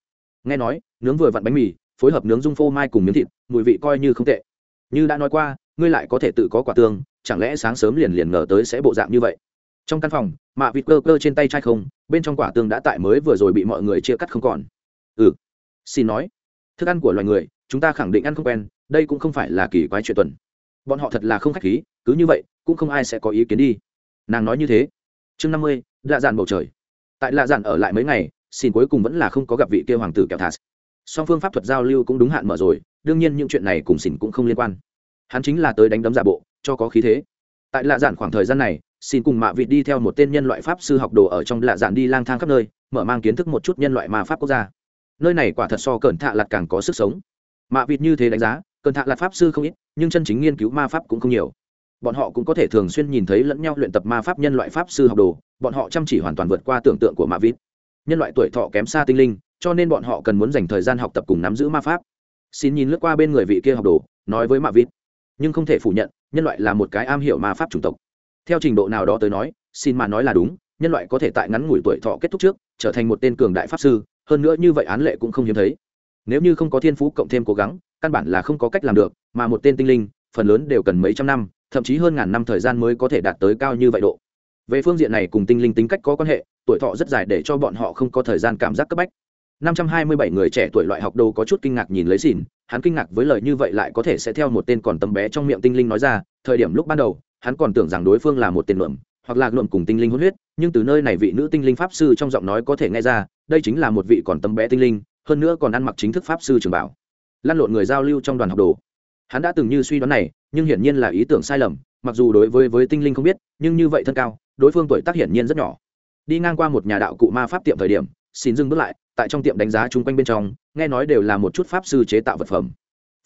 Speaker 1: Nghe nói, nướng vừa vặn bánh mì, phối hợp nướng dung phô mai cùng miếng thịt, mùi vị coi như không tệ. Như đã nói qua, ngươi lại có thể tự có quả tương, chẳng lẽ sáng sớm liền liền ngờ tới sẽ bộ dạng như vậy? Trong căn phòng, mạ vịt cơ cơ trên tay chai không, bên trong quả tương đã tại mới vừa rồi bị mọi người chia cắt không còn. Ừ xin nói. Thức ăn của loài người, chúng ta khẳng định ăn không quen, đây cũng không phải là kỳ quái chuyện tuần. Bọn họ thật là không khách khí, cứ như vậy, cũng không ai sẽ có ý kiến đi. Nàng nói như thế chương năm mươi, lạ dạn bầu trời. Tại lạ dạn ở lại mấy ngày, xin cuối cùng vẫn là không có gặp vị kia hoàng tử kẹo thạt. Song phương pháp thuật giao lưu cũng đúng hạn mở rồi, đương nhiên những chuyện này cùng xin cũng không liên quan. Hắn chính là tới đánh đấm giả bộ, cho có khí thế. Tại lạ dạn khoảng thời gian này, xin cùng mạ vịt đi theo một tên nhân loại pháp sư học đồ ở trong lạ dạn đi lang thang khắp nơi, mở mang kiến thức một chút nhân loại ma pháp quốc gia. Nơi này quả thật so cẩn thạ lặt càng có sức sống. Mạ vịt như thế đánh giá, cẩn thạ lặt pháp sư không ít, nhưng chân chính nghiên cứu ma pháp cũng không nhiều bọn họ cũng có thể thường xuyên nhìn thấy lẫn nhau luyện tập ma pháp nhân loại pháp sư học đồ, bọn họ chăm chỉ hoàn toàn vượt qua tưởng tượng của mạ vít nhân loại tuổi thọ kém xa tinh linh, cho nên bọn họ cần muốn dành thời gian học tập cùng nắm giữ ma pháp. Xin nhìn lướt qua bên người vị kia học đồ, nói với mạ vít nhưng không thể phủ nhận, nhân loại là một cái am hiểu ma pháp chủng tộc. Theo trình độ nào đó tới nói, xin mà nói là đúng, nhân loại có thể tại ngắn ngủi tuổi thọ kết thúc trước, trở thành một tên cường đại pháp sư, hơn nữa như vậy án lệ cũng không hiếm thấy. Nếu như không có thiên phú cộng thêm cố gắng, căn bản là không có cách làm được, mà một tên tinh linh, phần lớn đều cần mấy trăm năm thậm chí hơn ngàn năm thời gian mới có thể đạt tới cao như vậy độ. Về phương diện này cùng tinh linh tính cách có quan hệ, tuổi thọ rất dài để cho bọn họ không có thời gian cảm giác cấp bách. 527 người trẻ tuổi loại học đồ có chút kinh ngạc nhìn lấy xỉn, hắn kinh ngạc với lời như vậy lại có thể sẽ theo một tên còn tâm bé trong miệng tinh linh nói ra, thời điểm lúc ban đầu, hắn còn tưởng rằng đối phương là một tên luận hoặc là luận cùng tinh linh hôn huyết, nhưng từ nơi này vị nữ tinh linh pháp sư trong giọng nói có thể nghe ra, đây chính là một vị còn tâm bé tinh linh, hơn nữa còn ăn mặc chính thức pháp sư trường bảo. Lăn lộn người giao lưu trong đoàn học đồ. Hắn đã từng như suy đoán này nhưng hiển nhiên là ý tưởng sai lầm, mặc dù đối với với tinh linh không biết, nhưng như vậy thân cao, đối phương tuổi tác hiển nhiên rất nhỏ. Đi ngang qua một nhà đạo cụ ma pháp tiệm thời điểm, xin dừng bước lại, tại trong tiệm đánh giá chung quanh bên trong, nghe nói đều là một chút pháp sư chế tạo vật phẩm.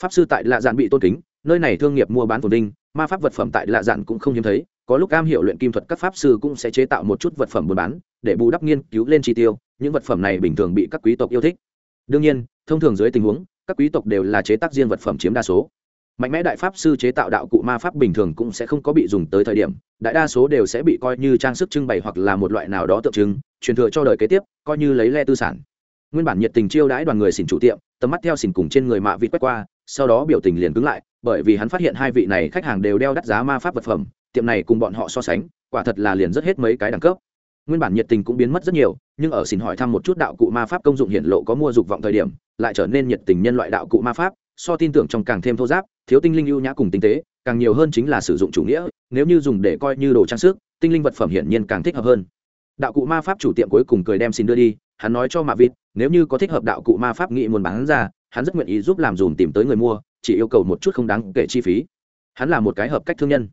Speaker 1: Pháp sư tại lạ dạn bị tôn kính, nơi này thương nghiệp mua bán phồn vinh, ma pháp vật phẩm tại lạ dạn cũng không hiếm thấy, có lúc am hiểu luyện kim thuật các pháp sư cũng sẽ chế tạo một chút vật phẩm buôn bán, để bù đắp nghiên cứu lên chi tiêu, những vật phẩm này bình thường bị các quý tộc yêu thích. Đương nhiên, thông thường dưới tình huống, các quý tộc đều là chế tác riêng vật phẩm chiếm đa số mạnh mẽ đại pháp sư chế tạo đạo cụ ma pháp bình thường cũng sẽ không có bị dùng tới thời điểm, đại đa số đều sẽ bị coi như trang sức trưng bày hoặc là một loại nào đó tượng trưng, truyền thừa cho đời kế tiếp, coi như lấy le tư sản. Nguyên bản nhiệt tình chiêu đãi đoàn người xỉn chủ tiệm, tầm mắt theo xỉn cùng trên người mạ vịt quét qua, sau đó biểu tình liền cứng lại, bởi vì hắn phát hiện hai vị này khách hàng đều đeo đắt giá ma pháp vật phẩm, tiệm này cùng bọn họ so sánh, quả thật là liền rất hết mấy cái đẳng cấp. Nguyên bản nhiệt tình cũng biến mất rất nhiều, nhưng ở xin hỏi thăm một chút đạo cụ ma pháp công dụng hiện lộ có mua dục vọng thời điểm, lại trở nên nhiệt tình nhân loại đạo cụ ma pháp so tin tưởng trong càng thêm thô giáp, thiếu tinh linh ưu nhã cùng tinh tế, càng nhiều hơn chính là sử dụng chủ nghĩa, nếu như dùng để coi như đồ trang sức, tinh linh vật phẩm hiển nhiên càng thích hợp hơn. Đạo cụ ma pháp chủ tiệm cuối cùng cười đem xin đưa đi, hắn nói cho mạ vịt, nếu như có thích hợp đạo cụ ma pháp nghị muốn bán ra, hắn rất nguyện ý giúp làm dùm tìm tới người mua, chỉ yêu cầu một chút không đáng kể chi phí. Hắn là một cái hợp cách thương nhân.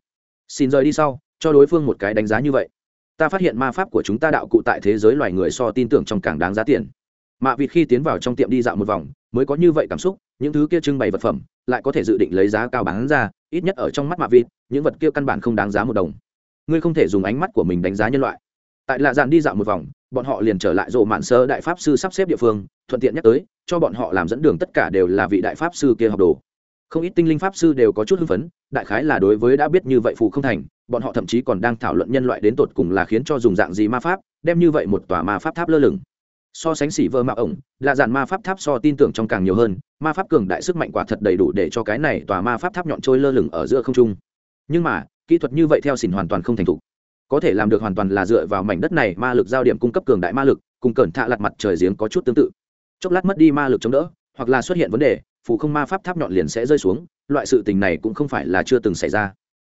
Speaker 1: Xin rời đi sau, cho đối phương một cái đánh giá như vậy. Ta phát hiện ma pháp của chúng ta đạo cụ tại thế giới loài người so tin tưởng trong càng đáng giá tiền mạ vịt khi tiến vào trong tiệm đi dạo một vòng, mới có như vậy cảm xúc, những thứ kia trưng bày vật phẩm lại có thể dự định lấy giá cao bán ra, ít nhất ở trong mắt mạ vịt, những vật kia căn bản không đáng giá một đồng. Ngươi không thể dùng ánh mắt của mình đánh giá nhân loại. Tại lạ dàn đi dạo một vòng, bọn họ liền trở lại rộ mạn sơ đại pháp sư sắp xếp địa phương, thuận tiện nhắc tới, cho bọn họ làm dẫn đường tất cả đều là vị đại pháp sư kia học đồ. Không ít tinh linh pháp sư đều có chút hưng phấn, đại khái là đối với đã biết như vậy phù không thành, bọn họ thậm chí còn đang thảo luận nhân loại đến tột cùng là khiến cho dùng dạng gì ma pháp, đem như vậy một tòa ma pháp tháp lơ lửng so sánh xỉ vơ mạo ổng, là dàn ma pháp tháp so tin tưởng trong càng nhiều hơn, ma pháp cường đại sức mạnh quả thật đầy đủ để cho cái này tòa ma pháp tháp nhọn trôi lơ lửng ở giữa không trung. Nhưng mà, kỹ thuật như vậy theo xỉn hoàn toàn không thành thục. Có thể làm được hoàn toàn là dựa vào mảnh đất này ma lực giao điểm cung cấp cường đại ma lực, cùng cẩn thạ lặt mặt trời giếng có chút tương tự. Chốc lát mất đi ma lực chống đỡ, hoặc là xuất hiện vấn đề phụ không ma pháp tháp nhọn liền sẽ rơi xuống, loại sự tình này cũng không phải là chưa từng xảy ra.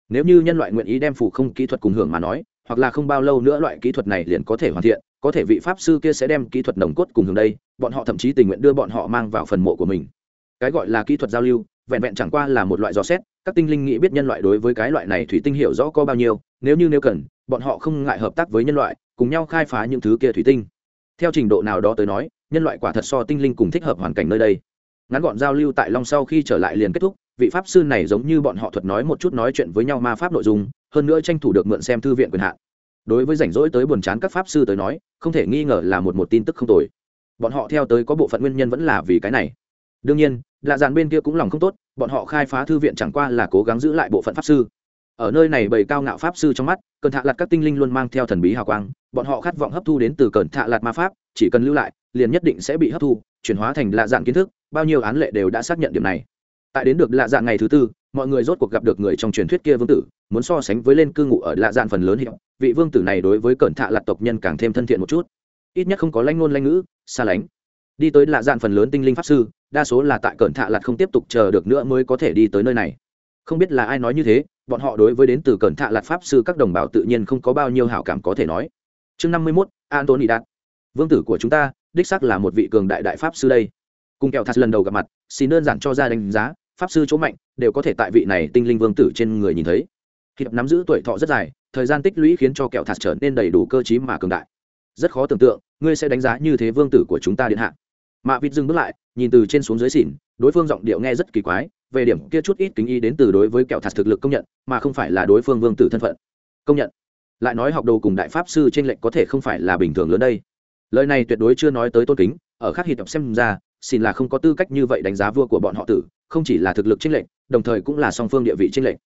Speaker 1: Nếu như nhân loại nguyện ý đem phụ không kỹ thuật cùng hưởng mà nói, hoặc là không bao lâu nữa loại kỹ thuật này liền có thể hoàn thiện có thể vị pháp sư kia sẽ đem kỹ thuật nồng cốt cùng hướng đây, bọn họ thậm chí tình nguyện đưa bọn họ mang vào phần mộ của mình. Cái gọi là kỹ thuật giao lưu, vẹn vẹn chẳng qua là một loại dò xét, các tinh linh nghĩ biết nhân loại đối với cái loại này thủy tinh hiểu rõ có bao nhiêu, nếu như nếu cần, bọn họ không ngại hợp tác với nhân loại, cùng nhau khai phá những thứ kia thủy tinh. Theo trình độ nào đó tới nói, nhân loại quả thật so tinh linh cùng thích hợp hoàn cảnh nơi đây. Ngắn gọn giao lưu tại long sau khi trở lại liền kết thúc, vị pháp sư này giống như bọn họ thuật nói một chút nói chuyện với nhau ma pháp nội dung, hơn nữa tranh thủ được mượn xem thư viện quyền hạn đối với rảnh rỗi tới buồn chán các pháp sư tới nói, không thể nghi ngờ là một một tin tức không tồi. Bọn họ theo tới có bộ phận nguyên nhân vẫn là vì cái này. Đương nhiên, lạ dàn bên kia cũng lòng không tốt, bọn họ khai phá thư viện chẳng qua là cố gắng giữ lại bộ phận pháp sư. Ở nơi này bầy cao ngạo pháp sư trong mắt cơn thạ lạt các tinh linh luôn mang theo thần bí hào quang, bọn họ khát vọng hấp thu đến từ cơn thạ lạt ma pháp, chỉ cần lưu lại, liền nhất định sẽ bị hấp thu, chuyển hóa thành lạ dạng kiến thức, bao nhiêu án lệ đều đã xác nhận điểm này tại đến được lạ dạng ngày thứ tư, mọi người rốt cuộc gặp được người trong truyền thuyết kia vương tử, muốn so sánh với lên cư ngụ ở lạ dạng phần lớn hiệu. Vị vương tử này đối với cẩn thạ lạt tộc nhân càng thêm thân thiện một chút. Ít nhất không có lanh ngôn lanh ngữ, xa lánh. Đi tới lạ dạng phần lớn tinh linh pháp sư, đa số là tại cẩn thạ lạt không tiếp tục chờ được nữa mới có thể đi tới nơi này. Không biết là ai nói như thế, bọn họ đối với đến từ cẩn thạ lạt pháp sư các đồng bào tự nhiên không có bao nhiêu hảo cảm có thể nói. Chương năm mươi mốt, antony đạt. Vương tử của chúng ta, đích xác là một vị cường đại đại pháp sư đây. Cùng kẹo thật lần đầu gặp mặt, xin đơn giản cho ra đánh giá pháp sư chỗ mạnh, đều có thể tại vị này tinh linh vương tử trên người nhìn thấy. Hiệp nắm giữ tuổi thọ rất dài, thời gian tích lũy khiến cho kẹo thạt trở nên đầy đủ cơ chí mà cường đại. Rất khó tưởng tượng, ngươi sẽ đánh giá như thế vương tử của chúng ta điện hạ. Mạ vịt dừng bước lại, nhìn từ trên xuống dưới xỉn, đối phương giọng điệu nghe rất kỳ quái, về điểm kia chút ít kính ý đến từ đối với kẹo thạt thực lực công nhận, mà không phải là đối phương vương tử thân phận. Công nhận. Lại nói học đồ cùng đại pháp sư trên lệnh có thể không phải là bình thường lớn đây. Lời này tuyệt đối chưa nói tới tôn kính, ở khác hiệp tập xem ra xin là không có tư cách như vậy đánh giá vua của bọn họ tử không chỉ là thực lực chênh lệch, đồng thời cũng là song phương địa vị chênh lệch.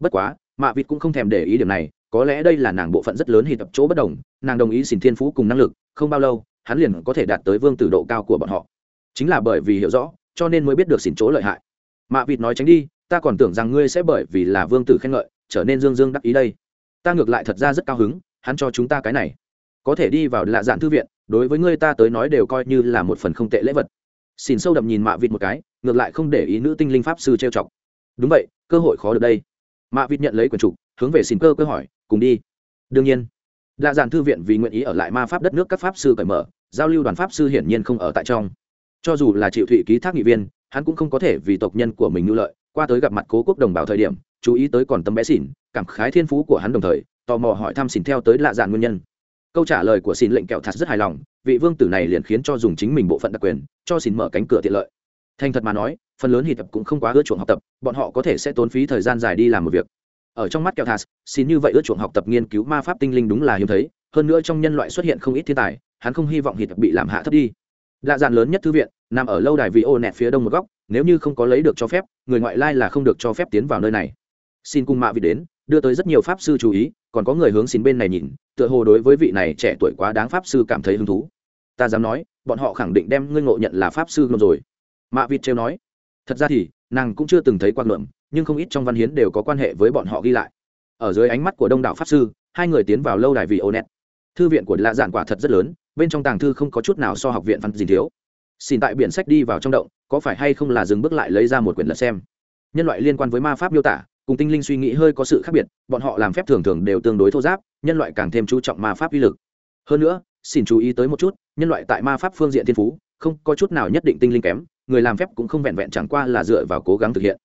Speaker 1: bất quá mạ vịt cũng không thèm để ý điểm này có lẽ đây là nàng bộ phận rất lớn hiệp tập chỗ bất đồng nàng đồng ý xin thiên phú cùng năng lực không bao lâu hắn liền có thể đạt tới vương tử độ cao của bọn họ. Chính là bởi vì hiểu rõ cho nên mới biết được xỉn chỗ lợi hại. Mạ vịt nói tránh đi ta còn tưởng rằng ngươi sẽ bởi vì là vương tử khen ngợi trở nên dương dương đắc ý đây. Ta ngược lại thật ra rất cao hứng hắn cho chúng ta cái này. Có thể đi vào lạ dạn thư viện đối với ngươi ta tới nói đều coi như là một phần không tệ lễ vật. Xin sâu đậm nhìn mạ vịt một cái ngược lại không để ý nữ tinh linh pháp sư trêu chọc. Đúng vậy, cơ hội khó được đây. Mạ vịt nhận lấy quyển trục, hướng về xin cơ cơ hỏi, cùng đi. Đương nhiên. Lạ dạn thư viện vì nguyện ý ở lại ma pháp đất nước các pháp sư cởi mở, giao lưu đoàn pháp sư hiển nhiên không ở tại trong. Cho dù là chịu thụy ký thác nghị viên, hắn cũng không có thể vì tộc nhân của mình ngư lợi, qua tới gặp mặt cố quốc đồng bào thời điểm, chú ý tới còn tấm bé xỉn cảm khái thiên phú của hắn đồng thời, tò mò hỏi thăm xỉn theo tới lạ dạn nguyên nhân. Câu trả lời của xỉn lệnh kẹo thạt rất hài lòng, vị vương tử này liền khiến cho dùng chính mình bộ phận đặc quyền, cho xỉn mở cánh cửa tiện lợi thành thật mà nói, phần lớn hì tập cũng không quá ưa chuộng học tập, bọn họ có thể sẽ tốn phí thời gian dài đi làm một việc. Ở trong mắt kẹo thạt xin như vậy ưa chuộng học tập nghiên cứu ma pháp tinh linh đúng là hiếm thấy, hơn nữa trong nhân loại xuất hiện không ít thiên tài, hắn không hy vọng hì tập bị làm hạ thấp đi. Lạ dạn lớn nhất thư viện, nằm ở lâu đài vị ô nẹt phía đông một góc, nếu như không có lấy được cho phép, người ngoại lai là không được cho phép tiến vào nơi này. Xin cung mạ vị đến, đưa tới rất nhiều pháp sư chú ý, còn có người hướng xin bên này nhìn, tựa hồ đối với vị này trẻ tuổi quá đáng pháp sư cảm thấy hứng thú. Ta dám nói, bọn họ khẳng định đem ngươi ngộ nhận là pháp sư luôn rồi mạ vịt trêu nói. Thật ra thì, nàng cũng chưa từng thấy quan luận nhưng không ít trong văn hiến đều có quan hệ với bọn họ ghi lại. Ở dưới ánh mắt của đông đảo pháp sư, hai người tiến vào lâu đài vì ô nẹt thư viện của lạ giản quả thật rất lớn, bên trong tàng thư không có chút nào so học viện văn gì thiếu. Xin tại biển sách đi vào trong động, có phải hay không là dừng bước lại lấy ra một quyển lật xem. Nhân loại liên quan với ma pháp miêu tả, cùng tinh linh suy nghĩ hơi có sự khác biệt, bọn họ làm phép thường thường đều tương đối thô giáp, nhân loại càng thêm chú trọng ma pháp uy lực. Hơn nữa, xin chú ý tới một chút, nhân loại tại ma pháp phương diện thiên phú, không có chút nào nhất định tinh linh kém người làm phép cũng không vẹn vẹn chẳng qua là dựa vào cố gắng thực hiện.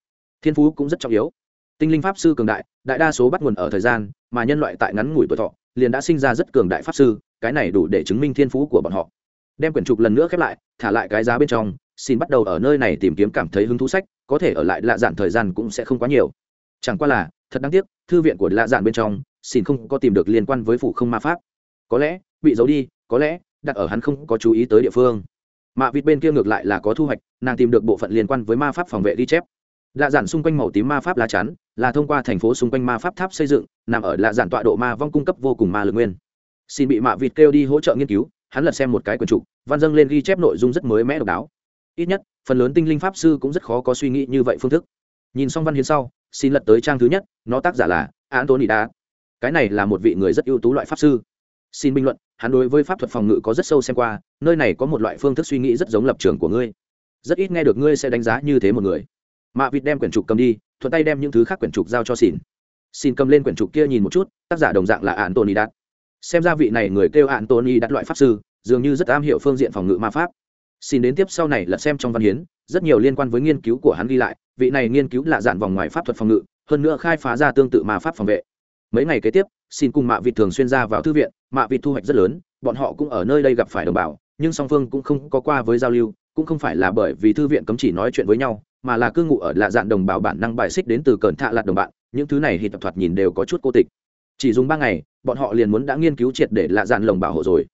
Speaker 1: Thiên phú cũng rất trọng yếu. Tinh linh pháp sư cường đại đại đa số bắt nguồn ở thời gian, mà nhân loại tại ngắn ngủi tuổi thọ, liền đã sinh ra rất cường đại pháp sư, cái này đủ để chứng minh thiên phú của bọn họ. Đem quyển trục lần nữa khép lại, thả lại cái giá bên trong, xin bắt đầu ở nơi này tìm kiếm cảm thấy hứng thú sách, có thể ở lại lạ dạn thời gian cũng sẽ không quá nhiều. Chẳng qua là, thật đáng tiếc, thư viện của lạ dạn bên trong, xin không có tìm được liên quan với phụ không ma pháp. Có lẽ, bị giấu đi, có lẽ, đặt ở hắn không có chú ý tới địa phương mạ vịt bên kia ngược lại là có thu hoạch, nàng tìm được bộ phận liên quan với ma pháp phòng vệ ghi chép. Lạ giản xung quanh màu tím ma pháp lá chắn, là thông qua thành phố xung quanh ma pháp tháp xây dựng, nằm ở lạ giản tọa độ ma vong cung cấp vô cùng ma lực nguyên. Xin bị mạ vịt kêu đi hỗ trợ nghiên cứu, hắn lật xem một cái quyển trục, văn dâng lên ghi chép nội dung rất mới mẻ độc đáo. Ít nhất, phần lớn tinh linh pháp sư cũng rất khó có suy nghĩ như vậy phương thức. Nhìn xong văn hiến sau, xin lật tới trang thứ nhất, nó tác giả là antony Đá. cái này là một vị người rất ưu tú loại pháp sư xin bình luận, hắn đối với pháp thuật phòng ngự có rất sâu xem qua, nơi này có một loại phương thức suy nghĩ rất giống lập trường của ngươi. Rất ít nghe được ngươi sẽ đánh giá như thế một người. Mạ vịt đem quyển trục cầm đi, thuận tay đem những thứ khác quyển trục giao cho xin xin cầm lên quyển trục kia nhìn một chút, tác giả đồng dạng là antony đạt xem ra vị này người kêu antony Đạt loại pháp sư, dường như rất am hiểu phương diện phòng ngự ma pháp. Xin đến tiếp sau này là xem trong văn hiến, rất nhiều liên quan với nghiên cứu của hắn ghi lại, vị này nghiên cứu là dạn vòng ngoài pháp thuật phòng ngự, hơn nữa khai phá ra tương tự ma pháp phòng vệ mấy ngày kế tiếp, xin cùng mạ vịt thường xuyên ra vào thư viện, mạ vịt thu hoạch rất lớn, bọn họ cũng ở nơi đây gặp phải đồng bào, nhưng song phương cũng không có qua với giao lưu, cũng không phải là bởi vì thư viện cấm chỉ nói chuyện với nhau, mà là cư ngụ ở lạ dạn đồng bào bản năng bài xích đến từ cờn thạ lạt đồng bạn, những thứ này thì tập thoạt nhìn đều có chút cô tịch. Chỉ dùng ba ngày, bọn họ liền muốn đã nghiên cứu triệt để lạ dạn lồng bảo hộ rồi.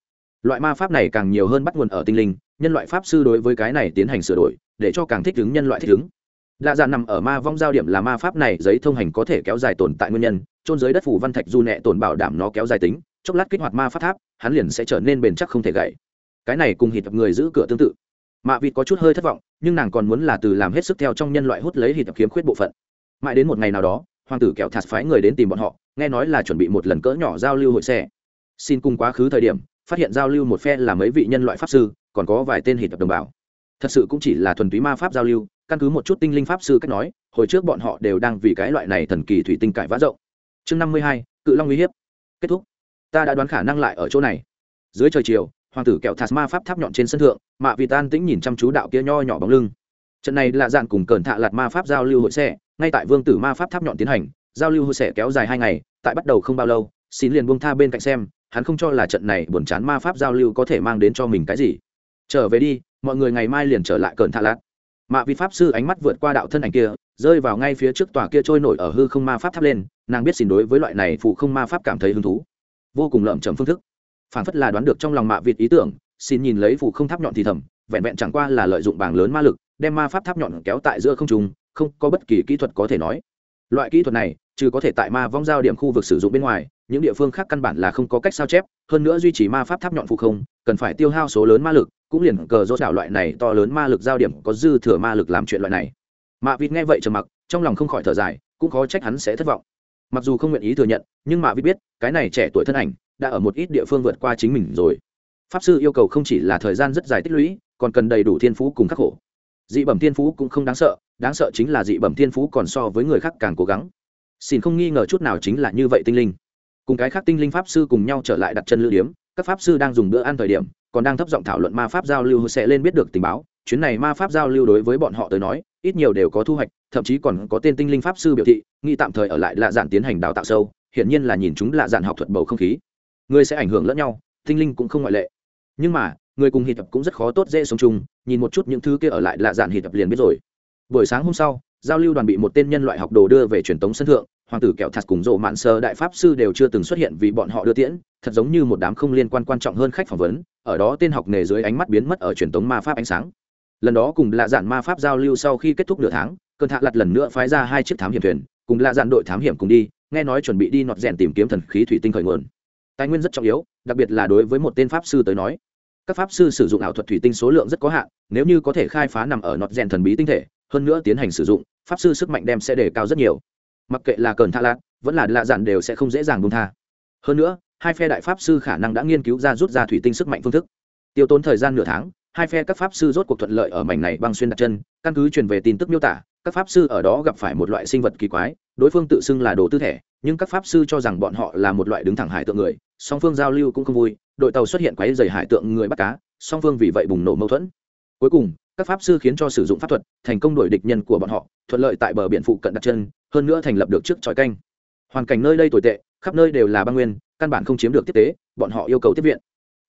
Speaker 1: Loại ma pháp này càng nhiều hơn bắt nguồn ở tinh linh, nhân loại pháp sư đối với cái này tiến hành sửa đổi, để cho càng thích ứng nhân loại thích ứng lạ dạ nằm ở ma vong giao điểm là ma pháp này giấy thông hành có thể kéo dài tồn tại nguyên nhân trôn giới đất phủ văn thạch du nẹ tồn bảo đảm nó kéo dài tính, chốc lát kích hoạt ma pháp tháp, hắn liền sẽ trở nên bền chắc không thể gãy. Cái này cùng hít người giữ cửa tương tự. Mạ vịt có chút hơi thất vọng, nhưng nàng còn muốn là từ làm hết sức theo trong nhân loại hút lấy hít kiếm khuyết bộ phận. Mãi đến một ngày nào đó, hoàng tử kẹo thạt phái người đến tìm bọn họ, nghe nói là chuẩn bị một lần cỡ nhỏ giao lưu hội xe. Xin cùng quá khứ thời điểm, phát hiện giao lưu một phe là mấy vị nhân loại pháp sư, còn có vài tên hít đồng bào. Thật sự cũng chỉ là thuần túy ma pháp giao lưu căn cứ một chút tinh linh pháp sư cách nói, hồi trước bọn họ đều đang vì cái loại này thần kỳ thủy tinh cải vã rộng. Chương năm mươi hai, cự long uy hiếp. Kết thúc. Ta đã đoán khả năng lại ở chỗ này. Dưới trời chiều, hoàng tử kẹo thạt ma pháp tháp nhọn trên sân thượng, mạ vì tan tĩnh nhìn chăm chú đạo kia nho nhỏ bóng lưng. Trận này là dạn cùng cờn thạ lạt ma pháp giao lưu hội xe ngay tại vương tử ma pháp tháp nhọn tiến hành, giao lưu hội sẽ kéo dài hai ngày, tại bắt đầu không bao lâu, xin liền buông tha bên cạnh xem, hắn không cho là trận này buồn chán ma pháp giao lưu có thể mang đến cho mình cái gì. Trở về đi, mọi người ngày mai liền trở lại cờn thạ lạt mạ vị pháp sư ánh mắt vượt qua đạo thân ảnh kia, rơi vào ngay phía trước tòa kia trôi nổi ở hư không ma pháp tháp lên, nàng biết xin đối với loại này phụ không ma pháp cảm thấy hứng thú. Vô cùng lợm chầm phương thức. Phản phất là đoán được trong lòng mạ vịt ý tưởng, xin nhìn lấy phụ không tháp nhọn thì thầm, vẹn vẹn chẳng qua là lợi dụng bảng lớn ma lực, đem ma pháp tháp nhọn kéo tại giữa không trung, không có bất kỳ kỹ thuật có thể nói. Loại kỹ thuật này, trừ có thể tại ma vong giao điểm khu vực sử dụng bên ngoài, những địa phương khác căn bản là không có cách sao chép, hơn nữa duy trì ma pháp tháp nhọn phụ không, cần phải tiêu hao số lớn ma lực cũng liền cờ rốt đảo loại này to lớn ma lực giao điểm có dư thừa ma lực làm chuyện loại này. Mạ vịt nghe vậy trầm mặc, trong lòng không khỏi thở dài, cũng khó trách hắn sẽ thất vọng. Mặc dù không nguyện ý thừa nhận, nhưng mạ vịt biết, cái này trẻ tuổi thân ảnh, đã ở một ít địa phương vượt qua chính mình rồi. Pháp sư yêu cầu không chỉ là thời gian rất dài tích lũy, còn cần đầy đủ thiên phú cùng khắc khổ. Dị bẩm thiên phú cũng không đáng sợ đáng sợ chính là dị bẩm thiên phú còn so với người khác càng cố gắng. Xin không nghi ngờ chút nào chính là như vậy tinh linh. Cùng cái khác tinh linh pháp sư cùng nhau trở lại đặt chân lữ điếm, các pháp sư đang dùng bữa ăn thời điểm còn đang thấp giọng thảo luận ma pháp giao lưu sẽ lên biết được tình báo, chuyến này ma pháp giao lưu đối với bọn họ tới nói, ít nhiều đều có thu hoạch, thậm chí còn có tên tinh linh pháp sư biểu thị nghĩ tạm thời ở lại lạ dạn tiến hành đào tạo sâu, hiển nhiên là nhìn chúng lạ dạn học thuật bầu không khí. Người sẽ ảnh hưởng lẫn nhau, tinh linh cũng không ngoại lệ. Nhưng mà, người cùng hít tập cũng rất khó tốt dễ sống chung, nhìn một chút những thứ kia ở lại lạ dạn hít tập liền biết rồi. Buổi sáng hôm sau, giao lưu đoàn bị một tên nhân loại học đồ đưa về truyền tống sân thượng, hoàng tử kẹo thạt cùng rộ mạn sơ đại pháp sư đều chưa từng xuất hiện vì bọn họ đưa tiễn, thật giống như một đám không liên quan quan trọng hơn khách phỏng vấn ở đó tên học nghề dưới ánh mắt biến mất ở truyền tống ma pháp ánh sáng. Lần đó cùng lạ dạn ma pháp giao lưu sau khi kết thúc nửa tháng, cơn thạ lặt lần nữa phái ra hai chiếc thám hiểm thuyền, cùng lạ dạn đội thám hiểm cùng đi, nghe nói chuẩn bị đi nọt rèn tìm kiếm thần khí thủy tinh khởi nguồn. Tài nguyên rất trọng yếu, đặc biệt là đối với một tên pháp sư tới nói. Các pháp sư sử dụng ảo thuật thủy tinh số lượng rất có hạn, nếu như có thể khai phá nằm ở nọt rèn thần bí tinh thể, hơn nữa tiến hành sử dụng, pháp sư sức mạnh đem sẽ đề cao rất nhiều. Mặc kệ là cờn tha lạt, vẫn là lạ dạn đều sẽ không dễ dàng buông tha. Hơn nữa hai phe đại pháp sư khả năng đã nghiên cứu ra rút ra thủy tinh sức mạnh phương thức. Tiêu tốn thời gian nửa tháng, hai phe các pháp sư rốt cuộc thuận lợi ở mảnh này băng xuyên đặt chân, căn cứ truyền về tin tức miêu tả, các pháp sư ở đó gặp phải một loại sinh vật kỳ quái, đối phương tự xưng là đồ tư thể, nhưng các pháp sư cho rằng bọn họ là một loại đứng thẳng hải tượng người, song phương giao lưu cũng không vui, đội tàu xuất hiện quái dày hải tượng người bắt cá, song phương vì vậy bùng nổ mâu thuẫn. Cuối cùng, các pháp sư khiến cho sử dụng pháp thuật, thành công đổi địch nhân của bọn họ, thuận lợi tại bờ biển phụ cận đặt chân, hơn nữa thành lập được trước tròi canh hoàn cảnh nơi đây tồi tệ, khắp nơi đều là băng nguyên, căn bản không chiếm được tiếp tế, bọn họ yêu cầu tiếp viện.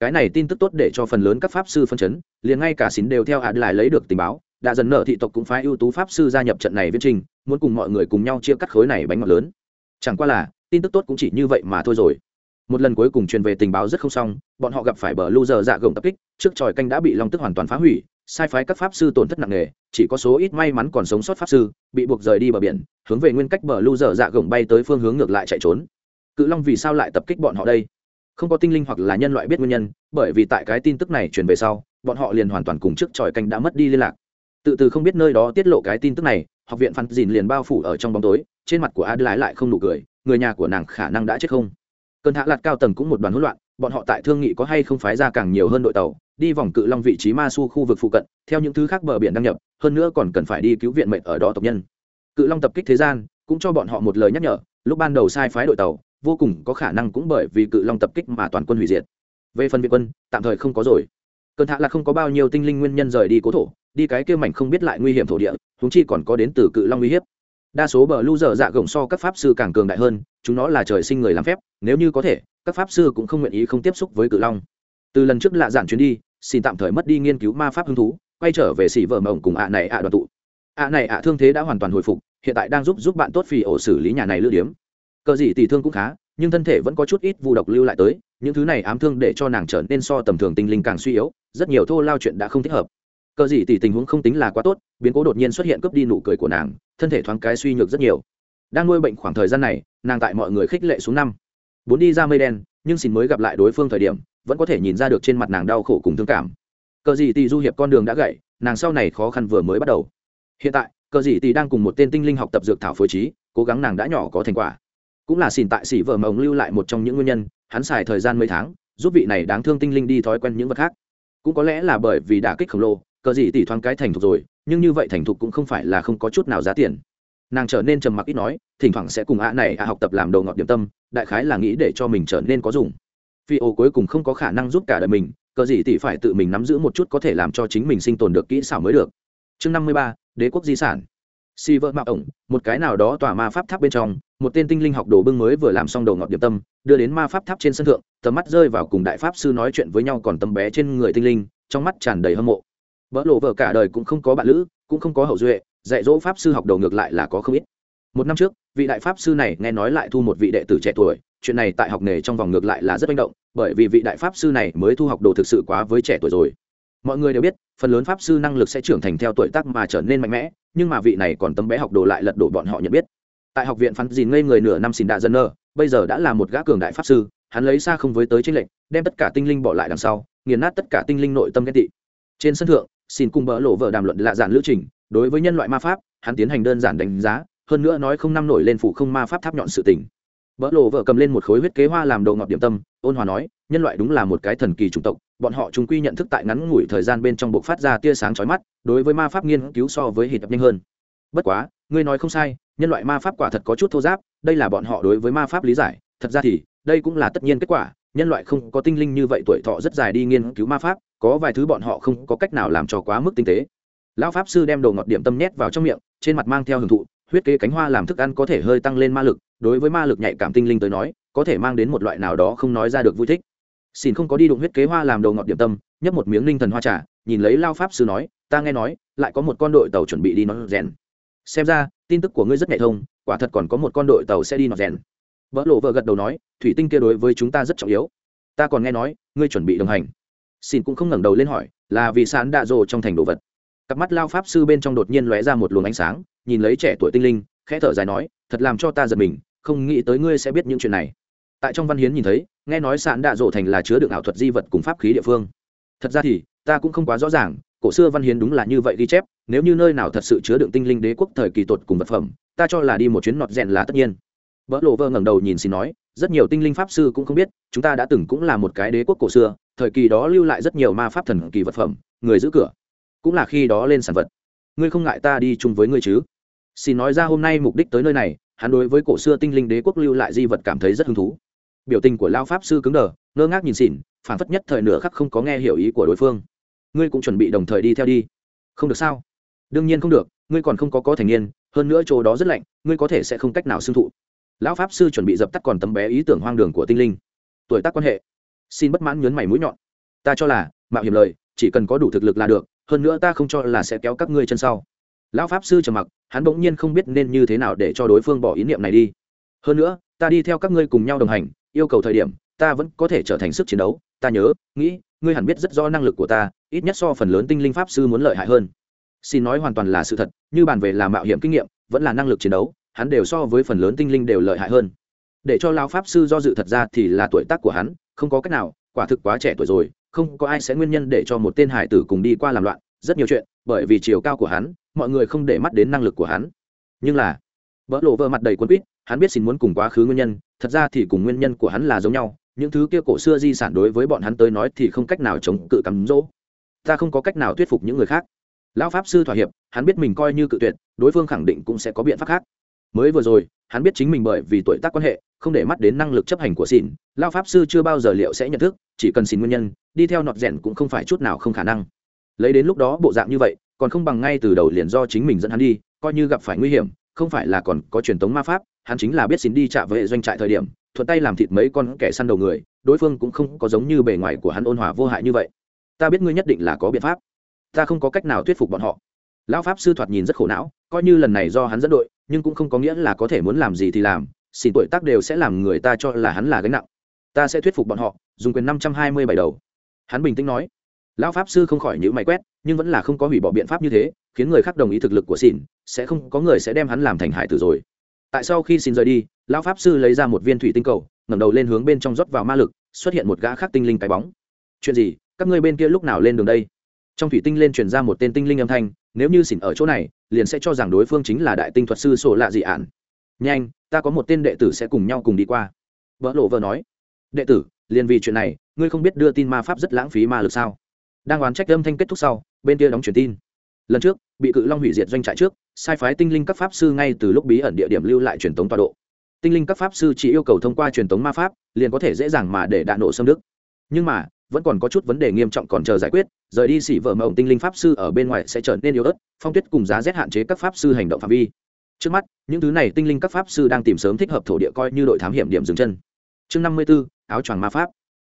Speaker 1: Cái này tin tức tốt để cho phần lớn các pháp sư phân chấn, liền ngay cả xín đều theo hạt lại lấy được tình báo, đã dần nở thị tộc cũng phái ưu tú pháp sư gia nhập trận này viết trình, muốn cùng mọi người cùng nhau chia cắt khối này bánh ngọt lớn. Chẳng qua là, tin tức tốt cũng chỉ như vậy mà thôi rồi. Một lần cuối cùng truyền về tình báo rất không xong, bọn họ gặp phải bờ lưu giờ dạ gồng tập kích, trước tròi canh đã bị long tức hoàn toàn phá hủy sai phái các pháp sư tổn thất nặng nề, chỉ có số ít may mắn còn sống sót pháp sư, bị buộc rời đi bờ biển, hướng về nguyên cách bờ lưu dở dạ gồng bay tới phương hướng ngược lại chạy trốn. Cự long vì sao lại tập kích bọn họ đây? Không có tinh linh hoặc là nhân loại biết nguyên nhân, bởi vì tại cái tin tức này truyền về sau, bọn họ liền hoàn toàn cùng trước tròi canh đã mất đi liên lạc. Tự từ không biết nơi đó tiết lộ cái tin tức này, học viện phản dìn liền bao phủ ở trong bóng tối, trên mặt của adelaide lại không nụ cười, người nhà của nàng khả năng đã chết không? Cơn hạ lạt cao tầng cũng một đoàn hỗn loạn, bọn họ tại thương nghị có hay không phái ra càng nhiều hơn đội tàu đi vòng cự long vị trí ma su khu vực phụ cận, theo những thứ khác bờ biển đăng nhập, hơn nữa còn cần phải đi cứu viện mệnh ở đó tộc nhân. Cự long tập kích thế gian, cũng cho bọn họ một lời nhắc nhở, lúc ban đầu sai phái đội tàu, vô cùng có khả năng cũng bởi vì cự long tập kích mà toàn quân hủy diệt. Về phần viện quân, tạm thời không có rồi. Cơn hạ là không có bao nhiêu tinh linh nguyên nhân rời đi cố thổ, đi cái kia mảnh không biết lại nguy hiểm thổ địa húng chi còn có đến từ cự long uy hiếp. Đa số bờ lưu dở dạ gồng so các pháp sư càng cường đại hơn, chúng nó là trời sinh người làm phép, nếu như có thể, các pháp sư cũng không nguyện ý không tiếp xúc với cự long. Từ lần trước lạ giản chuyến đi xin tạm thời mất đi nghiên cứu ma pháp hứng thú, quay trở về xỉ vợ mộng cùng ạ này ạ đoàn tụ. ạ này ạ thương thế đã hoàn toàn hồi phục, hiện tại đang giúp giúp bạn tốt phì ổ xử lý nhà này lưu điếm. Cờ gì tỷ thương cũng khá, nhưng thân thể vẫn có chút ít vu độc lưu lại tới, những thứ này ám thương để cho nàng trở nên so tầm thường tinh linh càng suy yếu, rất nhiều thô lao chuyện đã không thích hợp. Cờ gì tỷ tình huống không tính là quá tốt, biến cố đột nhiên xuất hiện cướp đi nụ cười của nàng, thân thể thoáng cái suy nhược rất nhiều. Đang nuôi bệnh khoảng thời gian này, nàng tại mọi người khích lệ xuống năm. Bốn đi ra mây đen, nhưng xin mới gặp lại đối phương thời điểm vẫn có thể nhìn ra được trên mặt nàng đau khổ cùng thương cảm. Cờ gì tỷ du hiệp con đường đã gậy, nàng sau này khó khăn vừa mới bắt đầu. Hiện tại cờ gì tỷ đang cùng một tên tinh linh học tập dược thảo phối trí cố gắng nàng đã nhỏ có thành quả. Cũng là xin tại xỉ vợ mộng lưu lại một trong những nguyên nhân hắn xài thời gian mấy tháng giúp vị này đáng thương tinh linh đi thói quen những vật khác. Cũng có lẽ là bởi vì đả kích khổng lồ cờ gì tỷ thoáng cái thành thục rồi nhưng như vậy thành thục cũng không phải là không có chút nào giá tiền. Nàng trở nên trầm mặc ít nói thỉnh thoảng sẽ cùng ạ này ạ học tập làm đầu ngọt điểm tâm đại khái là nghĩ để cho mình trở nên có dùng phi ô cuối cùng không có khả năng giúp cả đời mình, cờ gì tỷ phải tự mình nắm giữ một chút có thể làm cho chính mình sinh tồn được kỹ xảo mới được. Chương năm mươi ba, đế quốc di sản. Si vợ mạo ổng, một cái nào đó tòa ma pháp tháp bên trong, một tên tinh linh học đồ bưng mới vừa làm xong đầu ngọt điểm tâm, đưa đến ma pháp tháp trên sân thượng, tầm mắt rơi vào cùng đại pháp sư nói chuyện với nhau còn tầm bé trên người tinh linh, trong mắt tràn đầy hâm mộ. Vỡ lộ vợ cả đời cũng không có bạn lữ, cũng không có hậu duệ, dạy dỗ pháp sư học đầu ngược lại là có không ít. Một năm trước, vị đại pháp sư này nghe nói lại thu một vị đệ tử trẻ tuổi chuyện này tại học nghề trong vòng ngược lại là rất manh động, bởi vì vị đại pháp sư này mới thu học đồ thực sự quá với trẻ tuổi rồi. Mọi người đều biết, phần lớn pháp sư năng lực sẽ trưởng thành theo tuổi tác mà trở nên mạnh mẽ, nhưng mà vị này còn tấm bé học đồ lại lật đổ bọn họ nhận biết. Tại học viện phán dìn ngây người nửa năm xin đạ dân nơ, bây giờ đã là một gã cường đại pháp sư, hắn lấy xa không với tới trên lệnh đem tất cả tinh linh bỏ lại đằng sau, nghiền nát tất cả tinh linh nội tâm ghét tị. Trên sân thượng, xin cùng bỡ lộ vợ đàm luận lạ giản lữ trình, đối với nhân loại ma pháp, hắn tiến hành đơn giản đánh giá, hơn nữa nói không năm nổi lên phủ không ma pháp tháp nhọn sự tình bỡ lộ vợ cầm lên một khối huyết kế hoa làm đồ ngọt điểm tâm, ôn hòa nói, nhân loại đúng là một cái thần kỳ chủng tộc, bọn họ chúng quy nhận thức tại ngắn ngủi thời gian bên trong bộc phát ra tia sáng chói mắt, đối với ma pháp nghiên cứu so với hít nhanh hơn. Bất quá, ngươi nói không sai, nhân loại ma pháp quả thật có chút thô giáp, đây là bọn họ đối với ma pháp lý giải, thật ra thì, đây cũng là tất nhiên kết quả, nhân loại không có tinh linh như vậy tuổi thọ rất dài đi nghiên cứu ma pháp, có vài thứ bọn họ không có cách nào làm cho quá mức tinh tế. Lão pháp sư đem đồ ngọt điểm tâm nhét vào trong miệng, trên mặt mang theo hưởng thụ, huyết kế cánh hoa làm thức ăn có thể hơi tăng lên ma lực đối với ma lực nhạy cảm tinh linh tới nói, có thể mang đến một loại nào đó không nói ra được vui thích. Xin không có đi đụng huyết kế hoa làm đầu ngọt điểm tâm, nhấp một miếng ninh thần hoa trà, nhìn lấy lao pháp sư nói, ta nghe nói, lại có một con đội tàu chuẩn bị đi nó rèn. Xem ra, tin tức của ngươi rất nhạy thông, quả thật còn có một con đội tàu sẽ đi nó rèn. Vỡ lộ vợ gật đầu nói, thủy tinh kia đối với chúng ta rất trọng yếu. Ta còn nghe nói, ngươi chuẩn bị đồng hành. Xin cũng không ngẩng đầu lên hỏi, là vì sán đạ rồ trong thành đồ vật? Cặp mắt lao pháp sư bên trong đột nhiên lóe ra một luồng ánh sáng, nhìn lấy trẻ tuổi tinh linh, khẽ thở dài nói, thật làm cho ta giật mình không nghĩ tới ngươi sẽ biết những chuyện này. Tại trong văn hiến nhìn thấy, nghe nói sạn đạ rộ thành là chứa đựng ảo thuật di vật cùng pháp khí địa phương. Thật ra thì, ta cũng không quá rõ ràng, cổ xưa văn hiến đúng là như vậy ghi chép, nếu như nơi nào thật sự chứa đựng tinh linh đế quốc thời kỳ tột cùng vật phẩm, ta cho là đi một chuyến nọt rèn là tất nhiên. Vỡ lộ vơ ngẩng đầu nhìn xin nói, rất nhiều tinh linh pháp sư cũng không biết, chúng ta đã từng cũng là một cái đế quốc cổ xưa, thời kỳ đó lưu lại rất nhiều ma pháp thần kỳ vật phẩm, người giữ cửa, cũng là khi đó lên sản vật. Ngươi không ngại ta đi chung với ngươi chứ? Xin nói ra hôm nay mục đích tới nơi này hắn đối với cổ xưa tinh linh đế quốc lưu lại di vật cảm thấy rất hứng thú. Biểu tình của lao pháp sư cứng đờ, ngơ ngác nhìn xỉn phản phất nhất thời nửa khắc không có nghe hiểu ý của đối phương. Ngươi cũng chuẩn bị đồng thời đi theo đi. Không được sao? Đương nhiên không được, ngươi còn không có có thành niên, hơn nữa chỗ đó rất lạnh, ngươi có thể sẽ không cách nào xưng thụ. Lão pháp sư chuẩn bị dập tắt còn tấm bé ý tưởng hoang đường của tinh linh. Tuổi tác quan hệ. Xin bất mãn nhấn mày mũi nhọn. Ta cho là, mạo hiểm lời, chỉ cần có đủ thực lực là được, hơn nữa ta không cho là sẽ kéo các ngươi chân sau lão pháp sư trầm mặc, hắn bỗng nhiên không biết nên như thế nào để cho đối phương bỏ ý niệm này đi. Hơn nữa, ta đi theo các ngươi cùng nhau đồng hành, yêu cầu thời điểm, ta vẫn có thể trở thành sức chiến đấu. Ta nhớ, nghĩ, ngươi hẳn biết rất rõ năng lực của ta, ít nhất so phần lớn tinh linh pháp sư muốn lợi hại hơn. Xin nói hoàn toàn là sự thật, như bàn về làm mạo hiểm kinh nghiệm, vẫn là năng lực chiến đấu, hắn đều so với phần lớn tinh linh đều lợi hại hơn. Để cho lao pháp sư do dự thật ra thì là tuổi tác của hắn, không có cách nào, quả thực quá trẻ tuổi rồi, không có ai sẽ nguyên nhân để cho một tên hải tử cùng đi qua làm loạn, rất nhiều chuyện bởi vì chiều cao của hắn, mọi người không để mắt đến năng lực của hắn. Nhưng là vỡ lộ vợ mặt đầy quân quýt, hắn biết xin muốn cùng quá khứ nguyên nhân, thật ra thì cùng nguyên nhân của hắn là giống nhau, những thứ kia cổ xưa di sản đối với bọn hắn tới nói thì không cách nào chống cự cắm dỗ. Ta không có cách nào thuyết phục những người khác. Lão pháp sư thỏa hiệp, hắn biết mình coi như cự tuyệt, đối phương khẳng định cũng sẽ có biện pháp khác. Mới vừa rồi, hắn biết chính mình bởi vì tuổi tác quan hệ, không để mắt đến năng lực chấp hành của xỉn lao pháp sư chưa bao giờ liệu sẽ nhận thức, chỉ cần xin nguyên nhân, đi theo nọt rèn cũng không phải chút nào không khả năng lấy đến lúc đó bộ dạng như vậy, còn không bằng ngay từ đầu liền do chính mình dẫn hắn đi, coi như gặp phải nguy hiểm, không phải là còn có truyền thống ma pháp, hắn chính là biết xin đi trả vệ doanh trại thời điểm, thuận tay làm thịt mấy con kẻ săn đầu người, đối phương cũng không có giống như bề ngoài của hắn ôn hòa vô hại như vậy. Ta biết ngươi nhất định là có biện pháp. Ta không có cách nào thuyết phục bọn họ. Lão pháp sư thoạt nhìn rất khổ não, coi như lần này do hắn dẫn đội, nhưng cũng không có nghĩa là có thể muốn làm gì thì làm, xin tuổi tác đều sẽ làm người ta cho là hắn là gánh nặng. Ta sẽ thuyết phục bọn họ, dùng quyền năm trăm hai mươi bảy đầu. Hắn bình tĩnh nói lão pháp sư không khỏi nhữ mày quét, nhưng vẫn là không có hủy bỏ biện pháp như thế, khiến người khác đồng ý thực lực của xin sẽ không có người sẽ đem hắn làm thành hải tử rồi. Tại sau khi xin rời đi, lão pháp sư lấy ra một viên thủy tinh cầu, ngẩng đầu lên hướng bên trong rót vào ma lực, xuất hiện một gã khác tinh linh cái bóng. Chuyện gì? Các ngươi bên kia lúc nào lên đường đây? Trong thủy tinh lên truyền ra một tên tinh linh âm thanh, nếu như xỉn ở chỗ này, liền sẽ cho rằng đối phương chính là đại tinh thuật sư sổ lạ dị ản. Nhanh, ta có một tên đệ tử sẽ cùng nhau cùng đi qua. Vợ lộ vợ nói. Đệ tử, liền vì chuyện này, ngươi không biết đưa tin ma pháp rất lãng phí ma lực sao? Đang oán trách âm thanh kết thúc sau, bên kia đóng truyền tin. Lần trước, bị cự long hủy diệt doanh trại trước, sai phái tinh linh các pháp sư ngay từ lúc bí ẩn địa điểm lưu lại truyền tống tọa độ. Tinh linh các pháp sư chỉ yêu cầu thông qua truyền tống ma pháp, liền có thể dễ dàng mà để đạn nổ xâm đức. Nhưng mà, vẫn còn có chút vấn đề nghiêm trọng còn chờ giải quyết, rời đi xỉ vợ mộng tinh linh pháp sư ở bên ngoài sẽ trở nên yếu ớt, phong tuyết cùng giá rét hạn chế các pháp sư hành động phạm vi. Trước mắt, những thứ này tinh linh các pháp sư đang tìm sớm thích hợp thổ địa coi như đội thám hiểm điểm dừng chân. Chương năm mươi b ố áo choàng ma pháp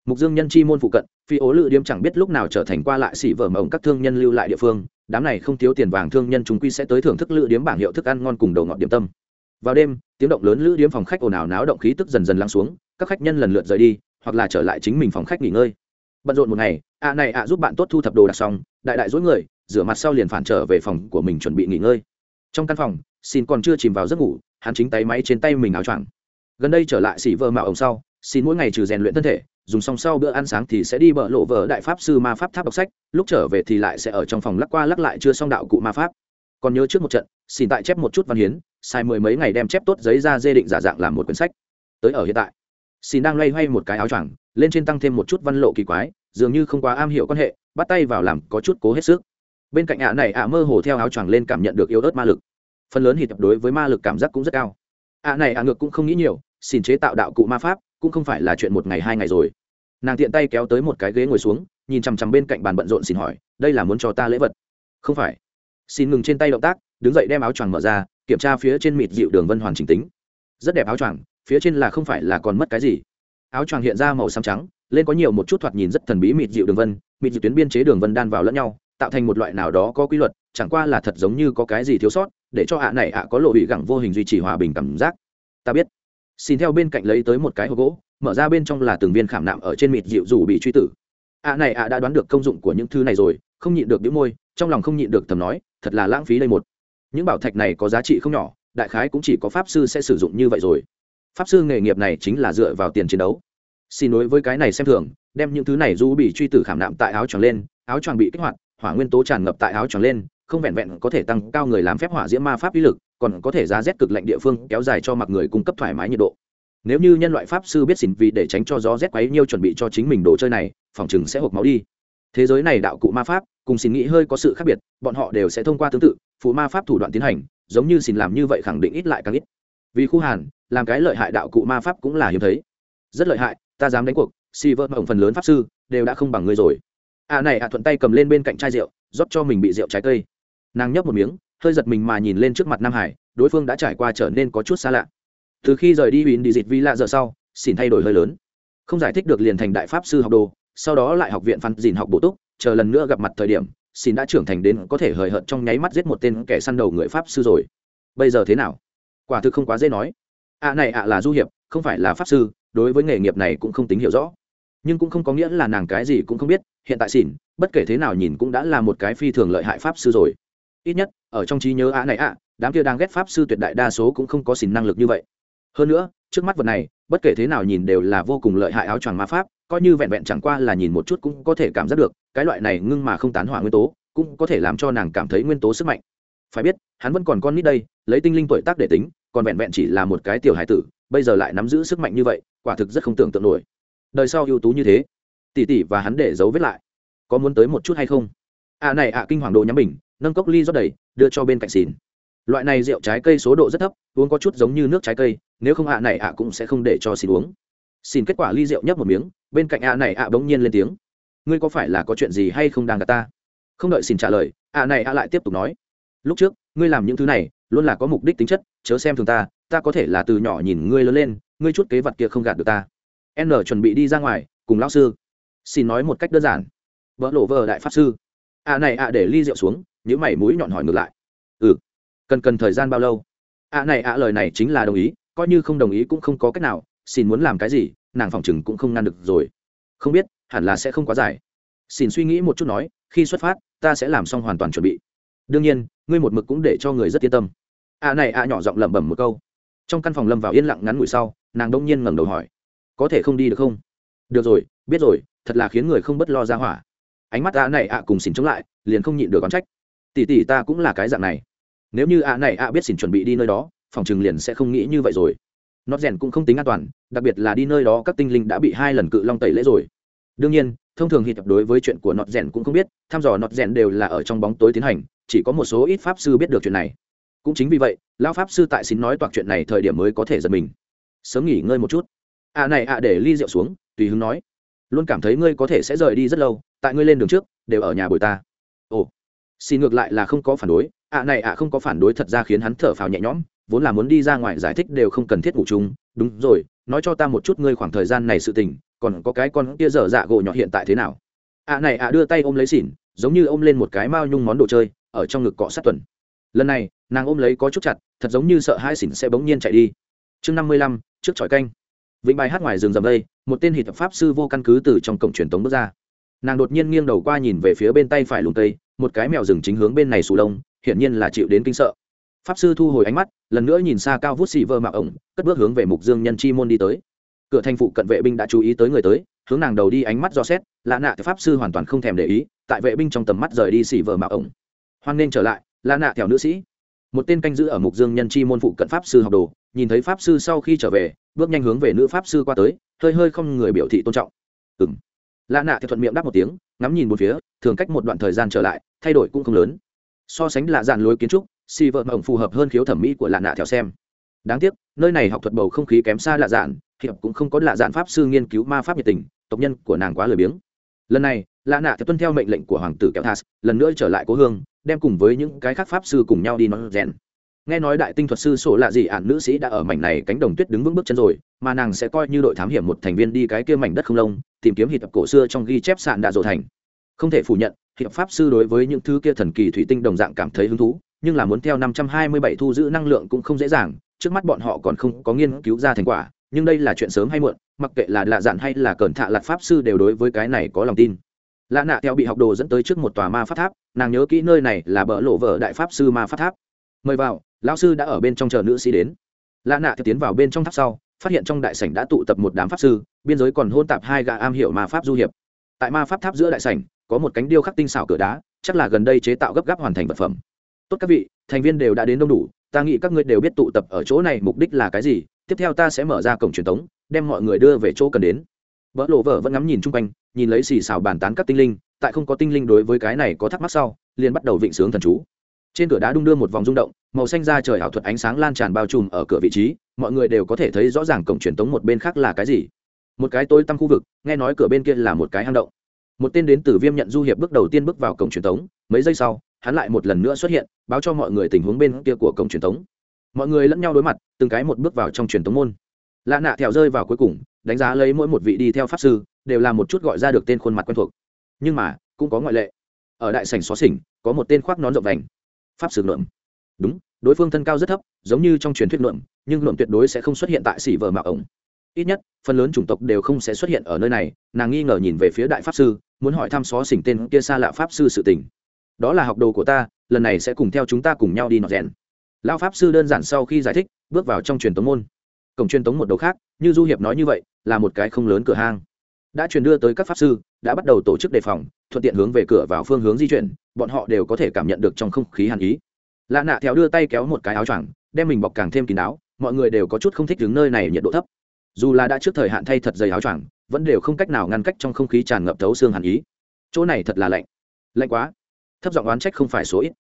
Speaker 1: mục dương nhân chi môn phụ cận, phi ố lự điếm chẳng biết lúc nào trở thành qua lại xỉ vở mộng các thương nhân lưu lại địa phương, đám này không thiếu tiền vàng thương nhân chúng quy sẽ tới thưởng thức lự điếm bảng hiệu thức ăn ngon cùng đầu ngọt điểm tâm. Vào đêm, tiếng động lớn lữ điếm phòng khách ồn ào náo động khí tức dần dần lắng xuống, các khách nhân lần lượt rời đi, hoặc là trở lại chính mình phòng khách nghỉ ngơi. Bận rộn một ngày, ạ này ạ giúp bạn tốt thu thập đồ đạc xong, đại đại dối người, rửa mặt sau liền phản trở về phòng của mình chuẩn bị nghỉ ngơi. Trong căn phòng, xin còn chưa chìm vào giấc ngủ, hắn chính tay máy trên tay mình áo choàng. Gần đây trở lại xỉ vơ mạo ông sau, xin mỗi ngày trừ rèn luyện thân thể dùng xong sau bữa ăn sáng thì sẽ đi bờ lộ vợ đại pháp sư ma pháp tháp đọc sách, lúc trở về thì lại sẽ ở trong phòng lắc qua lắc lại chưa xong đạo cụ ma pháp. Còn nhớ trước một trận, xin tại chép một chút văn hiến, sai mười mấy ngày đem chép tốt giấy ra dê định giả dạng làm một quyển sách. Tới ở hiện tại, xin đang loay hoay một cái áo choàng, lên trên tăng thêm một chút văn lộ kỳ quái, dường như không quá am hiểu quan hệ, bắt tay vào làm có chút cố hết sức. Bên cạnh ạ này ạ mơ hồ theo áo choàng lên cảm nhận được yếu ớt ma lực. Phần lớn thì tập đối với ma lực cảm giác cũng rất cao. Ạ này ạ ngược cũng không nghĩ nhiều, xin chế tạo đạo cụ ma pháp cũng không phải là chuyện một ngày hai ngày rồi. Nàng tiện tay kéo tới một cái ghế ngồi xuống, nhìn chằm chằm bên cạnh bàn bận rộn xin hỏi, đây là muốn cho ta lễ vật? Không phải. Xin ngừng trên tay động tác, đứng dậy đem áo choàng mở ra, kiểm tra phía trên mịt dịu đường vân hoàn chỉnh tính. Rất đẹp áo choàng, phía trên là không phải là còn mất cái gì. Áo choàng hiện ra màu xám trắng, lên có nhiều một chút thoạt nhìn rất thần bí mịt dịu đường vân, mịt dịu tuyến biên chế đường vân đan vào lẫn nhau, tạo thành một loại nào đó có quy luật, chẳng qua là thật giống như có cái gì thiếu sót, để cho ạ này ạ có lộ bị gẳng vô hình duy trì hòa bình cảm giác. Ta biết xin theo bên cạnh lấy tới một cái hộp gỗ, mở ra bên trong là từng viên khảm nạm ở trên mịt dịu dù bị truy tử. Ạ này ạ đã đoán được công dụng của những thứ này rồi, không nhịn được đĩu môi, trong lòng không nhịn được thầm nói, thật là lãng phí đây một. Những bảo thạch này có giá trị không nhỏ, đại khái cũng chỉ có pháp sư sẽ sử dụng như vậy rồi. Pháp sư nghề nghiệp này chính là dựa vào tiền chiến đấu. Xin đối với cái này xem thường, đem những thứ này du bị truy tử khảm nạm tại áo choàng lên, áo choàng bị kích hoạt, hỏa nguyên tố tràn ngập tại áo choàng lên, không vẹn vẹn có thể tăng cao người làm phép hỏa diễm ma pháp uy lực còn có thể giá rét cực lạnh địa phương kéo dài cho mặc người cung cấp thoải mái nhiệt độ. Nếu như nhân loại pháp sư biết xỉn vì để tránh cho gió rét quấy nhiêu chuẩn bị cho chính mình đồ chơi này, phòng chừng sẽ hộp máu đi. Thế giới này đạo cụ ma pháp, cùng xỉn nghĩ hơi có sự khác biệt, bọn họ đều sẽ thông qua tương tự, phụ ma pháp thủ đoạn tiến hành, giống như xỉn làm như vậy khẳng định ít lại càng ít. Vì khu hàn, làm cái lợi hại đạo cụ ma pháp cũng là hiếm thấy. Rất lợi hại, ta dám đánh cuộc si vợ mộng phần lớn pháp sư, đều đã không bằng ngươi rồi. À này à thuận tay cầm lên bên cạnh chai rượu, rót cho mình bị rượu trái cây. Nàng nhấp một miếng hơi giật mình mà nhìn lên trước mặt nam hải, đối phương đã trải qua trở nên có chút xa lạ. Từ khi rời đi huỳnh đi dịch vi lạ giờ sau xin thay đổi hơi lớn. Không giải thích được liền thành đại pháp sư học đồ, sau đó lại học viện phan dìn học bổ túc, chờ lần nữa gặp mặt thời điểm xin đã trưởng thành đến có thể hời hợt trong nháy mắt giết một tên kẻ săn đầu người pháp sư rồi. Bây giờ thế nào? Quả thực không quá dễ nói. Ạ à này ạ à là du hiệp, không phải là pháp sư, đối với nghề nghiệp này cũng không tính hiểu rõ. Nhưng cũng không có nghĩa là nàng cái gì cũng không biết, hiện tại xỉn, bất kể thế nào nhìn cũng đã là một cái phi thường lợi hại pháp sư rồi ít nhất, ở trong trí nhớ ạ này ạ đám kia đang ghét pháp sư tuyệt đại đa số cũng không có xỉn năng lực như vậy. Hơn nữa, trước mắt vật này, bất kể thế nào nhìn đều là vô cùng lợi hại áo choàng ma pháp, coi như vẹn vẹn chẳng qua là nhìn một chút cũng có thể cảm giác được, cái loại này ngưng mà không tán hỏa nguyên tố, cũng có thể làm cho nàng cảm thấy nguyên tố sức mạnh. Phải biết, hắn vẫn còn con nít đây, lấy tinh linh tuổi tác để tính, còn vẹn vẹn chỉ là một cái tiểu hải tử, bây giờ lại nắm giữ sức mạnh như vậy, quả thực rất không tưởng tượng nổi. Đời sau ưu tú như thế, tỷ tỷ và hắn để giấu vết lại, có muốn tới một chút hay không? À này à kinh hoàng đồ nhắm mình nâng cốc ly rót đầy, đưa cho bên cạnh xìn loại này rượu trái cây số độ rất thấp, uống có chút giống như nước trái cây, nếu không ạ này ạ cũng sẽ không để cho xìn uống. Xin kết quả ly rượu nhấp một miếng, bên cạnh ạ này ạ bỗng nhiên lên tiếng. Ngươi có phải là có chuyện gì hay không đang gặp ta? Không đợi xin trả lời, ạ này ạ lại tiếp tục nói. Lúc trước, ngươi làm những thứ này, luôn là có mục đích tính chất, chớ xem thường ta ta có thể là từ nhỏ nhìn ngươi lớn lên, ngươi chút kế vật kia không gạt được ta. N chuẩn bị đi ra ngoài, cùng lão sư. Xin nói một cách đơn giản. Vỡ lộ vờ đại pháp sư. Ạ này ạ để ly rượu xuống những mày mũi nhọn hỏi ngược lại. Ừ. Cần cần thời gian bao lâu? Ạ này ạ lời này chính là đồng ý, coi như không đồng ý cũng không có cách nào, xin muốn làm cái gì, nàng phòng chừng cũng không ngăn được rồi. Không biết, hẳn là sẽ không quá dài. Xin suy nghĩ một chút nói, khi xuất phát, ta sẽ làm xong hoàn toàn chuẩn bị. Đương nhiên, ngươi một mực cũng để cho người rất yên tâm. Ạ này ạ nhỏ giọng lẩm bẩm một câu. Trong căn phòng lâm vào yên lặng ngắn ngủi sau, nàng đông nhiên ngẩng đầu hỏi. Có thể không đi được không? Được rồi, biết rồi, thật là khiến người không bất lo ra hỏa. Ánh mắt ạ này ạ cùng xin chống lại, liền không nhịn được oán trách tỷ tỷ ta cũng là cái dạng này. Nếu như ạ này ạ biết xin chuẩn bị đi nơi đó, phòng chừng liền sẽ không nghĩ như vậy rồi. Nó rèn cũng không tính an toàn, đặc biệt là đi nơi đó các tinh linh đã bị hai lần cự long tẩy lễ rồi. Đương nhiên, thông thường hít đối với chuyện của nọt rèn cũng không biết thăm dò nọt rèn đều là ở trong bóng tối tiến hành, chỉ có một số ít pháp sư biết được chuyện này. Cũng chính vì vậy, lão pháp sư tại xin nói toạc chuyện này thời điểm mới có thể giật mình. Sớm nghỉ ngơi một chút. À này à để ly rượu xuống, tùy hứng nói. Luôn cảm thấy ngươi có thể sẽ rời đi rất lâu, tại ngươi lên đường trước, đều ở nhà bồi ta. Ồ xin ngược lại là không có phản đối, ạ này ạ không có phản đối thật ra khiến hắn thở phào nhẹ nhõm, vốn là muốn đi ra ngoài giải thích đều không cần thiết ngủ chung. Đúng rồi, nói cho ta một chút ngươi khoảng thời gian này sự tình, còn có cái con kia dở dạ gỗ nhỏ hiện tại thế nào? Ạ này ạ đưa tay ôm lấy xỉn, giống như ôm lên một cái mao nhung món đồ chơi, ở trong ngực cọ sát tuần. Lần này, nàng ôm lấy có chút chặt, thật giống như sợ hai xỉn sẽ bỗng nhiên chạy đi. Chương năm mươi lăm, trước tròi canh. Vĩnh bài hát ngoài rừng rầm đây, một tên hít pháp sư vô căn cứ từ trong cổng truyền tống bước ra. Nàng đột nhiên nghiêng đầu qua nhìn về phía bên tay phải lùng tây một cái mèo rừng chính hướng bên này sù đông, hiển nhiên là chịu đến kinh sợ. Pháp sư thu hồi ánh mắt lần nữa nhìn xa cao vút xì vơ mạo ổng cất bước hướng về mục dương nhân chi môn đi tới. Cửa thành phụ cận vệ binh đã chú ý tới người tới hướng nàng đầu đi ánh mắt do xét lạ nạ thì pháp sư hoàn toàn không thèm để ý tại vệ binh trong tầm mắt rời đi xì vơ mạo ổng. Hoan nên trở lại lạ nạ theo nữ sĩ. Một tên canh giữ ở mục dương nhân chi môn phụ cận pháp sư học đồ nhìn thấy pháp sư sau khi trở về bước nhanh hướng về nữ pháp sư qua tới hơi hơi không người biểu thị tôn trọng. Ừ m lạ nạ thì thuận miệng đáp một tiếng ngắm nhìn một phía, thường cách một đoạn thời gian trở lại, thay đổi cũng không lớn. So sánh lạ dàn lối kiến trúc, si vợ mộng phù hợp hơn khiếu thẩm mỹ của lạ nạ theo xem. Đáng tiếc, nơi này học thuật bầu không khí kém xa lạ dạn hiệp cũng không có lạ dạn pháp sư nghiên cứu ma pháp nhiệt tình, tộc nhân của nàng quá lười biếng. Lần này, lạ nạ theo tuân theo mệnh lệnh của hoàng tử kéo thas, lần nữa trở lại cố hương, đem cùng với những cái khác pháp sư cùng nhau đi nói rèn. Nghe nói đại tinh thuật sư sổ lạ gì ản nữ sĩ đã ở mảnh này cánh đồng tuyết đứng vững bước chân rồi, mà nàng sẽ coi như đội thám hiểm một thành viên đi cái kia mảnh đất không lông tìm kiếm hì tập cổ xưa trong ghi chép sạn đạ dỗ thành. Không thể phủ nhận, hiệp pháp sư đối với những thứ kia thần kỳ thủy tinh đồng dạng cảm thấy hứng thú, nhưng là muốn theo 527 thu giữ năng lượng cũng không dễ dàng, trước mắt bọn họ còn không có nghiên cứu ra thành quả, nhưng đây là chuyện sớm hay muộn, mặc kệ là lạ dạn hay là cẩn thạ lạc pháp sư đều đối với cái này có lòng tin. Lạ nạ theo bị học đồ dẫn tới trước một tòa ma pháp tháp, nàng nhớ kỹ nơi này là bờ lộ vợ đại pháp sư ma pháp tháp. Mời vào, lão sư đã ở bên trong chờ nữ sĩ đến. Lạ nạ theo tiến vào bên trong tháp sau phát hiện trong đại sảnh đã tụ tập một đám pháp sư, biên giới còn hôn tạp hai gã am hiểu ma pháp du hiệp. Tại ma pháp tháp giữa đại sảnh, có một cánh điêu khắc tinh xảo cửa đá, chắc là gần đây chế tạo gấp gáp hoàn thành vật phẩm. Tốt các vị, thành viên đều đã đến đông đủ, ta nghĩ các ngươi đều biết tụ tập ở chỗ này mục đích là cái gì, tiếp theo ta sẽ mở ra cổng truyền thống đem mọi người đưa về chỗ cần đến. Vỡ lộ vợ vẫn ngắm nhìn chung quanh, nhìn lấy xì xào bàn tán các tinh linh, tại không có tinh linh đối với cái này có thắc mắc sau, liền bắt đầu vịnh sướng thần chú trên cửa đá đung đưa một vòng rung động, màu xanh ra trời ảo thuật ánh sáng lan tràn bao trùm ở cửa vị trí, mọi người đều có thể thấy rõ ràng cổng truyền tống một bên khác là cái gì. Một cái tối tăm khu vực, nghe nói cửa bên kia là một cái hang động. Một tên đến từ viêm nhận du hiệp bước đầu tiên bước vào cổng truyền tống, mấy giây sau, hắn lại một lần nữa xuất hiện, báo cho mọi người tình huống bên kia của cổng truyền tống. Mọi người lẫn nhau đối mặt, từng cái một bước vào trong truyền tống môn. Lạ nạ thẹo rơi vào cuối cùng, đánh giá lấy mỗi một vị đi theo pháp sư, đều là một chút gọi ra được tên khuôn mặt quen thuộc. Nhưng mà, cũng có ngoại lệ. Ở đại sảnh xó xỉnh, có một tên khoác nón rộng vành pháp sư luận, đúng đối phương thân cao rất thấp giống như trong truyền thuyết luận, nhưng luận tuyệt đối sẽ không xuất hiện tại xỉ vờ mạo ổng. Ít nhất phần lớn chủng tộc đều không sẽ xuất hiện ở nơi này nàng nghi ngờ nhìn về phía đại pháp sư muốn hỏi thăm xó xỉnh tên kia xa lạ pháp sư sự tình. Đó là học đồ của ta lần này sẽ cùng theo chúng ta cùng nhau đi nọ rèn. Lao pháp sư đơn giản sau khi giải thích bước vào trong truyền tống môn. Cổng truyền tống một đầu khác như du hiệp nói như vậy là một cái không lớn cửa hang. Đã truyền đưa tới các pháp sư đã bắt đầu tổ chức đề phòng thuận tiện hướng về cửa vào phương hướng di chuyển, bọn họ đều có thể cảm nhận được trong không khí hàn ý. Lạ nạ theo đưa tay kéo một cái áo choàng, đem mình bọc càng thêm kín áo mọi người đều có chút không thích đứng nơi này nhiệt độ thấp. Dù là đã trước thời hạn thay thật dày áo choàng, vẫn đều không cách nào ngăn cách trong không khí tràn ngập thấu xương hàn ý. Chỗ này thật là lạnh. Lạnh quá. Thấp giọng oán trách không phải số ít.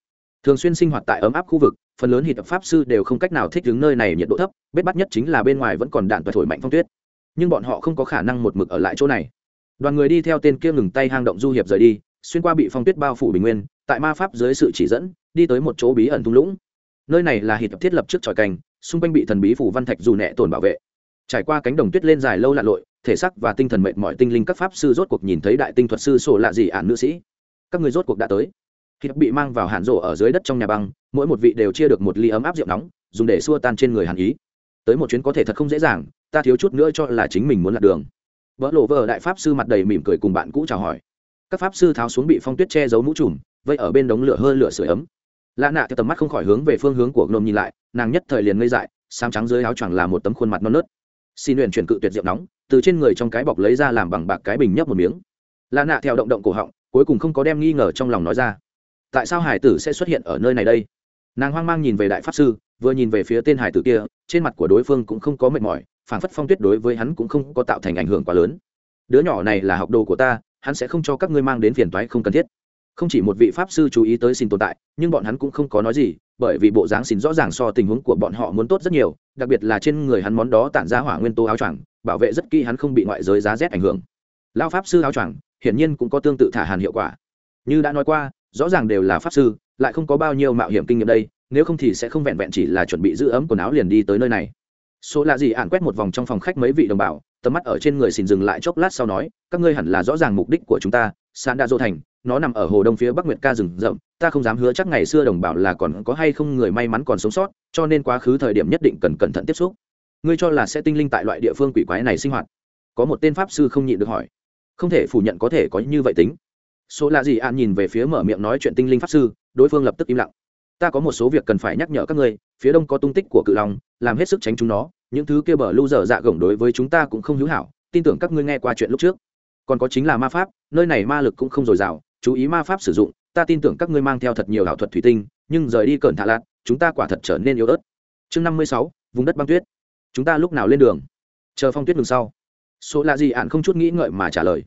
Speaker 1: Thường xuyên sinh hoạt tại ấm áp khu vực, phần lớn hít pháp sư đều không cách nào thích đứng nơi này nhiệt độ thấp, bết bắt nhất chính là bên ngoài vẫn còn đạn và thổi mạnh phong tuyết. Nhưng bọn họ không có khả năng một mực ở lại chỗ này đoàn người đi theo tên kia ngừng tay hang động du hiệp rời đi, xuyên qua bị phong tuyết bao phủ bình nguyên, tại ma pháp dưới sự chỉ dẫn, đi tới một chỗ bí ẩn thung lũng. Nơi này là hít thiết lập trước tròi cành, xung quanh bị thần bí phủ văn thạch dù nẹ tổn bảo vệ. Trải qua cánh đồng tuyết lên dài lâu lạ lội, thể sắc và tinh thần mệt mỏi tinh linh các pháp sư rốt cuộc nhìn thấy đại tinh thuật sư sổ lạ gì ản nữ sĩ. Các người rốt cuộc đã tới. Khi bị mang vào hạn rổ ở dưới đất trong nhà băng, mỗi một vị đều chia được một ly ấm áp rượu nóng, dùng để xua tan trên người hàn ý. Tới một chuyến có thể thật không dễ dàng, ta thiếu chút nữa cho là chính mình muốn lạc đường vỡ lộ vợ đại pháp sư mặt đầy mỉm cười cùng bạn cũ chào hỏi. Các pháp sư tháo xuống bị phong tuyết che giấu mũ trùm, vây ở bên đống lửa hơi lửa sưởi ấm. Lạ nạ theo tầm mắt không khỏi hướng về phương hướng của gnome nhìn lại, nàng nhất thời liền ngây dại sam trắng dưới áo choàng là một tấm khuôn mặt non nớt. Xin luyện chuyển cự tuyệt diệu nóng, từ trên người trong cái bọc lấy ra làm bằng bạc cái bình nhấp một miếng. Lạ nạ theo động động cổ họng, cuối cùng không có đem nghi ngờ trong lòng nói ra. Tại sao hải tử sẽ xuất hiện ở nơi này đây? Nàng hoang mang nhìn về đại pháp sư, vừa nhìn về phía tên hải tử kia, trên mặt của đối phương cũng không có mệt mỏi phản phất phong tuyết đối với hắn cũng không có tạo thành ảnh hưởng quá lớn. Đứa nhỏ này là học đồ của ta, hắn sẽ không cho các ngươi mang đến phiền toái không cần thiết. Không chỉ một vị pháp sư chú ý tới xin tồn tại, nhưng bọn hắn cũng không có nói gì, bởi vì bộ dáng xin rõ ràng so tình huống của bọn họ muốn tốt rất nhiều, đặc biệt là trên người hắn món đó tản ra hỏa nguyên tố áo choàng, bảo vệ rất kỹ hắn không bị ngoại giới giá rét ảnh hưởng. Lao pháp sư áo choàng, hiển nhiên cũng có tương tự thả hàn hiệu quả. Như đã nói qua, rõ ràng đều là pháp sư, lại không có bao nhiêu mạo hiểm kinh nghiệm đây, nếu không thì sẽ không vẹn vẹn chỉ là chuẩn bị giữ ấm quần áo liền đi tới nơi này số lạ gì ạn quét một vòng trong phòng khách mấy vị đồng bào, tầm mắt ở trên người xin dừng lại chốc lát sau nói, các ngươi hẳn là rõ ràng mục đích của chúng ta, san đa dô thành, nó nằm ở hồ đông phía bắc nguyệt ca rừng rậm, ta không dám hứa chắc ngày xưa đồng bào là còn có hay không người may mắn còn sống sót, cho nên quá khứ thời điểm nhất định cần cẩn thận tiếp xúc. Ngươi cho là sẽ tinh linh tại loại địa phương quỷ quái này sinh hoạt? Có một tên pháp sư không nhịn được hỏi. Không thể phủ nhận có thể có như vậy tính. Số lạ gì an nhìn về phía mở miệng nói chuyện tinh linh pháp sư, đối phương lập tức im lặng ta có một số việc cần phải nhắc nhở các ngươi, phía đông có tung tích của cự long, làm hết sức tránh chúng nó, những thứ kia bờ lưu dở dạ gồng đối với chúng ta cũng không hữu hảo, tin tưởng các ngươi nghe qua chuyện lúc trước. Còn có chính là ma pháp, nơi này ma lực cũng không dồi dào, chú ý ma pháp sử dụng, ta tin tưởng các ngươi mang theo thật nhiều ảo thuật thủy tinh, nhưng rời đi cẩn thạ lạc chúng ta quả thật trở nên yếu ớt. Chương năm mươi sáu, vùng đất băng tuyết. Chúng ta lúc nào lên đường? Chờ phong tuyết đường sau. Số lạ gì ạn không chút nghĩ ngợi mà trả lời.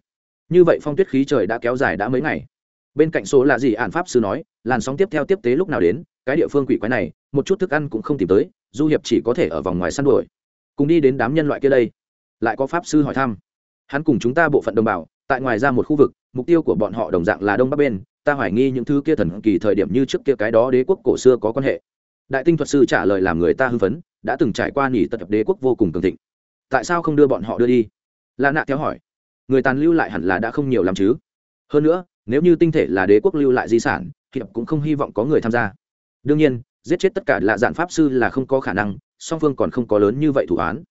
Speaker 1: Như vậy phong tuyết khí trời đã kéo dài đã mấy ngày bên cạnh số là gì ạn pháp sư nói, làn sóng tiếp theo tiếp tế lúc nào đến, cái địa phương quỷ quái này, một chút thức ăn cũng không tìm tới, du hiệp chỉ có thể ở vòng ngoài săn đuổi. Cùng đi đến đám nhân loại kia đây. Lại có pháp sư hỏi thăm. Hắn cùng chúng ta bộ phận đồng bào, tại ngoài ra một khu vực, mục tiêu của bọn họ đồng dạng là đông bắc bên, ta hoài nghi những thứ kia thần kỳ thời điểm như trước kia cái đó đế quốc cổ xưa có quan hệ. Đại tinh thuật sư trả lời làm người ta hưng phấn, đã từng trải qua nghỉ tật đế quốc vô cùng cường thịnh. Tại sao không đưa bọn họ đưa đi? Lạ nạ theo hỏi. Người tàn lưu lại hẳn là đã không nhiều lắm chứ. Hơn nữa nếu như tinh thể là đế quốc lưu lại di sản, thì cũng không hy vọng có người tham gia. Đương nhiên, giết chết tất cả lạ dạn pháp sư là không có khả năng, song phương còn không có lớn như vậy thủ án.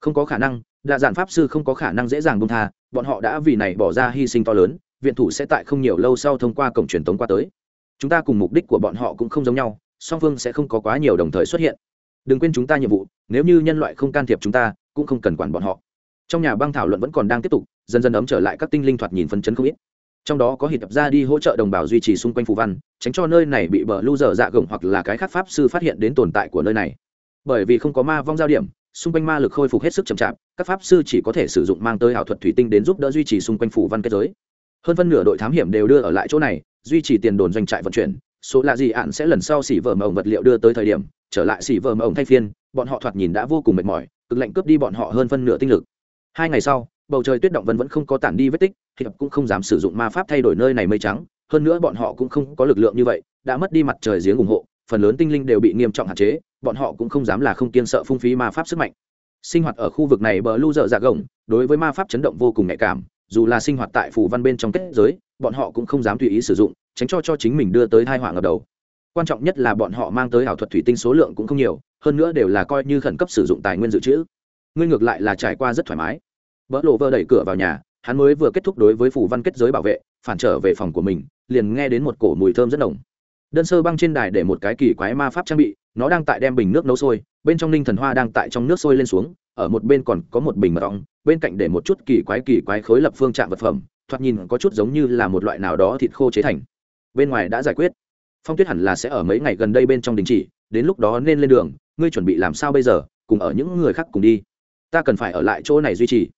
Speaker 1: Không có khả năng, lạ dạn pháp sư không có khả năng dễ dàng bông tha, bọn họ đã vì này bỏ ra hy sinh to lớn, viện thủ sẽ tại không nhiều lâu sau thông qua cổng truyền tống qua tới. Chúng ta cùng mục đích của bọn họ cũng không giống nhau, song phương sẽ không có quá nhiều đồng thời xuất hiện. Đừng quên chúng ta nhiệm vụ, nếu như nhân loại không can thiệp chúng ta, cũng không cần quản bọn họ. Trong nhà băng thảo luận vẫn còn đang tiếp tục, dần dần ấm trở lại các tinh linh thoạt nhìn phấn chấn không ít trong đó có hít tập ra đi hỗ trợ đồng bào duy trì xung quanh phù văn, tránh cho nơi này bị bờ lưu dở dạ gồng hoặc là cái khác pháp sư phát hiện đến tồn tại của nơi này. Bởi vì không có ma vong giao điểm, xung quanh ma lực khôi phục hết sức chậm chạp, các pháp sư chỉ có thể sử dụng mang tới ảo thuật thủy tinh đến giúp đỡ duy trì xung quanh phủ văn kết giới. Hơn phân nửa đội thám hiểm đều đưa ở lại chỗ này, duy trì tiền đồn doanh trại vận chuyển, số lạ gì ạn sẽ lần sau xỉ vờ mộng vật liệu đưa tới thời điểm, trở lại xỉ vờ mộng thay phiên, bọn họ thoạt nhìn đã vô cùng mệt mỏi, cực lạnh cướp đi bọn họ hơn phân nửa tinh lực. Hai ngày sau bầu trời tuyết động vân vẫn không có tản đi vết tích hiệp cũng không dám sử dụng ma pháp thay đổi nơi này mây trắng, hơn nữa bọn họ cũng không có lực lượng như vậy, đã mất đi mặt trời giếng ủng hộ, phần lớn tinh linh đều bị nghiêm trọng hạn chế, bọn họ cũng không dám là không kiên sợ phung phí ma pháp sức mạnh. Sinh hoạt ở khu vực này bờ lưu dở dạ gồng, đối với ma pháp chấn động vô cùng nhạy cảm, dù là sinh hoạt tại phủ văn bên trong kết giới, bọn họ cũng không dám tùy ý sử dụng, tránh cho cho chính mình đưa tới thai họa ngập đầu. Quan trọng nhất là bọn họ mang tới ảo thuật thủy tinh số lượng cũng không nhiều, hơn nữa đều là coi như khẩn cấp sử dụng tài nguyên dự trữ. Ngươi ngược lại là trải qua rất thoải mái. Bỡ lộ vơ đẩy cửa vào nhà, hắn mới vừa kết thúc đối với phủ văn kết giới bảo vệ, phản trở về phòng của mình, liền nghe đến một cổ mùi thơm rất nồng. Đơn sơ băng trên đài để một cái kỳ quái ma pháp trang bị, nó đang tại đem bình nước nấu sôi, bên trong linh thần hoa đang tại trong nước sôi lên xuống, ở một bên còn có một bình mật ong, bên cạnh để một chút kỳ quái kỳ quái khối lập phương trạng vật phẩm, thoạt nhìn có chút giống như là một loại nào đó thịt khô chế thành. Bên ngoài đã giải quyết. Phong tuyết hẳn là sẽ ở mấy ngày gần đây bên trong đình chỉ, đến lúc đó nên lên đường, ngươi chuẩn bị làm sao bây giờ, cùng ở những người khác cùng đi. Ta cần phải ở lại chỗ này duy trì.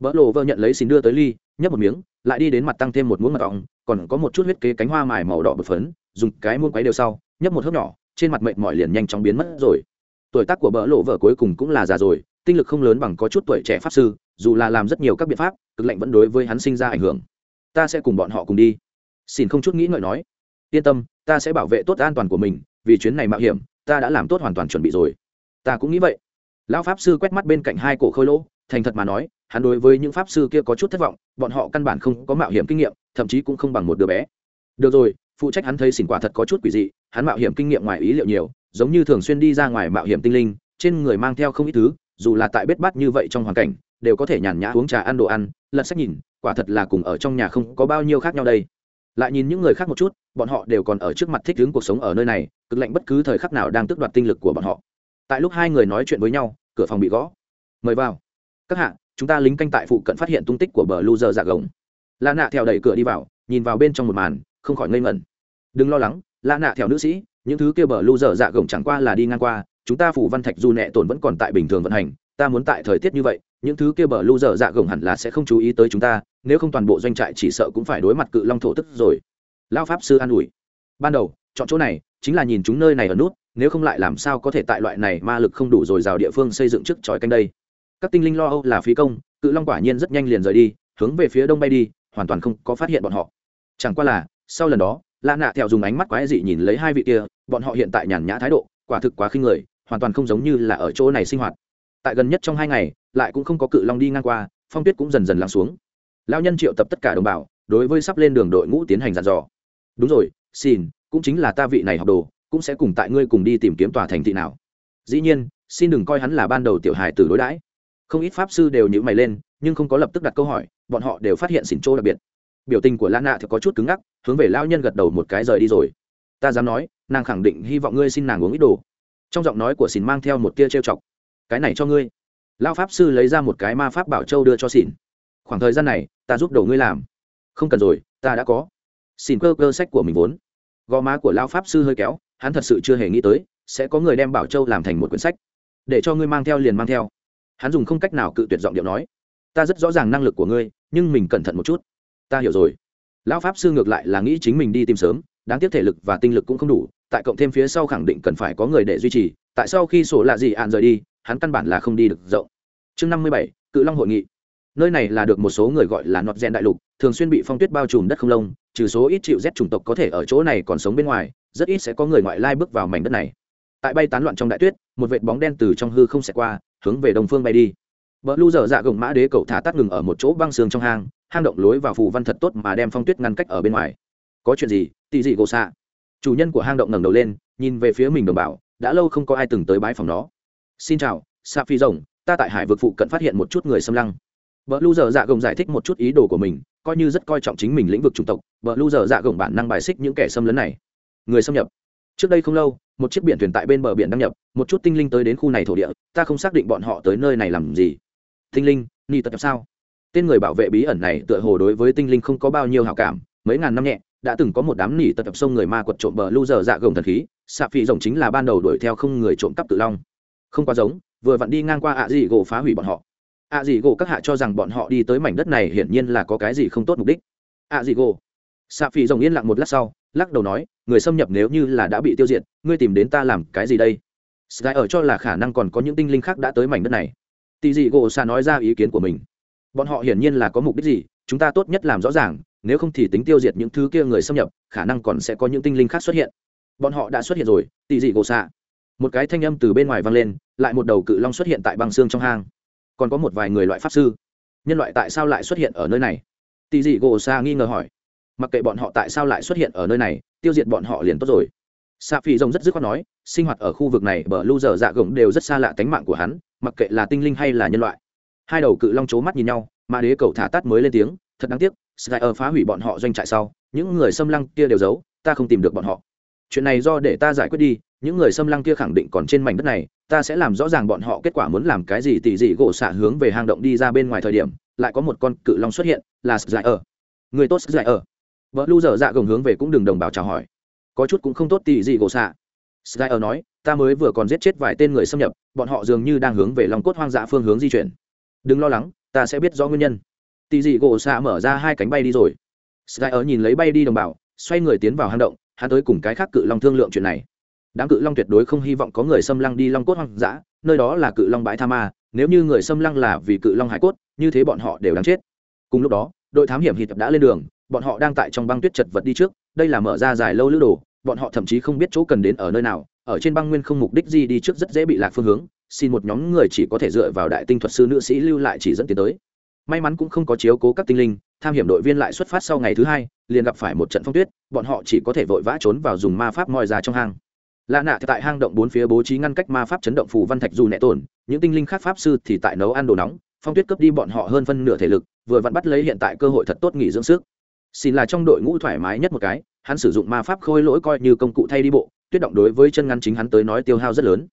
Speaker 1: Bỡ lộ vợ nhận lấy xin đưa tới ly, nhấp một miếng, lại đi đến mặt tăng thêm một muỗng mật ong, còn có một chút huyết kế cánh hoa mài màu đỏ bột phấn, dùng cái muỗng quấy đều sau, nhấp một hớp nhỏ, trên mặt mệt mỏi liền nhanh chóng biến mất rồi. Tuổi tác của bỡ lộ vợ cuối cùng cũng là già rồi, tinh lực không lớn bằng có chút tuổi trẻ pháp sư, dù là làm rất nhiều các biện pháp, cực lạnh vẫn đối với hắn sinh ra ảnh hưởng. Ta sẽ cùng bọn họ cùng đi. Xin không chút nghĩ ngợi nói. Yên tâm, ta sẽ bảo vệ tốt an toàn của mình, vì chuyến này mạo hiểm, ta đã làm tốt hoàn toàn chuẩn bị rồi. Ta cũng nghĩ vậy. Lão pháp sư quét mắt bên cạnh hai cổ khôi lỗ, thành thật mà nói hắn đối với những pháp sư kia có chút thất vọng, bọn họ căn bản không có mạo hiểm kinh nghiệm, thậm chí cũng không bằng một đứa bé. Được rồi, phụ trách hắn thấy xỉn quả thật có chút quỷ dị, hắn mạo hiểm kinh nghiệm ngoài ý liệu nhiều, giống như thường xuyên đi ra ngoài mạo hiểm tinh linh, trên người mang theo không ít thứ, dù là tại bết bát như vậy trong hoàn cảnh, đều có thể nhàn nhã uống trà ăn đồ ăn, lật sách nhìn, quả thật là cùng ở trong nhà không có bao nhiêu khác nhau đây. Lại nhìn những người khác một chút, bọn họ đều còn ở trước mặt thích ứng cuộc sống ở nơi này, cực lạnh bất cứ thời khắc nào đang tước đoạt tinh lực của bọn họ. Tại lúc hai người nói chuyện với nhau, cửa phòng bị gõ. Mời vào. Các hạ chúng ta lính canh tại phụ cận phát hiện tung tích của bờ lu dơ dạ gồng. La nạ theo đẩy cửa đi vào, nhìn vào bên trong một màn, không khỏi ngây ngẩn. Đừng lo lắng la nạ theo nữ sĩ, những thứ kia bờ lu dơ dạ gồng chẳng qua là đi ngang qua, chúng ta phủ văn thạch dù nẹ tổn vẫn còn tại bình thường vận hành, ta muốn tại thời tiết như vậy, những thứ kia bờ lu dở dạ gồng hẳn là sẽ không chú ý tới chúng ta, nếu không toàn bộ doanh trại chỉ sợ cũng phải đối mặt cự long thổ tức rồi. Lao pháp sư an ủi. Ban đầu, chọn chỗ này chính là nhìn chúng nơi này ở nút, nếu không lại làm sao có thể tại loại này ma lực không đủ rồi rào địa phương xây dựng trước tròi canh đây? Các tinh linh lo âu là phí công, cự long quả nhiên rất nhanh liền rời đi, hướng về phía đông bay đi, hoàn toàn không có phát hiện bọn họ. Chẳng qua là, sau lần đó lạ nạ theo dùng ánh mắt quái dị nhìn lấy hai vị kia, bọn họ hiện tại nhàn nhã thái độ, quả thực quá khinh người, hoàn toàn không giống như là ở chỗ này sinh hoạt. Tại gần nhất trong hai ngày, lại cũng không có cự long đi ngang qua, phong tuyết cũng dần dần lắng xuống. Lao nhân triệu tập tất cả đồng bào, đối với sắp lên đường đội ngũ tiến hành dàn dò. Đúng rồi xin cũng chính là ta vị này học đồ, cũng sẽ cùng tại ngươi cùng đi tìm kiếm tòa thành thị nào. Dĩ nhiên, xin đừng coi hắn là ban đầu tiểu hài từ đối đãi không ít pháp sư đều nhữ mày lên, nhưng không có lập tức đặt câu hỏi, bọn họ đều phát hiện xỉn chỗ đặc biệt. Biểu tình của lan nạ thì có chút cứng ngắc, hướng về lao nhân gật đầu một cái rời đi rồi. Ta dám nói, nàng khẳng định hy vọng ngươi xin nàng uống ít đồ. Trong giọng nói của xỉn mang theo một tia trêu chọc. Cái này cho ngươi. Lao pháp sư lấy ra một cái ma pháp bảo châu đưa cho xỉn. Khoảng thời gian này, ta giúp đầu ngươi làm. Không cần rồi, ta đã có. Xỉn cơ cơ sách của mình vốn. Gò má của lao pháp sư hơi kéo, hắn thật sự chưa hề nghĩ tới, sẽ có người đem bảo châu làm thành một quyển sách. Để cho ngươi mang theo liền mang theo hắn dùng không cách nào cự tuyệt giọng điệu nói, ta rất rõ ràng năng lực của ngươi, nhưng mình cẩn thận một chút. Ta hiểu rồi. Lão pháp sư ngược lại là nghĩ chính mình đi tìm sớm, đáng tiếc thể lực và tinh lực cũng không đủ, tại cộng thêm phía sau khẳng định cần phải có người để duy trì, tại sau khi sổ lạ gì ạn rời đi, hắn căn bản là không đi được rộng. Chương năm mươi bảy, cự long hội nghị. Nơi này là được một số người gọi là nọt gen đại lục, thường xuyên bị phong tuyết bao trùm đất không lông, trừ số ít chịu rét chủng tộc có thể ở chỗ này còn sống bên ngoài, rất ít sẽ có người ngoại lai bước vào mảnh đất này. Tại bay tán loạn trong đại tuyết một vệt bóng đen từ trong hư không xẹt qua, hướng về đông phương bay đi. Vợ lu dở dạ gồng mã đế cậu thả tắt ngừng ở một chỗ băng xương trong hang hang động lối vào phù văn thật tốt mà đem phong tuyết ngăn cách ở bên ngoài. Có chuyện gì? Tị dị gỗ xạ. Chủ nhân của hang động ngẩng đầu lên, nhìn về phía mình đồng bảo đã lâu không có ai từng tới bái phòng nó. Xin chào, sa phi rồng, ta tại hải vực phụ cận phát hiện một chút người xâm lăng. Vợ lu dở dạ gồng giải thích một chút ý đồ của mình, coi như rất coi trọng chính mình lĩnh vực chủng tộc vợ lu dở dạ gồng bản năng bài xích những kẻ xâm lấn này. Người xâm nhập. Trước đây không lâu, một chiếc biển thuyền tại bên bờ biển đăng nhập một chút tinh linh tới đến khu này thổ địa, ta không xác định bọn họ tới nơi này làm gì. Tinh linh, ni tật sao? Tên người bảo vệ bí ẩn này tựa hồ đối với tinh linh không có bao nhiêu hào cảm, mấy ngàn năm nhẹ, đã từng có một đám nỉ tập sông người ma quật trộm bờ lưu giờ dạ gồng thần khí xạ phỉ rồng chính là ban đầu đuổi theo không người trộm cắp tự long. Không quá giống, vừa vặn đi ngang qua ạ dị gỗ phá hủy bọn họ. Ạ dị gỗ các hạ cho rằng bọn họ đi tới mảnh đất này hiển nhiên là có cái gì không tốt mục đích. Ạ dị gỗ. Xạ phỉ rồng yên lặng một lát sau, lắc đầu nói, người xâm nhập nếu như là đã bị tiêu diệt, ngươi tìm đến ta làm cái gì đây? Sky ở cho là khả năng còn có những tinh linh khác đã tới mảnh đất này. Tỷ dị gỗ xạ nói ra ý kiến của mình. Bọn họ hiển nhiên là có mục đích gì, chúng ta tốt nhất làm rõ ràng, nếu không thì tính tiêu diệt những thứ kia người xâm nhập, khả năng còn sẽ có những tinh linh khác xuất hiện. Bọn họ đã xuất hiện rồi tỷ dị gỗ xạ một cái thanh âm từ bên ngoài vang lên, lại một đầu cự long xuất hiện tại băng xương trong hang. Còn có một vài người loại pháp sư. Nhân loại tại sao lại xuất hiện ở nơi này? Tỷ dị gỗ xạ nghi ngờ hỏi. Mặc kệ bọn họ tại sao lại xuất hiện ở nơi này, tiêu diệt bọn họ liền tốt rồi. Sa phi rồng rất dứt khoát nói sinh hoạt ở khu vực này bờ lưu giờ dạ gồng đều rất xa lạ tánh mạng của hắn, mặc kệ là tinh linh hay là nhân loại. Hai đầu cự long c mắt nhìn nhau, mà đế cầu thả tát mới lên tiếng, thật đáng tiếc, sky ở phá hủy bọn họ doanh trại sau, những người xâm lăng kia đều giấu, ta không tìm được bọn họ. Chuyện này do để ta giải quyết đi, những người xâm lăng kia khẳng định còn trên mảnh đất này, ta sẽ làm rõ ràng bọn họ kết quả muốn làm cái gì, tỉ dị gỗ xạ hướng về hang động đi ra bên ngoài thời điểm, lại có một con cự long xuất hiện, là sky ở. Người tốt sky ở. Vợ lưu dở dạ gồng hướng về cũng đừng đồng bào chào hỏi. Có chút cũng không tốt tỉ dị gỗ xạ. Skyer nói, ta mới vừa còn giết chết vài tên người xâm nhập, bọn họ dường như đang hướng về Long cốt hoang dã phương hướng di chuyển. Đừng lo lắng, ta sẽ biết rõ nguyên nhân. Tỷ dị gỗ xạ mở ra hai cánh bay đi rồi. Skyer nhìn lấy bay đi đồng bào, xoay người tiến vào hang động, hắn tới cùng cái khác cự long thương lượng chuyện này. Đám cự long tuyệt đối không hy vọng có người xâm lăng đi long cốt hoang dã, nơi đó là cự long bãi tha ma, nếu như người xâm lăng là vì cự long hải cốt, như thế bọn họ đều đáng chết. Cùng lúc đó, đội thám hiểm hít đã lên đường, bọn họ đang tại trong băng tuyết chật vật đi trước, đây là mở ra dài lâu lữ đồ bọn họ thậm chí không biết chỗ cần đến ở nơi nào, ở trên băng nguyên không mục đích gì đi trước rất dễ bị lạc phương hướng, xin một nhóm người chỉ có thể dựa vào đại tinh thuật sư nữ sĩ lưu lại chỉ dẫn tiến tới. May mắn cũng không có chiếu cố các tinh linh, tham hiểm đội viên lại xuất phát sau ngày thứ hai, liền gặp phải một trận phong tuyết, bọn họ chỉ có thể vội vã trốn vào dùng ma pháp moi ra trong hang. Lạ nạ tại hang động bốn phía bố trí ngăn cách ma pháp chấn động phù văn thạch dù nẹ tổn, những tinh linh khác pháp sư thì tại nấu ăn đồ nóng, phong tuyết cướp đi bọn họ hơn phân nửa thể lực, vừa vặn bắt lấy hiện tại cơ hội thật tốt nghỉ dưỡng sức xin là trong đội ngũ thoải mái nhất một cái, hắn sử dụng ma pháp khôi lỗi coi như công cụ thay đi bộ, tuyết động đối với chân ngắn chính hắn tới nói tiêu hao rất lớn.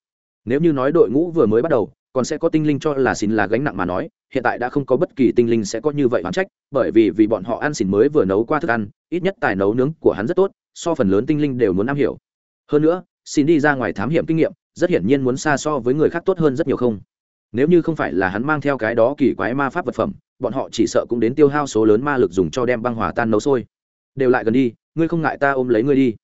Speaker 1: Nếu như nói đội ngũ vừa mới bắt đầu, còn sẽ có tinh linh cho là xin là gánh nặng mà nói, hiện tại đã không có bất kỳ tinh linh sẽ có như vậy oán trách, bởi vì vì bọn họ ăn xin mới vừa nấu qua thức ăn, ít nhất tài nấu nướng của hắn rất tốt, so phần lớn tinh linh đều muốn am hiểu. Hơn nữa xin đi ra ngoài thám hiểm kinh nghiệm, rất hiển nhiên muốn xa so với người khác tốt hơn rất nhiều không? Nếu như không phải là hắn mang theo cái đó kỳ quái ma pháp vật phẩm bọn họ chỉ sợ cũng đến tiêu hao số lớn ma lực dùng cho đem băng hòa tan nấu sôi. Đều lại gần đi, ngươi không ngại ta ôm lấy ngươi đi.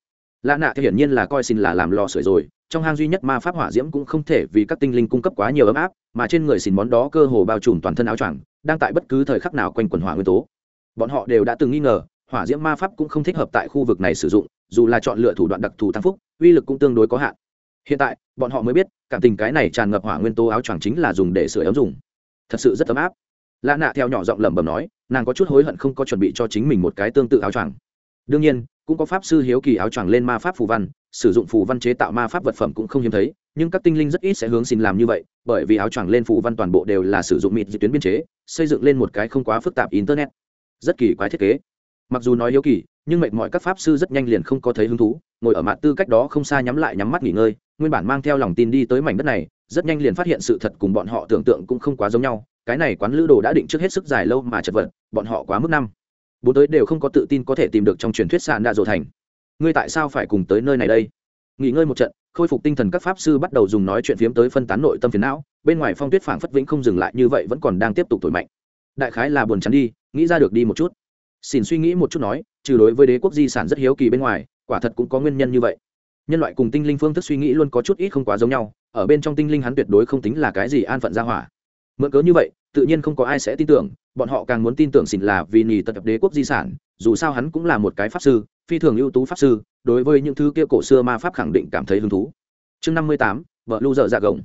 Speaker 1: Lạ nạ thì hiển nhiên là coi xin là làm lò sưởi rồi, trong hang duy nhất ma pháp hỏa diễm cũng không thể vì các tinh linh cung cấp quá nhiều ấm áp, mà trên người xin món đó cơ hồ bao trùm toàn thân áo choàng, đang tại bất cứ thời khắc nào quanh quần hỏa nguyên tố. Bọn họ đều đã từng nghi ngờ, hỏa diễm ma pháp cũng không thích hợp tại khu vực này sử dụng, dù là chọn lựa thủ đoạn đặc thù tăng phúc, uy lực cũng tương đối có hạn. Hiện tại, bọn họ mới biết, cảm tình cái này tràn ngập hỏa nguyên tố áo choàng chính là dùng để sửa ấm dùng. Thật sự rất ấm áp lạ nạ theo nhỏ giọng lẩm bẩm nói, nàng có chút hối hận không có chuẩn bị cho chính mình một cái tương tự áo choàng. Đương nhiên, cũng có pháp sư hiếu kỳ áo choàng lên ma pháp phù văn, sử dụng phù văn chế tạo ma pháp vật phẩm cũng không hiếm thấy, nhưng các tinh linh rất ít sẽ hướng xin làm như vậy, bởi vì áo choàng lên phù văn toàn bộ đều là sử dụng mịt di tuyến biên chế, xây dựng lên một cái không quá phức tạp internet. Rất kỳ quái thiết kế. Mặc dù nói hiếu kỳ, nhưng mệt mỏi các pháp sư rất nhanh liền không có thấy hứng thú, ngồi ở mặt tư cách đó không xa nhắm lại nhắm mắt nghỉ ngơi, nguyên bản mang theo lòng tin đi tới mảnh đất này rất nhanh liền phát hiện sự thật cùng bọn họ tưởng tượng cũng không quá giống nhau, cái này quán lữ đồ đã định trước hết sức dài lâu mà chật vật, bọn họ quá mức năm. Bốn tới đều không có tự tin có thể tìm được trong truyền thuyết sàn đạ dồ thành. Ngươi tại sao phải cùng tới nơi này đây? Nghỉ ngơi một trận, khôi phục tinh thần các pháp sư bắt đầu dùng nói chuyện phiếm tới phân tán nội tâm phiền não, bên ngoài phong tuyết phảng phất vĩnh không dừng lại như vậy vẫn còn đang tiếp tục thổi mạnh. Đại khái là buồn chắn đi, nghĩ ra được đi một chút. Xin suy nghĩ một chút nói, trừ đối với đế quốc di sản rất hiếu kỳ bên ngoài, quả thật cũng có nguyên nhân như vậy nhân loại cùng tinh linh phương thức suy nghĩ luôn có chút ít không quá giống nhau, ở bên trong tinh linh hắn tuyệt đối không tính là cái gì an phận ra hỏa. Mượn cớ như vậy, tự nhiên không có ai sẽ tin tưởng, bọn họ càng muốn tin tưởng xỉn là vì nì tật đế quốc di sản, dù sao hắn cũng là một cái pháp sư, phi thường ưu tú pháp sư, đối với những thứ kia cổ xưa ma pháp khẳng định cảm thấy hứng thú. Chương năm mươi tám, vợ lưu dợ dạ gồng.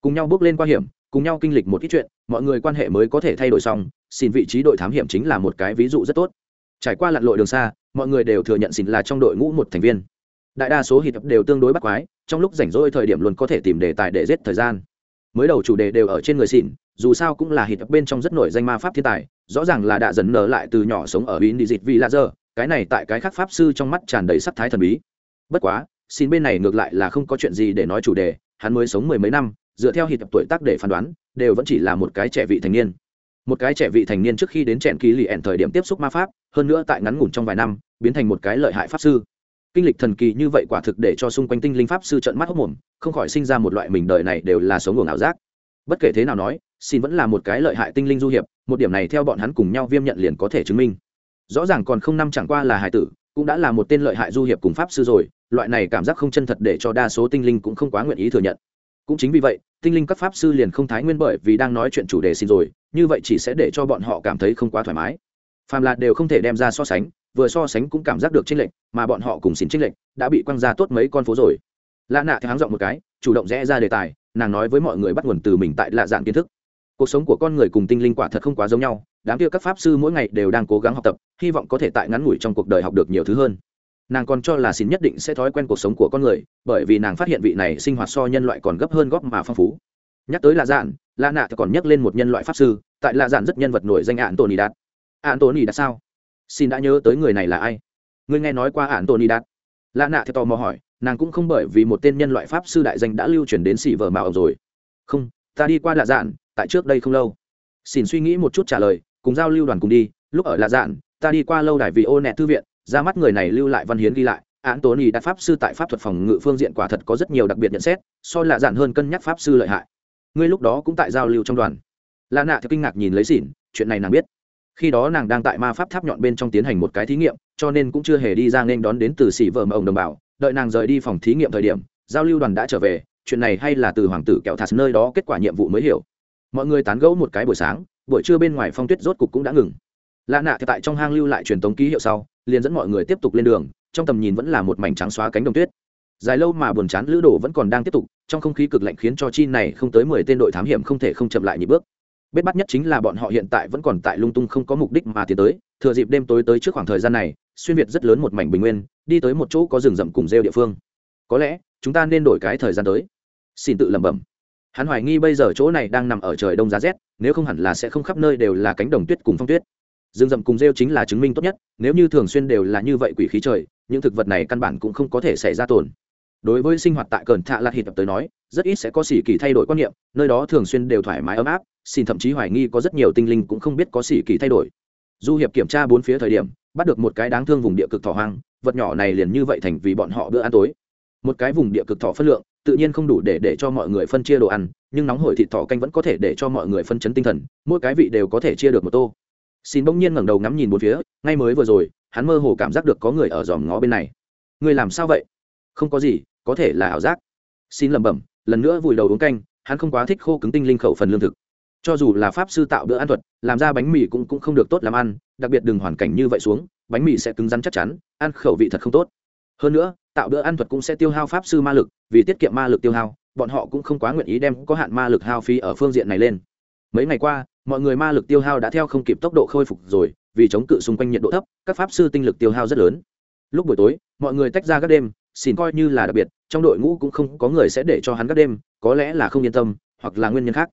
Speaker 1: Cùng nhau bước lên qua hiểm, cùng nhau kinh lịch một ít chuyện, mọi người quan hệ mới có thể thay đổi xong xin vị trí đội thám hiểm chính là một cái ví dụ rất tốt. Trải qua lặn lội đường xa, mọi người đều thừa nhận xin là trong đội ngũ một thành viên đại đa số hít đều tương đối bắt quái, trong lúc rảnh rỗi thời điểm luôn có thể tìm đề tài để giết thời gian. Mới đầu chủ đề đều ở trên người xỉn, dù sao cũng là hít bên trong rất nổi danh ma pháp thiên tài, rõ ràng là đã dần nở lại từ nhỏ sống ở in đi dịch vì là giờ cái này tại cái khác pháp sư trong mắt tràn đầy sắc thái thần bí. Bất quá xin bên này ngược lại là không có chuyện gì để nói chủ đề, hắn mới sống mười mấy năm, dựa theo hít tuổi tác để phán đoán, đều vẫn chỉ là một cái trẻ vị thành niên. Một cái trẻ vị thành niên trước khi đến trẹn ký lì ẻn thời điểm tiếp xúc ma pháp, hơn nữa tại ngắn ngủn trong vài năm, biến thành một cái lợi hại pháp sư kinh lịch thần kỳ như vậy quả thực để cho xung quanh tinh linh pháp sư trận mắt hốc mồm, không khỏi sinh ra một loại mình đời này đều là sống ngủ ảo giác. Bất kể thế nào nói, xin vẫn là một cái lợi hại tinh linh du hiệp, một điểm này theo bọn hắn cùng nhau viêm nhận liền có thể chứng minh. Rõ ràng còn không năm chẳng qua là hải tử, cũng đã là một tên lợi hại du hiệp cùng pháp sư rồi, loại này cảm giác không chân thật để cho đa số tinh linh cũng không quá nguyện ý thừa nhận. Cũng chính vì vậy, tinh linh các pháp sư liền không thái nguyên bởi vì đang nói chuyện chủ đề xin rồi, như vậy chỉ sẽ để cho bọn họ cảm thấy không quá thoải mái. Phàm là đều không thể đem ra so sánh vừa so sánh cũng cảm giác được chênh lệch, mà bọn họ cùng xin chênh lệch đã bị quăng ra tốt mấy con phố rồi. Lạ nạ thì háng giọng một cái, chủ động rẽ ra đề tài, nàng nói với mọi người bắt nguồn từ mình tại lạ dạng kiến thức. Cuộc sống của con người cùng tinh linh quả thật không quá giống nhau, đám kia các pháp sư mỗi ngày đều đang cố gắng học tập, hy vọng có thể tại ngắn ngủi trong cuộc đời học được nhiều thứ hơn. Nàng còn cho là xin nhất định sẽ thói quen cuộc sống của con người, bởi vì nàng phát hiện vị này sinh hoạt so nhân loại còn gấp hơn góp mà phong phú. Nhắc tới lạ dạng lạ nạ thì còn nhắc lên một nhân loại pháp sư, tại lạ dạng rất nhân vật nổi danh ạn tony đạt ạn tony đạt sao? Xin đã nhớ tới người này là ai? Ngươi nghe nói qua ạn tony đạt lạ nạ thì tò mò hỏi, nàng cũng không bởi vì một tên nhân loại pháp sư đại danh đã lưu truyền đến xỉ vợ mạo rồi. Không, ta đi qua lạ dạn tại trước đây không lâu. Xin suy nghĩ một chút trả lời, cùng giao lưu đoàn cùng đi, lúc ở lạ dạn ta đi qua lâu đài vì ô nẹ thư viện, ra mắt người này lưu lại văn hiến ghi lại. Án tố ni đạt pháp sư tại pháp thuật phòng ngự phương diện quả thật có rất nhiều đặc biệt nhận xét, so lạ dạn hơn cân nhắc pháp sư lợi hại. Ngươi lúc đó cũng tại giao lưu trong đoàn. Lạ nạ theo kinh ngạc nhìn lấy xỉn chuyện này nàng biết khi đó nàng đang tại ma pháp tháp nhọn bên trong tiến hành một cái thí nghiệm, cho nên cũng chưa hề đi ra nên đón đến từ xỉ vợ mà ông đồng bào, đợi nàng rời đi phòng thí nghiệm thời điểm, giao lưu đoàn đã trở về, chuyện này hay là từ hoàng tử kẹo thạt nơi đó kết quả nhiệm vụ mới hiểu. Mọi người tán gẫu một cái buổi sáng, buổi trưa bên ngoài phong tuyết rốt cục cũng đã ngừng. Lạ nạ thì tại trong hang lưu lại truyền tống ký hiệu sau, liền dẫn mọi người tiếp tục lên đường, trong tầm nhìn vẫn là một mảnh trắng xóa cánh đồng tuyết. Dài lâu mà buồn chán lữ đồ vẫn còn đang tiếp tục, trong không khí cực lạnh khiến cho chi này không tới mười tên đội thám hiểm không thể không chậm lại nhịp bước bết bắt nhất chính là bọn họ hiện tại vẫn còn tại lung tung không có mục đích mà tiến tới, thừa dịp đêm tối tới trước khoảng thời gian này, xuyên việt rất lớn một mảnh bình nguyên, đi tới một chỗ có rừng rậm cùng rêu địa phương. Có lẽ, chúng ta nên đổi cái thời gian tới. Xin tự lẩm bẩm. Hắn hoài nghi bây giờ chỗ này đang nằm ở trời đông giá rét, nếu không hẳn là sẽ không khắp nơi đều là cánh đồng tuyết cùng phong tuyết. Rừng rậm cùng rêu chính là chứng minh tốt nhất, nếu như thường xuyên đều là như vậy quỷ khí trời, những thực vật này căn bản cũng không có thể xảy ra tổn đối với sinh hoạt tại cờn thạ lạt hít tập tới nói, rất ít sẽ có xỉ kỳ thay đổi quan niệm, nơi đó thường xuyên đều thoải mái ấm áp, xin thậm chí hoài nghi có rất nhiều tinh linh cũng không biết có xỉ kỳ thay đổi. Du hiệp kiểm tra bốn phía thời điểm, bắt được một cái đáng thương vùng địa cực thỏ hoang, vật nhỏ này liền như vậy thành vì bọn họ bữa ăn tối. Một cái vùng địa cực thỏ phân lượng, tự nhiên không đủ để để cho mọi người phân chia đồ ăn, nhưng nóng hổi thịt thỏ canh vẫn có thể để cho mọi người phân chấn tinh thần, mỗi cái vị đều có thể chia được một tô. Xin bỗng nhiên ngẩng đầu ngắm nhìn bốn phía, ngay mới vừa rồi, hắn mơ hồ cảm giác được có người ở dòm ngó bên này. Người làm sao vậy? Không có gì có thể là ảo giác. Xin lẩm bẩm, lần nữa vùi đầu uống canh, hắn không quá thích khô cứng tinh linh khẩu phần lương thực. Cho dù là pháp sư tạo bữa ăn thuật, làm ra bánh mì cũng cũng không được tốt làm ăn, đặc biệt đừng hoàn cảnh như vậy xuống, bánh mì sẽ cứng rắn chắc chắn, ăn khẩu vị thật không tốt. Hơn nữa, tạo bữa ăn thuật cũng sẽ tiêu hao pháp sư ma lực, vì tiết kiệm ma lực tiêu hao, bọn họ cũng không quá nguyện ý đem có hạn ma lực hao phí ở phương diện này lên. Mấy ngày qua, mọi người ma lực tiêu hao đã theo không kịp tốc độ khôi phục rồi, vì chống cự xung quanh nhiệt độ thấp, các pháp sư tinh lực tiêu hao rất lớn. Lúc buổi tối, mọi người tách ra các đêm xin coi như là đặc biệt, trong đội ngũ cũng không có người sẽ để cho hắn các đêm, có lẽ là không yên tâm, hoặc là nguyên nhân khác.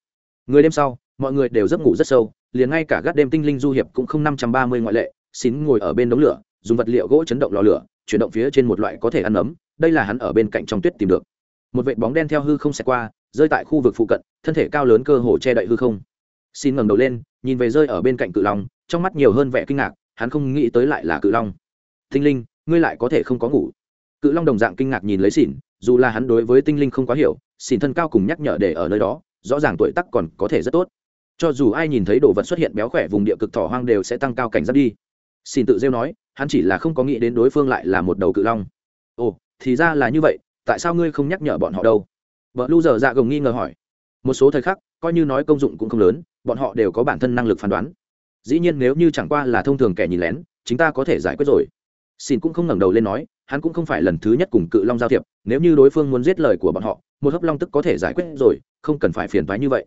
Speaker 1: Người đêm sau, mọi người đều giấc ngủ rất sâu, liền ngay cả gác đêm tinh linh du hiệp cũng không năm trăm ba mươi ngoại lệ, xin ngồi ở bên đống lửa, dùng vật liệu gỗ chấn động lò lửa, chuyển động phía trên một loại có thể ăn ấm, đây là hắn ở bên cạnh trong tuyết tìm được. Một vệt bóng đen theo hư không xẹt qua, rơi tại khu vực phụ cận, thân thể cao lớn cơ hồ che đậy hư không. Xin ngẩng đầu lên, nhìn về rơi ở bên cạnh cự long, trong mắt nhiều hơn vẻ kinh ngạc, hắn không nghĩ tới lại là cự long. Tinh linh, ngươi lại có thể không có ngủ cự long đồng dạng kinh ngạc nhìn lấy xỉn dù là hắn đối với tinh linh không quá hiểu xỉn thân cao cùng nhắc nhở để ở nơi đó, rõ ràng tuổi tắc còn có thể rất tốt. Cho dù ai nhìn thấy đồ vật xuất hiện béo khỏe vùng địa cực thỏ hoang đều sẽ tăng cao cảnh giác đi. Xin tự rêu nói, hắn chỉ là không có nghĩ đến đối phương lại là một đầu cự long. Ồ, thì ra là như vậy, tại sao ngươi không nhắc nhở bọn họ đâu? Vợ lu giờ dạ gồng nghi ngờ hỏi. Một số thời khắc, coi như nói công dụng cũng không lớn, bọn họ đều có bản thân năng lực phán đoán. Dĩ nhiên nếu như chẳng qua là thông thường kẻ nhìn lén chúng ta có thể giải quyết rồi. Xin cũng không ngẩng đầu lên nói hắn cũng không phải lần thứ nhất cùng cự long giao thiệp, nếu như đối phương muốn giết lời của bọn họ, một hấp long tức có thể giải quyết rồi, không cần phải phiền thoái như vậy.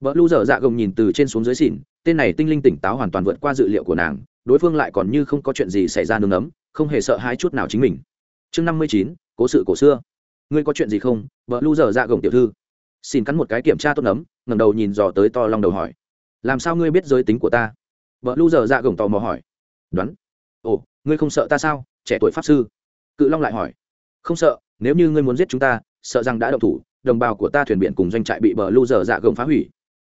Speaker 1: Vợ lu dở dạ gồng nhìn từ trên xuống dưới xỉn, tên này tinh linh tỉnh táo hoàn toàn vượt qua dự liệu của nàng, đối phương lại còn như không có chuyện gì xảy ra nương ấm, không hề sợ hãi chút nào chính mình. Chương năm mươi chín, cố sự cổ xưa. Ngươi có chuyện gì không? Vợ lu dở dạ gồng tiểu thư. Xin cắn một cái kiểm tra tốt nấm, ngẩng đầu nhìn dò tới to long đầu hỏi. Làm sao ngươi biết giới tính của ta? Vợ lu dở dạ gồng tò mò hỏi. Đoán. Ồ, ngươi không sợ ta sao? Trẻ tuổi pháp sư cự long lại hỏi, không sợ, nếu như ngươi muốn giết chúng ta, sợ rằng đã đậu thủ, đồng bào của ta thuyền biển cùng doanh trại bị bờ lưu dở dạ gồng phá hủy.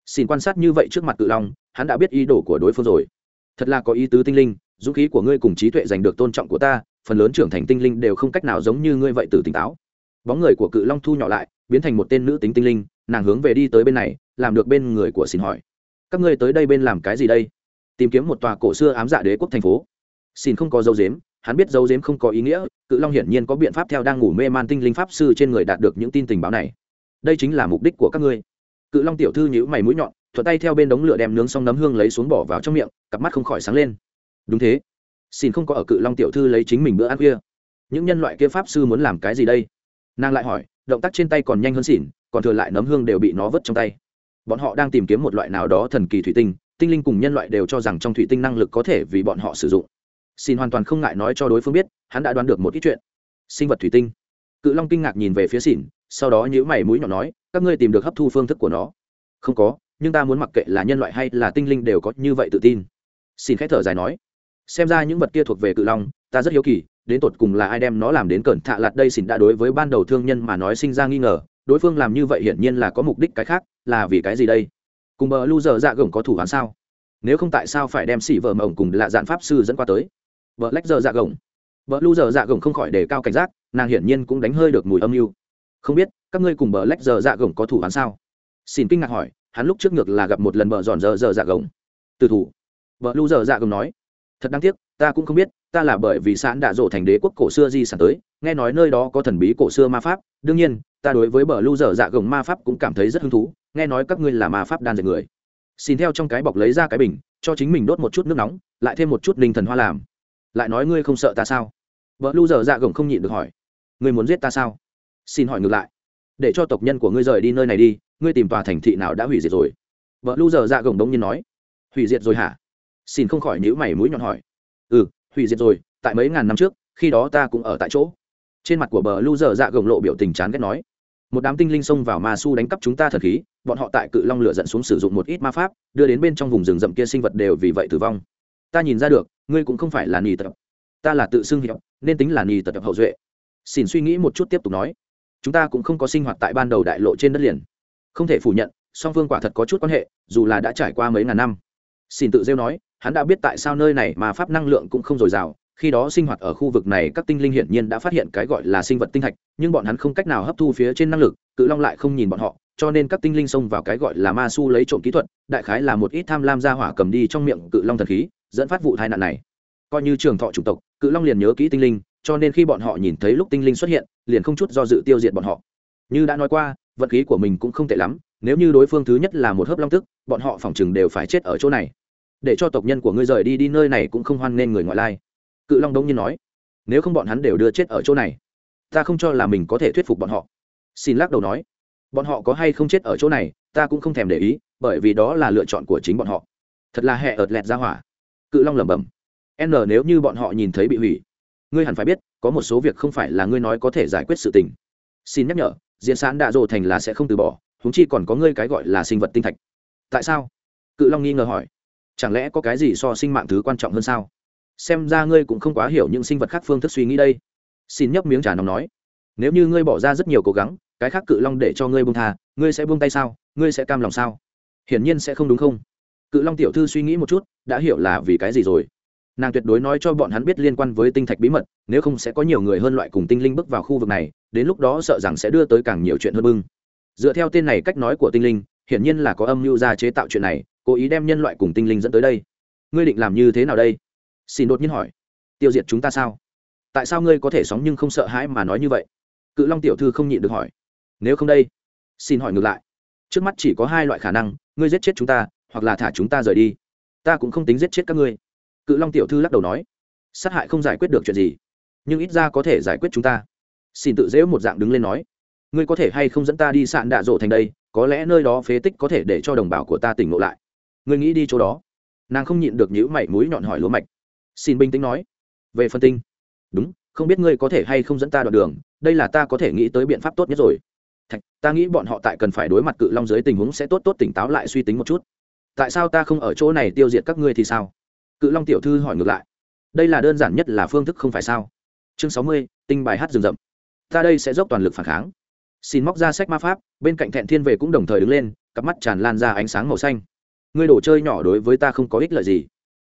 Speaker 1: Xin quan sát như vậy trước mặt cự long, hắn đã biết ý đồ của đối phương rồi. Thật là có ý tứ tinh linh, dũng khí của ngươi cùng trí tuệ giành được tôn trọng của ta, phần lớn trưởng thành tinh linh đều không cách nào giống như ngươi vậy từ tỉnh táo. Bóng người của cự long thu nhỏ lại, biến thành một tên nữ tính tinh linh, nàng hướng về đi tới bên này, làm được bên người của xin hỏi, các ngươi tới đây bên làm cái gì đây? Tìm kiếm một tòa cổ xưa ám dạ đế quốc thành phố. Xin không có dấu dếm hắn biết dấu dếm không có ý nghĩa, cự long hiển nhiên có biện pháp theo đang ngủ mê man tinh linh pháp sư trên người đạt được những tin tình báo này. Đây chính là mục đích của các ngươi. Cự long tiểu thư nhữ mày mũi nhọn, thuận tay theo bên đống lửa đem nướng xong nấm hương lấy xuống bỏ vào trong miệng, cặp mắt không khỏi sáng lên. Đúng thế. Xin không có ở cự long tiểu thư lấy chính mình bữa ăn kia những nhân loại kia pháp sư muốn làm cái gì đây? Nàng lại hỏi, động tác trên tay còn nhanh hơn xỉn, còn thừa lại nấm hương đều bị nó vứt trong tay. Bọn họ đang tìm kiếm một loại nào đó thần kỳ thủy tinh tinh linh cùng nhân loại đều cho rằng trong thủy tinh năng lực có thể vì bọn họ sử dụng xin hoàn toàn không ngại nói cho đối phương biết, hắn đã đoán được một ít chuyện. Sinh vật thủy tinh. Cự long kinh ngạc nhìn về phía xỉn sau đó nhữ mày mũi nhỏ nói, các ngươi tìm được hấp thu phương thức của nó. Không có, nhưng ta muốn mặc kệ là nhân loại hay là tinh linh đều có như vậy tự tin. Xin khẽ thở dài nói, xem ra những vật kia thuộc về cự long, ta rất hiếu kỳ, đến tột cùng là ai đem nó làm đến cẩn thạ lạt đây xỉn đã đối với ban đầu thương nhân mà nói sinh ra nghi ngờ, đối phương làm như vậy hiển nhiên là có mục đích cái khác, là vì cái gì đây? Cùng bờ lu giờ dạ gồng có thủ án sao? Nếu không tại sao phải đem xỉ vợ mộng cùng lạ dạn pháp sư dẫn qua tới? Vợ lách giờ dạ gồng. Vợ lu giờ dạ gồng không khỏi đề cao cảnh giác, nàng hiển nhiên cũng đánh hơi được mùi âm mưu. Không biết, các ngươi cùng bờ lách giờ dạ gồng có thủ hắn sao? Xin kinh ngạc hỏi, hắn lúc trước ngược là gặp một lần bờ giòn giờ giờ dạ gồng. Từ thủ. Vợ lu giờ dạ gồng nói, thật đáng tiếc, ta cũng không biết, ta là bởi vì sẵn đã rộ thành đế quốc cổ xưa di sản tới, nghe nói nơi đó có thần bí cổ xưa ma pháp, đương nhiên, ta đối với bờ lu dở dạ gồng ma pháp cũng cảm thấy rất hứng thú, nghe nói các ngươi là ma pháp đan dệt người. Xin theo trong cái bọc lấy ra cái bình, cho chính mình đốt một chút nước nóng, lại thêm một chút linh thần hoa làm lại nói ngươi không sợ ta sao? Vợ lu dở dạ gồng không nhịn được hỏi. Ngươi muốn giết ta sao? Xin hỏi ngược lại. Để cho tộc nhân của ngươi rời đi nơi này đi, ngươi tìm tòa thành thị nào đã hủy diệt rồi? Vợ lu dở dạ gồng đông nhiên nói. Hủy diệt rồi hả? Xin không khỏi nhíu mày mũi nhọn hỏi. Ừ hủy diệt rồi, tại mấy ngàn năm trước, khi đó ta cũng ở tại chỗ. Trên mặt của bờ lu dở dạ gồng lộ biểu tình chán ghét nói. Một đám tinh linh xông vào ma su đánh cắp chúng ta thần khí, bọn họ tại cự long lửa dẫn xuống sử dụng một ít ma pháp, đưa đến bên trong vùng rừng rậm kia sinh vật đều vì vậy tử vong ta nhìn ra được, ngươi cũng không phải là nì tập. Ta là tự xưng hiệu nên tính là nì tập hậu duệ. Xin suy nghĩ một chút tiếp tục nói. Chúng ta cũng không có sinh hoạt tại ban đầu đại lộ trên đất liền. Không thể phủ nhận, song phương quả thật có chút quan hệ, dù là đã trải qua mấy ngàn năm. Xin tự rêu nói, hắn đã biết tại sao nơi này mà pháp năng lượng cũng không dồi dào, khi đó sinh hoạt ở khu vực này các tinh linh hiển nhiên đã phát hiện cái gọi là sinh vật tinh thạch, nhưng bọn hắn không cách nào hấp thu phía trên năng lực, cự long lại không nhìn bọn họ, cho nên các tinh linh xông vào cái gọi là ma su lấy trộm kỹ thuật, đại khái là một ít tham lam ra hỏa cầm đi trong miệng cự long thần khí dẫn phát vụ tai nạn này. Coi như trường thọ chủng tộc, cự long liền nhớ kỹ tinh linh, cho nên khi bọn họ nhìn thấy lúc tinh linh xuất hiện, liền không chút do dự tiêu diệt bọn họ. Như đã nói qua, vận khí của mình cũng không tệ lắm, nếu như đối phương thứ nhất là một hớp long tức, bọn họ phỏng chừng đều phải chết ở chỗ này. Để cho tộc nhân của ngươi rời đi đi nơi này cũng không hoan nên người ngoại lai. Cự long đông nhiên nói, nếu không bọn hắn đều đưa chết ở chỗ này, ta không cho là mình có thể thuyết phục bọn họ. Xin lắc đầu nói, bọn họ có hay không chết ở chỗ này, ta cũng không thèm để ý, bởi vì đó là lựa chọn của chính bọn họ. Thật là hẹ ợt lẹt ra hỏa cự long lẩm bẩm. N nếu như bọn họ nhìn thấy bị hủy, ngươi hẳn phải biết, có một số việc không phải là ngươi nói có thể giải quyết sự tình. Xin nhắc nhở, diễn sán đạ dỗ thành là sẽ không từ bỏ húng chi còn có ngươi cái gọi là sinh vật tinh thạch. Tại sao? Cự long nghi ngờ hỏi. Chẳng lẽ có cái gì so sinh mạng thứ quan trọng hơn sao? Xem ra ngươi cũng không quá hiểu những sinh vật khác phương thức suy nghĩ đây. Xin nhấp miếng trà nóng nói. Nếu như ngươi bỏ ra rất nhiều cố gắng, cái khác cự long để cho ngươi buông tha, ngươi sẽ buông tay sao? Ngươi sẽ cam lòng sao? Hiển nhiên sẽ không đúng không? Cự long tiểu thư suy nghĩ một chút, đã hiểu là vì cái gì rồi. Nàng tuyệt đối nói cho bọn hắn biết liên quan với tinh thạch bí mật, nếu không sẽ có nhiều người hơn loại cùng tinh linh bước vào khu vực này, đến lúc đó sợ rằng sẽ đưa tới càng nhiều chuyện hơn bưng. Dựa theo tên này cách nói của tinh linh, hiển nhiên là có âm mưu ra chế tạo chuyện này, cố ý đem nhân loại cùng tinh linh dẫn tới đây. Ngươi định làm như thế nào đây? Xin đột nhiên hỏi. Tiêu diệt chúng ta sao? Tại sao ngươi có thể sóng nhưng không sợ hãi mà nói như vậy? Cự long tiểu thư không nhịn được hỏi. Nếu không đây, xin hỏi ngược lại. Trước mắt chỉ có hai loại khả năng, ngươi giết chết chúng ta hoặc là thả chúng ta rời đi. Ta cũng không tính giết chết các ngươi. Cự long tiểu thư lắc đầu nói. Sát hại không giải quyết được chuyện gì nhưng ít ra có thể giải quyết chúng ta. Xin tự dễu một dạng đứng lên nói. Ngươi có thể hay không dẫn ta đi sạn đạ rộ thành đây có lẽ nơi đó phế tích có thể để cho đồng bào của ta tỉnh ngộ lại. Ngươi nghĩ đi chỗ đó. Nàng không nhịn được nhữ mảy mũi nhọn hỏi lúa mạch. Xin bình tĩnh nói. Về phân tinh. Đúng không biết ngươi có thể hay không dẫn ta đoạn đường đây là ta có thể nghĩ tới biện pháp tốt nhất rồi. Thạch, ta nghĩ bọn họ tại cần phải đối mặt cự long dưới tình huống sẽ tốt tốt tỉnh táo lại suy tính một chút tại sao ta không ở chỗ này tiêu diệt các ngươi thì sao? Cự long tiểu thư hỏi ngược lại. Đây là đơn giản nhất là phương thức không phải sao? Chương sáu mươi, tinh bài hát rừng rậm. Ta đây sẽ dốc toàn lực phản kháng. Xin móc ra sách ma pháp, bên cạnh thẹn thiên về cũng đồng thời đứng lên, cặp mắt tràn lan ra ánh sáng màu xanh. Ngươi đồ chơi nhỏ đối với ta không có ích lợi gì.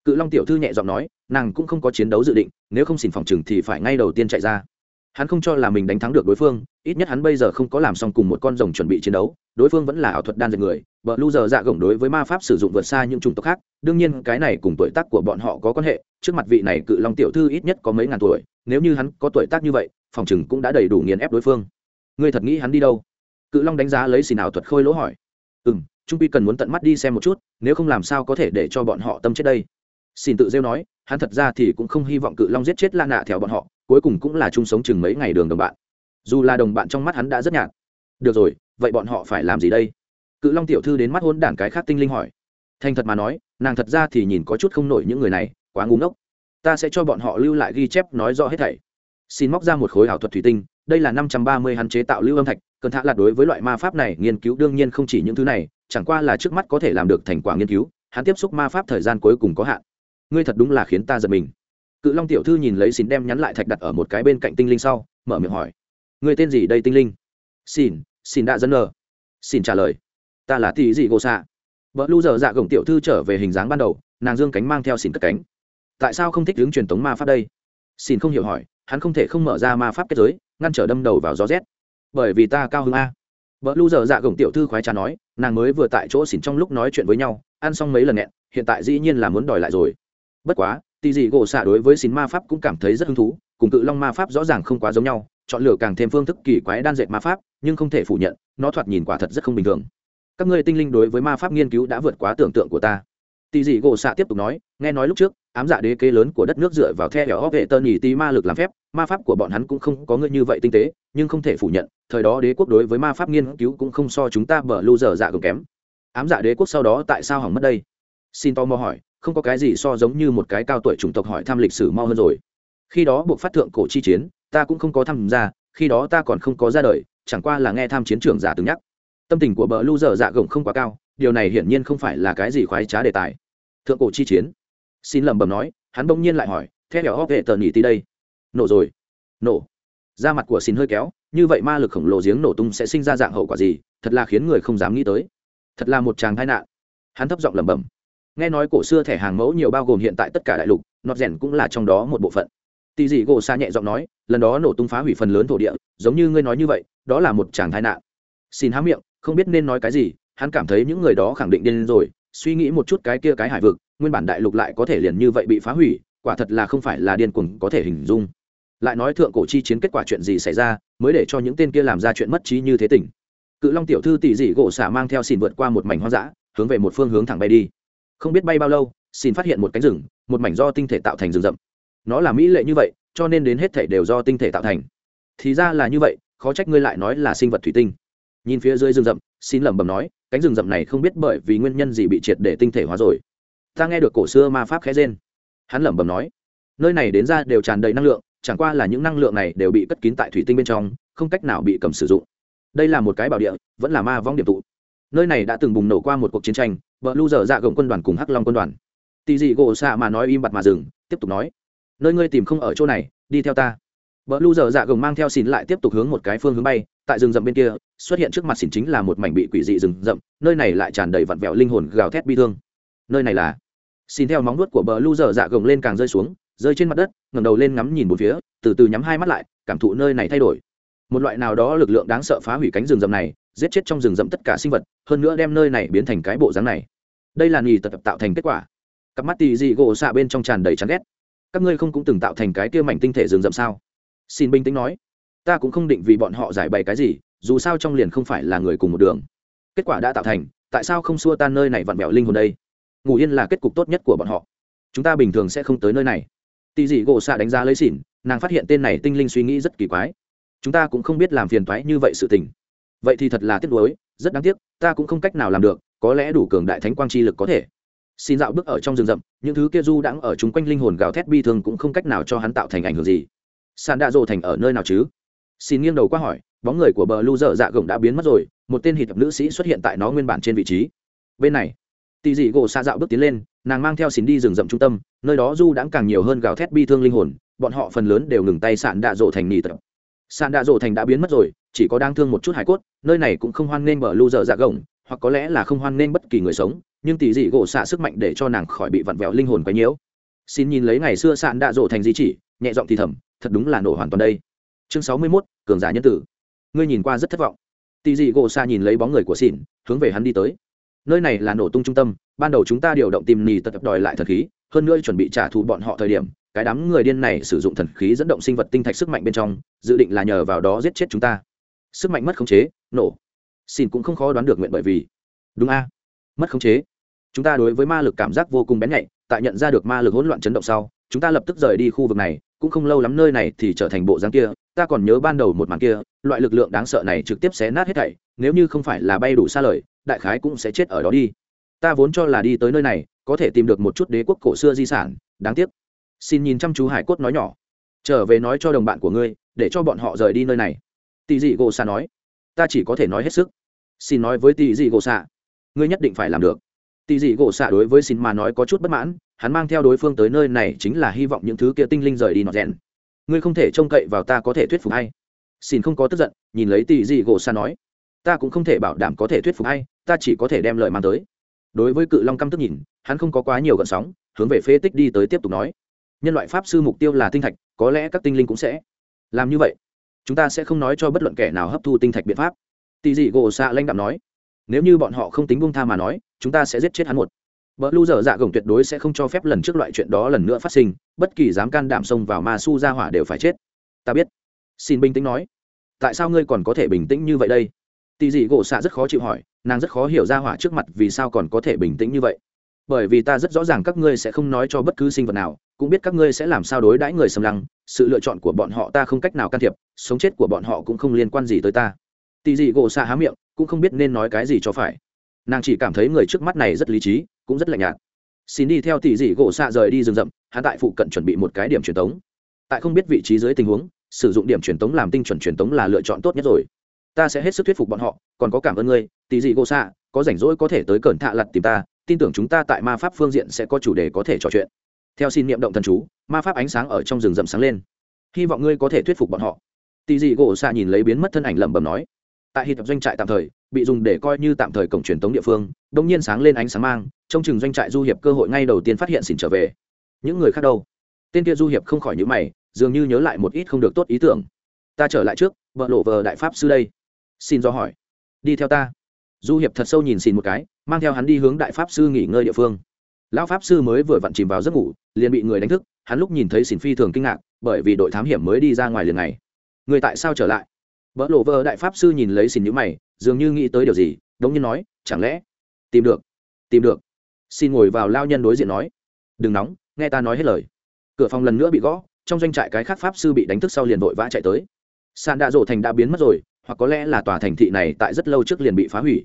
Speaker 1: Cự long tiểu thư nhẹ giọng nói, nàng cũng không có chiến đấu dự định, nếu không xin phòng chừng thì phải ngay đầu tiên chạy ra hắn không cho là mình đánh thắng được đối phương, ít nhất hắn bây giờ không có làm xong cùng một con rồng chuẩn bị chiến đấu, đối phương vẫn là ảo thuật đan dệt người vợ lu giờ dạ gồng đối với ma pháp sử dụng vượt xa những chủng tộc khác, đương nhiên cái này cùng tuổi tác của bọn họ có quan hệ, trước mặt vị này cự long tiểu thư ít nhất có mấy ngàn tuổi, nếu như hắn có tuổi tác như vậy, phòng chừng cũng đã đầy đủ nghiền ép đối phương. Ngươi thật nghĩ hắn đi đâu? Cự long đánh giá lấy xì nào thuật khôi lỗ hỏi. Ừ m trung pi cần muốn tận mắt đi xem một chút, nếu không làm sao có thể để cho bọn họ tâm chết đây? Xin tự rêu nói, hắn thật ra thì cũng không hy vọng cự long giết chết la nạ theo bọn họ cuối cùng cũng là chung sống chừng mấy ngày đường đồng bạn. Dù là đồng bạn trong mắt hắn đã rất nhạt. Được rồi, vậy bọn họ phải làm gì đây? Cự long tiểu thư đến mắt hôn đản cái khác tinh linh hỏi. Thành thật mà nói, nàng thật ra thì nhìn có chút không nổi những người này, quá ngu ngốc. Ta sẽ cho bọn họ lưu lại ghi chép nói rõ hết thảy. Xin móc ra một khối ảo thuật thủy tinh, đây là năm trăm ba mươi hắn chế tạo lưu âm thạch cẩn thạ là đối với loại ma pháp này, nghiên cứu đương nhiên không chỉ những thứ này, chẳng qua là trước mắt có thể làm được thành quả nghiên cứu, hắn tiếp xúc ma pháp thời gian cuối cùng có hạn. Ngươi thật đúng là khiến ta giật mình cự long tiểu thư nhìn lấy xin đem nhắn lại thạch đặt ở một cái bên cạnh tinh linh sau, mở miệng hỏi người tên gì đây, tinh linh? Xin xin đã dẫn nờ. Xin trả lời, ta là tỷ dị gỗ xạ vợ lu giờ dạ gồng tiểu thư trở về hình dáng ban đầu, nàng dương cánh mang theo xin cất cánh. Tại sao không thích hướng truyền thống ma pháp đây? Xin không hiểu hỏi, hắn không thể không mở ra ma pháp kết giới, ngăn trở đâm đầu vào gió rét. Bởi vì ta cao hơn a. Vợ lu giờ dạ gồng tiểu thư khoái trà nói, nàng mới vừa tại chỗ xỉn trong lúc nói chuyện với nhau, ăn xong mấy lần nghẹn, hiện tại dĩ nhiên là muốn đòi lại rồi. Bất quá tỷ dị gỗ xạ đối với xín ma pháp cũng cảm thấy rất hứng thú, cùng cự long ma pháp rõ ràng không quá giống nhau, chọn lựa càng thêm phương thức kỳ quái đan dệt ma pháp, nhưng không thể phủ nhận, nó thoạt nhìn quả thật rất không bình thường. Các ngươi tinh linh đối với ma pháp nghiên cứu đã vượt quá tưởng tượng của ta. Tỷ dị gỗ xạ tiếp tục nói, nghe nói lúc trước, ám dạ đế kế lớn của đất nước dựa vào theo hẻo hệ tơ nhì tí ma lực làm phép, ma pháp của bọn hắn cũng không có ngươi như vậy tinh tế, nhưng không thể phủ nhận, thời đó đế quốc đối với ma pháp nghiên cứu cũng không so chúng ta bở lưu dở dạ gồng kém. Ám dạ đế quốc sau đó tại sao hỏng mất đây? Xin to mò hỏi không có cái gì so giống như một cái cao tuổi chủng tộc hỏi thăm lịch sử mau hơn rồi. Khi đó buộc phát thượng cổ chi chiến, ta cũng không có tham gia, khi đó ta còn không có ra đời, chẳng qua là nghe tham chiến trưởng giả từng nhắc. Tâm tình của bờ lưu dở dạ gồng không quá cao, điều này hiển nhiên không phải là cái gì khoái trá đề tài. Thượng cổ chi chiến. Xin lẩm bẩm nói, hắn bỗng nhiên lại hỏi theo hẻo hóc hệ tờ nhị tí đây? Nổ rồi. Nổ. Da mặt của xin hơi kéo, như vậy ma lực khổng lồ giếng nổ tung sẽ sinh ra dạng hậu quả gì, thật là khiến người không dám nghĩ tới. Thật là một chàng tai nạn. Hắn thấp giọng lẩm bẩm nghe nói cổ xưa thẻ hàng mẫu nhiều bao gồm hiện tại tất cả đại lục, nọt rèn cũng là trong đó một bộ phận. Tỷ dị gỗ xa nhẹ giọng nói, lần đó nổ tung phá hủy phần lớn thổ địa, giống như ngươi nói như vậy, đó là một chàng tai nạn. Xin há miệng, không biết nên nói cái gì, hắn cảm thấy những người đó khẳng định điên rồi, suy nghĩ một chút cái kia cái hải vực, nguyên bản đại lục lại có thể liền như vậy bị phá hủy, quả thật là không phải là điên cuồng có thể hình dung. Lại nói thượng cổ chi chiến kết quả chuyện gì xảy ra, mới để cho những tên kia làm ra chuyện mất trí như thế tỉnh. Cự long tiểu thư tỷ dị gỗ xả mang theo xin vượt qua một mảnh hoang dã, hướng về một phương hướng thẳng bay đi không biết bay bao lâu, xin phát hiện một cánh rừng, một mảnh do tinh thể tạo thành rừng rậm. Nó là mỹ lệ như vậy, cho nên đến hết thể đều do tinh thể tạo thành. Thì ra là như vậy, khó trách ngươi lại nói là sinh vật thủy tinh. Nhìn phía dưới rừng rậm, xin lẩm bẩm nói, cánh rừng rậm này không biết bởi vì nguyên nhân gì bị triệt để tinh thể hóa rồi. Ta nghe được cổ xưa ma pháp khẽ rên. Hắn lẩm bẩm nói, nơi này đến ra đều tràn đầy năng lượng, chẳng qua là những năng lượng này đều bị cất kín tại thủy tinh bên trong, không cách nào bị cầm sử dụng. Đây là một cái bảo địa, vẫn là ma vong điểm tụ. Nơi này đã từng bùng nổ qua một cuộc chiến tranh vợ lưu dở dạ gồng quân đoàn cùng hắc long quân đoàn. Tì dị gỗ xạ mà nói im bặt mà dừng, tiếp tục nói, nơi ngươi tìm không ở chỗ này, đi theo ta. Vợ lưu dở dạ gồng mang theo xỉn lại tiếp tục hướng một cái phương hướng bay, tại rừng rậm bên kia, xuất hiện trước mặt xỉn chính là một mảnh bị quỷ dị rừng rậm, nơi này lại tràn đầy vặn vẹo linh hồn gào thét bi thương. Nơi này là xin theo móng nuốt của bờ lưu dở dạ gồng lên càng rơi xuống, rơi trên mặt đất, ngẩng đầu lên ngắm nhìn một phía, từ từ nhắm hai mắt lại, cảm thụ nơi này thay đổi. Một loại nào đó lực lượng đáng sợ phá hủy cánh rừng rậm này giết chết trong rừng rậm tất cả sinh vật, hơn nữa đem nơi này biến thành cái bộ dáng này. Đây là nghỉ tập tạo thành kết quả. Cặp mắt tì dị gỗ xạ bên trong tràn đầy chán ghét. Các ngươi không cũng từng tạo thành cái kia mảnh tinh thể rừng rậm sao? Xin bình tĩnh nói. Ta cũng không định vì bọn họ giải bày cái gì, dù sao trong liền không phải là người cùng một đường. Kết quả đã tạo thành, tại sao không xua tan nơi này vặn vẹo linh hồn đây? Ngủ yên là kết cục tốt nhất của bọn họ. Chúng ta bình thường sẽ không tới nơi này. Tì dị gỗ xạ đánh giá lấy xỉn, nàng phát hiện tên này tinh linh suy nghĩ rất kỳ quái. Chúng ta cũng không biết làm phiền toái như vậy sự tình vậy thì thật là tiếc nuối, rất đáng tiếc, ta cũng không cách nào làm được, có lẽ đủ cường đại thánh quang chi lực có thể. Xin dạo bước ở trong rừng rậm, những thứ kia du đãng ở chung quanh linh hồn gào thét bi thương cũng không cách nào cho hắn tạo thành ảnh hưởng gì. Sàn đạ rồ thành ở nơi nào chứ? Xin nghiêng đầu qua hỏi, bóng người của bờ lu dở dạ gồng đã biến mất rồi, một tên hì tập nữ sĩ xuất hiện tại nó nguyên bản trên vị trí. Bên này tỷ dị gỗ xa dạo bước tiến lên, nàng mang theo xin đi rừng rậm trung tâm, nơi đó du đãng càng nhiều hơn gào thét bi thương linh hồn, bọn họ phần lớn đều ngừng tay sàn đạ rộ thành nỉ tập sàn đạ rộ thành đã biến mất rồi chỉ có đang thương một chút hải cốt nơi này cũng không hoan nghênh bờ lưu dở dạ gồng hoặc có lẽ là không hoan nghênh bất kỳ người sống nhưng tỷ dị gỗ xạ sức mạnh để cho nàng khỏi bị vặn vẹo linh hồn quấy nhiễu. Xin nhìn lấy ngày xưa sạn đạ rộ thành di chỉ nhẹ giọng thì thầm thật đúng là nổ hoàn toàn đây. Chương sáu mươi 61, cường giả nhân tử. Ngươi nhìn qua rất thất vọng. Tỷ dị gỗ xạ nhìn lấy bóng người của xỉn hướng về hắn đi tới. Nơi này là nổ tung trung tâm ban đầu chúng ta điều động tìm nì tật đòi lại thần khí hơn nữa chuẩn bị trả thù bọn họ thời điểm cái đám người điên này sử dụng thần khí dẫn động sinh vật tinh thạch sức mạnh bên trong, dự định là nhờ vào đó giết chết chúng ta. Sức mạnh mất khống chế, nổ. Xin cũng không khó đoán được nguyện bởi vì. Đúng a. Mất khống chế. Chúng ta đối với ma lực cảm giác vô cùng bén nhạy, tại nhận ra được ma lực hỗn loạn chấn động sau, chúng ta lập tức rời đi khu vực này, cũng không lâu lắm nơi này thì trở thành bộ dáng kia, ta còn nhớ ban đầu một màn kia, loại lực lượng đáng sợ này trực tiếp xé nát hết thảy, nếu như không phải là bay đủ xa lời, đại khái cũng sẽ chết ở đó đi. Ta vốn cho là đi tới nơi này, có thể tìm được một chút đế quốc cổ xưa di sản, đáng tiếc xin nhìn chăm chú hải cốt nói nhỏ. Trở về nói cho đồng bạn của ngươi, để cho bọn họ rời đi nơi này. Tỷ dị gỗ xạ nói. Ta chỉ có thể nói hết sức. Xin nói với tỷ dị gỗ xạ. Ngươi nhất định phải làm được. Tỷ dị gỗ xạ đối với xin mà nói có chút bất mãn, hắn mang theo đối phương tới nơi này chính là hy vọng những thứ kia tinh linh rời đi nọ rèn. Ngươi không thể trông cậy vào ta có thể thuyết phục hay xin không có tức giận, nhìn lấy tỷ dị gỗ xạ nói. Ta cũng không thể bảo đảm có thể thuyết phục hay ta chỉ có thể đem lời mang tới. Đối với cự long căm tức nhìn, hắn không có quá nhiều gợn sóng, hướng về phế tích đi tới tiếp tục nói nhân loại pháp sư mục tiêu là tinh thạch, có lẽ các tinh linh cũng sẽ làm như vậy. Chúng ta sẽ không nói cho bất luận kẻ nào hấp thu tinh thạch biện pháp. Tỷ dị gỗ xạ lanh đạm nói. Nếu như bọn họ không tính bung tha mà nói, chúng ta sẽ giết chết hắn một. Vợ lưu dở dạ gồng tuyệt đối sẽ không cho phép lần trước loại chuyện đó lần nữa phát sinh, bất kỳ dám can đảm xông vào ma su ra hỏa đều phải chết. Ta biết. Xin bình tĩnh nói. Tại sao ngươi còn có thể bình tĩnh như vậy đây? Tỷ dị gỗ xạ rất khó chịu hỏi, nàng rất khó hiểu ra hỏa trước mặt vì sao còn có thể bình tĩnh như vậy. Bởi vì ta rất rõ ràng các ngươi sẽ không nói cho bất cứ sinh vật nào cũng biết các ngươi sẽ làm sao đối đãi người xâm lăng, sự lựa chọn của bọn họ ta không cách nào can thiệp, sống chết của bọn họ cũng không liên quan gì tới ta. Tỳ dị gỗ xạ há miệng, cũng không biết nên nói cái gì cho phải. Nàng chỉ cảm thấy người trước mắt này rất lý trí, cũng rất lạnh nhạt. Xin đi theo tỷ dị gỗ xạ rời đi rừng rậm, hắn tại phụ cận chuẩn bị một cái điểm truyền tống. Tại không biết vị trí dưới tình huống, sử dụng điểm truyền tống làm tinh chuẩn truyền tống là lựa chọn tốt nhất rồi. Ta sẽ hết sức thuyết phục bọn họ, còn có cảm ơn ngươi tỷ dị gỗ xạ, có rảnh rỗi có thể tới cẩn thạ lặt tìm ta, tin tưởng chúng ta tại ma pháp phương diện sẽ có chủ đề có thể trò chuyện theo xin niệm động thần chú, ma pháp ánh sáng ở trong rừng rậm sáng lên. Hy vọng ngươi có thể thuyết phục bọn họ. Tì dị gỗ xạ nhìn lấy biến mất thân ảnh lẩm bẩm nói. Tại hiện tập doanh trại tạm thời, bị dùng để coi như tạm thời cổng truyền thống địa phương đông nhiên sáng lên ánh sáng mang, trong chừng doanh trại du hiệp cơ hội ngay đầu tiên phát hiện xỉn trở về. Những người khác đâu? Tên kia du hiệp không khỏi nhữ mày, dường như nhớ lại một ít không được tốt ý tưởng. Ta trở lại trước vợ lộ vờ đại pháp sư đây. Xin do hỏi. Đi theo ta. Du hiệp thật sâu nhìn xin một cái, mang theo hắn đi hướng đại pháp sư nghỉ ngơi địa phương lão pháp sư mới vừa vặn chìm vào giấc ngủ, liền bị người đánh thức, hắn lúc nhìn thấy xin phi thường kinh ngạc, bởi vì đội thám hiểm mới đi ra ngoài liền này. Người tại sao trở lại? Vợ lộ vợ đại pháp sư nhìn lấy xin nhữ mày, dường như nghĩ tới điều gì, đống nhiên nói, chẳng lẽ tìm được tìm được? Xin ngồi vào lao nhân đối diện nói, đừng nóng, nghe ta nói hết lời. Cửa phòng lần nữa bị gõ, trong doanh trại cái khác pháp sư bị đánh thức sau liền vội vã chạy tới. Sàn đạ rổ thành đã biến mất rồi, hoặc có lẽ là tòa thành thị này tại rất lâu trước liền bị phá hủy.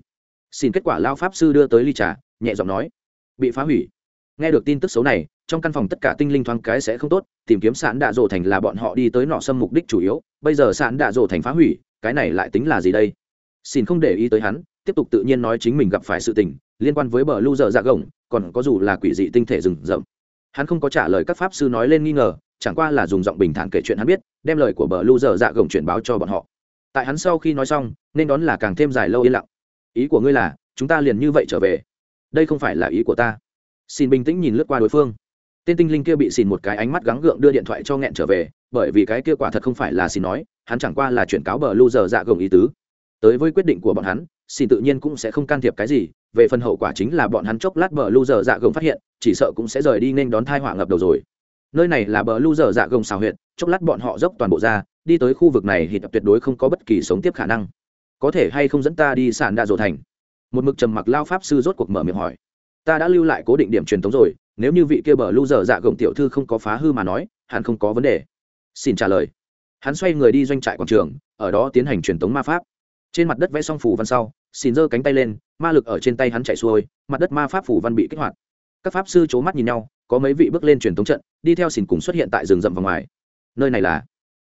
Speaker 1: Xin kết quả lao pháp sư đưa tới ly trà, nhẹ giọng nói, bị phá hủy? Nghe được tin tức xấu này, trong căn phòng tất cả tinh linh thoáng cái sẽ không tốt, tìm kiếm sạn đạ rổ thành là bọn họ đi tới nọ xâm mục đích chủ yếu, bây giờ sạn đạ rổ thành phá hủy, cái này lại tính là gì đây? Xin không để ý tới hắn, tiếp tục tự nhiên nói chính mình gặp phải sự tình, liên quan với bờ lưu dở dạ gồng, còn có dù là quỷ dị tinh thể rừng rậm. Hắn không có trả lời các pháp sư nói lên nghi ngờ, chẳng qua là dùng giọng bình thản kể chuyện hắn biết, đem lời của bờ lưu dở dạ gồng chuyển báo cho bọn họ. Tại hắn sau khi nói xong, nên đón là càng thêm dài lâu yên lặng. Ý của ngươi là, chúng ta liền như vậy trở về. Đây không phải là ý của ta xin bình tĩnh nhìn lướt qua đối phương. Tên tinh linh kia bị xin một cái ánh mắt gắng gượng đưa điện thoại cho nghẹn trở về, bởi vì cái kia quả thật không phải là xin nói, hắn chẳng qua là chuyển cáo bờ lưu giờ dạ gồng ý tứ. Tới với quyết định của bọn hắn xin tự nhiên cũng sẽ không can thiệp cái gì, về phần hậu quả chính là bọn hắn chốc lát bờ lưu giờ dạ gồng phát hiện, chỉ sợ cũng sẽ rời đi nên đón thai họa ngập đầu rồi. Nơi này là bờ lưu giờ dạ gồng xào huyệt, chốc lát bọn họ dốc toàn bộ ra, đi tới khu vực này thì tuyệt đối không có bất kỳ sống tiếp khả năng. Có thể hay không dẫn ta đi sản đa dỗ thành? Một mực trầm mặc lao pháp sư rốt cuộc mở miệng hỏi ta đã lưu lại cố định điểm truyền thống rồi, nếu như vị kia bờ lưu dở dạ gồng tiểu thư không có phá hư mà nói hẳn không có vấn đề. Xin trả lời. Hắn xoay người đi doanh trại quảng trường, ở đó tiến hành truyền thống ma pháp. Trên mặt đất vẽ xong phủ văn sau, xin giơ cánh tay lên, ma lực ở trên tay hắn chạy xuôi, mặt đất ma pháp phủ văn bị kích hoạt. Các pháp sư c h ố mắt nhìn nhau, có mấy vị bước lên truyền thống trận, đi theo xin cùng xuất hiện tại rừng rậm và ngoài. Nơi này là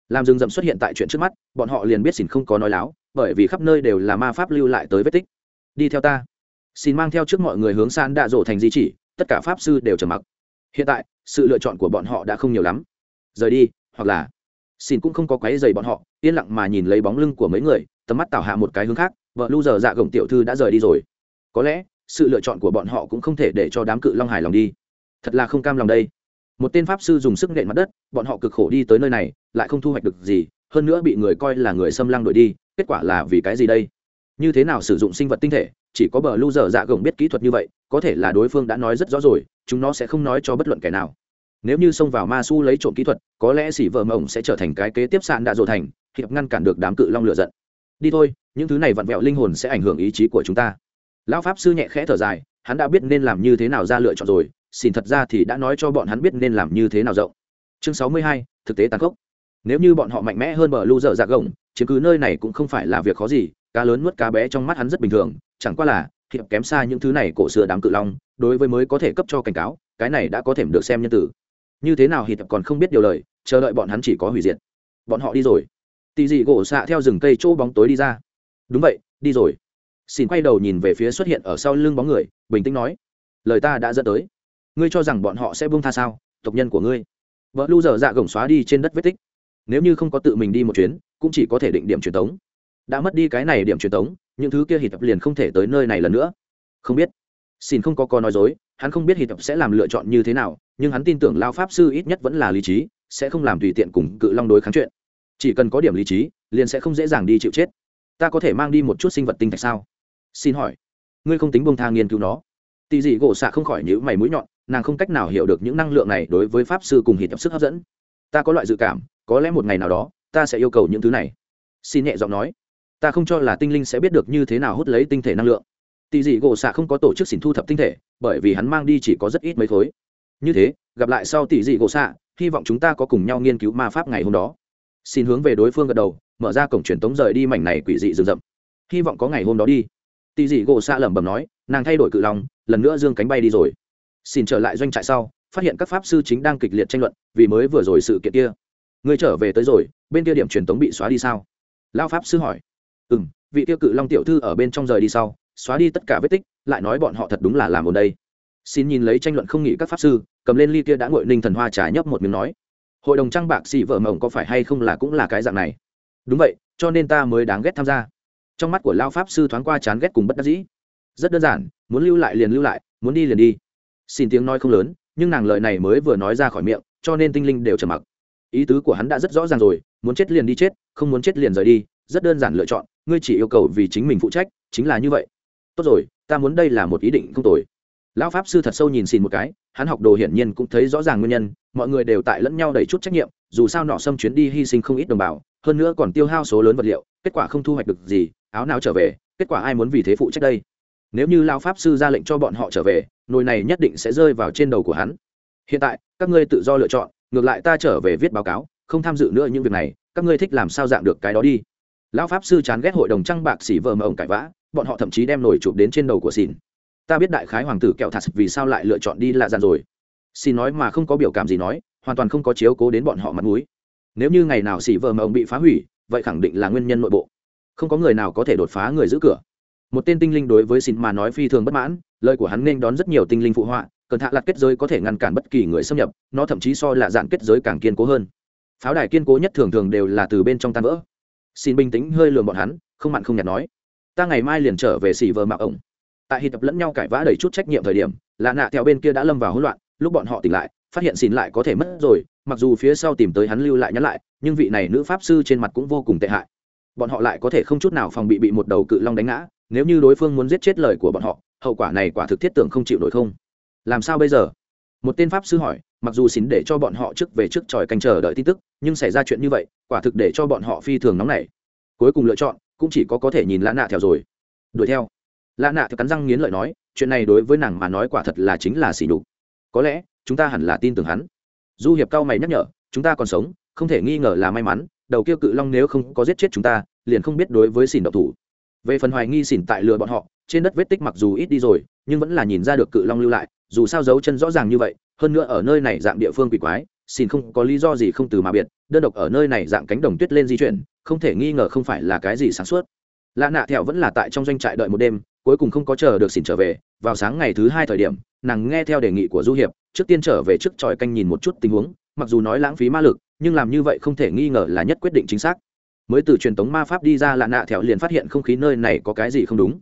Speaker 1: làm rừng rậm xuất hiện tại chuyện trước mắt, bọn họ liền biết xin không có nói láo, bởi vì khắp nơi đều là ma pháp lưu lại tới vết tích. Đi theo ta xin mang theo trước mọi người hướng san đạ rổ thành di chỉ, tất cả pháp sư đều trầm mặc. Hiện tại, sự lựa chọn của bọn họ đã không nhiều lắm. Rời đi, hoặc là, xin cũng không có quấy dày bọn họ, yên lặng mà nhìn lấy bóng lưng của mấy người, tầm mắt tạo hạ một cái hướng khác, vợ lu giờ dạ gồng tiểu thư đã rời đi rồi. Có lẽ, sự lựa chọn của bọn họ cũng không thể để cho đám cự long hài lòng đi. Thật là không cam lòng đây. Một tên pháp sư dùng sức nện mặt đất, bọn họ cực khổ đi tới nơi này, lại không thu hoạch được gì, hơn nữa bị người coi là người xâm lăng đuổi đi, kết quả là vì cái gì đây? Như thế nào sử dụng sinh vật tinh thể chỉ có bờ lưu dở dạ gồng biết kỹ thuật như vậy, có thể là đối phương đã nói rất rõ rồi, chúng nó sẽ không nói cho bất luận kẻ nào. Nếu như xông vào ma su lấy trộm kỹ thuật, có lẽ xỉ vợ mộng sẽ trở thành cái kế tiếp sạn đã rồ thành, hiệp ngăn cản được đám cự long lựa giận. Đi thôi, những thứ này vặn vẹo linh hồn sẽ ảnh hưởng ý chí của chúng ta. Lão pháp sư nhẹ khẽ thở dài, hắn đã biết nên làm như thế nào ra lựa chọn rồi, xin thật ra thì đã nói cho bọn hắn biết nên làm như thế nào rộng. Chương sáu mươi hai, thực tế tàn khốc. Nếu như bọn họ mạnh mẽ hơn bờ lưu dở dạ gồng, chiếm cứ nơi này cũng không phải là việc khó gì, cá lớn nuốt cá bé trong mắt hắn rất bình thường chẳng qua là hiệp kém xa những thứ này cổ xưa đám cự long, đối với mới có thể cấp cho cảnh cáo, cái này đã có thể được xem nhân tử. Như thế nào hiệp còn không biết điều lời, chờ đợi bọn hắn chỉ có hủy diệt. Bọn họ đi rồi. Tì dị gỗ xạ theo rừng cây chỗ bóng tối đi ra. Đúng vậy, đi rồi. Xin quay đầu nhìn về phía xuất hiện ở sau lưng bóng người, bình tĩnh nói, lời ta đã dẫn tới. Ngươi cho rằng bọn họ sẽ buông tha sao? Tộc nhân của ngươi. Vợ lưu dở dạ gồng xóa đi trên đất vết tích. Nếu như không có tự mình đi một chuyến, cũng chỉ có thể định điểm truyền thống đã mất đi cái này điểm truyền thống những thứ kia hì tập liền không thể tới nơi này lần nữa. Không biết. Xin không có co nói dối, hắn không biết hì tập sẽ làm lựa chọn như thế nào, nhưng hắn tin tưởng lao pháp sư ít nhất vẫn là lý trí, sẽ không làm tùy tiện cùng cự long đối kháng chuyện. Chỉ cần có điểm lý trí, liền sẽ không dễ dàng đi chịu chết. Ta có thể mang đi một chút sinh vật tinh thạch sao? Xin hỏi, ngươi không tính bông tha nghiên cứu nó. Tỳ dị gỗ xạ không khỏi nhữ mày mũi nhọn, nàng không cách nào hiểu được những năng lượng này đối với pháp sư cùng hì tập sức hấp dẫn. Ta có loại dự cảm, có lẽ một ngày nào đó, ta sẽ yêu cầu những thứ này. Xin nhẹ giọng nói ta không cho là tinh linh sẽ biết được như thế nào hút lấy tinh thể năng lượng. Tỷ dị gỗ xạ không có tổ chức xỉn thu thập tinh thể, bởi vì hắn mang đi chỉ có rất ít mấy khối. Như thế, gặp lại sau tỷ dị gỗ xạ, hy vọng chúng ta có cùng nhau nghiên cứu ma pháp ngày hôm đó. Xin hướng về đối phương gật đầu, mở ra cổng truyền tống rời đi mảnh này quỷ dị rừng rậm. Hy vọng có ngày hôm đó đi. Tỷ dị gỗ xạ lẩm bẩm nói, nàng thay đổi cự lòng lần nữa dương cánh bay đi rồi. Xin trở lại doanh trại sau, phát hiện các pháp sư chính đang kịch liệt tranh luận, vì mới vừa rồi sự kiện kia. Người trở về tới rồi, bên kia điểm truyền tống bị xóa đi sao? Lao pháp sư hỏi ừ m vị tiêu cự long tiểu thư ở bên trong rời đi sau, xóa đi tất cả vết tích, lại nói bọn họ thật đúng là làm ồn đây. Xin nhìn lấy tranh luận không nghĩ các pháp sư, cầm lên ly kia đã ngội ninh thần hoa trà nhấp một miếng nói, hội đồng trăng bạc xì vợ mộng có phải hay không là cũng là cái dạng này? Đúng vậy, cho nên ta mới đáng ghét tham gia. Trong mắt của lao pháp sư thoáng qua chán ghét cùng bất đắc dĩ. Rất đơn giản, muốn lưu lại liền lưu lại, muốn đi liền đi. Xin tiếng nói không lớn, nhưng nàng lời này mới vừa nói ra khỏi miệng, cho nên tinh linh đều trầm mặc. Ý tứ của hắn đã rất rõ ràng rồi, muốn chết liền đi chết, không muốn chết liền rời đi rất đơn giản lựa chọn, ngươi chỉ yêu cầu vì chính mình phụ trách, chính là như vậy. Tốt rồi, ta muốn đây là một ý định không tồi. Lão pháp sư thật sâu nhìn xin một cái, hắn học đồ hiển nhiên cũng thấy rõ ràng nguyên nhân, mọi người đều tại lẫn nhau đầy chút trách nhiệm, dù sao nọ xâm chuyến đi hy sinh không ít đồng bào, hơn nữa còn tiêu hao số lớn vật liệu, kết quả không thu hoạch được gì, áo nào trở về, kết quả ai muốn vì thế phụ trách đây? Nếu như lao pháp sư ra lệnh cho bọn họ trở về, nồi này nhất định sẽ rơi vào trên đầu của hắn. Hiện tại, các ngươi tự do lựa chọn, ngược lại ta trở về viết báo cáo, không tham dự nữa những việc này, các ngươi thích làm sao dạng được cái đó đi lão pháp sư chán ghét hội đồng trăng bạc xỉ vợ mà ông cãi vã bọn họ thậm chí đem nổi chụp đến trên đầu của xỉn ta biết đại khái hoàng tử kẹo thật, vì sao lại lựa chọn đi lạ dàn rồi. Xin nói mà không có biểu cảm gì nói hoàn toàn không có chiếu cố đến bọn họ mặt mũi. Nếu như ngày nào xỉ vợ mà ông bị phá hủy vậy khẳng định là nguyên nhân nội bộ. Không có người nào có thể đột phá người giữ cửa. Một tên tinh linh đối với xin mà nói phi thường bất mãn lời của hắn nên đón rất nhiều tinh linh phụ họa cẩn thạ lạt kết giới có thể ngăn cản bất kỳ người xâm nhập nó thậm chí so là dạng kết giới càng kiên cố hơn. Pháo đài kiên cố nhất thường thường đều là từ bên trong tan vỡ xin bình tĩnh hơi lườm bọn hắn, không mặn không nhạt nói. Ta ngày mai liền trở về xỉ vờ mạo ổng. Tại Hít tập lẫn nhau cãi vã đầy chút trách nhiệm thời điểm, lạ nạ theo bên kia đã lâm vào hỗn loạn, lúc bọn họ tỉnh lại, phát hiện xin lại có thể mất rồi, mặc dù phía sau tìm tới hắn lưu lại nhắn lại, nhưng vị này nữ pháp sư trên mặt cũng vô cùng tệ hại. Bọn họ lại có thể không chút nào phòng bị bị một đầu cự long đánh ngã, nếu như đối phương muốn giết chết lời của bọn họ, hậu quả này quả thực thiết tưởng không chịu nổi không. Làm sao bây giờ? Một tên pháp sư hỏi mặc dù xin để cho bọn họ trước về trước tròi canh chờ đợi tin tức, nhưng xảy ra chuyện như vậy, quả thực để cho bọn họ phi thường nóng nảy. Cuối cùng lựa chọn, cũng chỉ có có thể nhìn lã nạ theo rồi. Đuổi theo. Lã nạ theo cắn răng nghiến lợi nói, chuyện này đối với nàng mà nói quả thật là chính là xỉ đục có lẽ, chúng ta hẳn là tin tưởng hắn. Du hiệp cao mày nhắc nhở, chúng ta còn sống, không thể nghi ngờ là may mắn, đầu kia cự long nếu không có giết chết chúng ta, liền không biết đối với xỉn độc thủ. Về phần hoài nghi xỉn tại lừa bọn họ, trên đất vết tích mặc dù ít đi rồi, nhưng vẫn là nhìn ra được cự long lưu lại, dù sao dấu chân rõ ràng như vậy hơn nữa ở nơi này dạng địa phương quỷ quái, xin không có lý do gì không từ mà biệt, đơn độc ở nơi này dạng cánh đồng tuyết lên di chuyển, không thể nghi ngờ không phải là cái gì sáng suốt. Lạ nạ thẹo vẫn là tại trong doanh trại đợi một đêm, cuối cùng không có chờ được xin trở về, vào sáng ngày thứ hai thời điểm, nàng nghe theo đề nghị của du hiệp, trước tiên trở về trước tròi canh nhìn một chút tình huống, mặc dù nói lãng phí ma lực, nhưng làm như vậy không thể nghi ngờ là nhất quyết định chính xác. Mới từ truyền tống ma pháp đi ra lạ nạ thẹo liền phát hiện không khí nơi này có cái gì không đúng.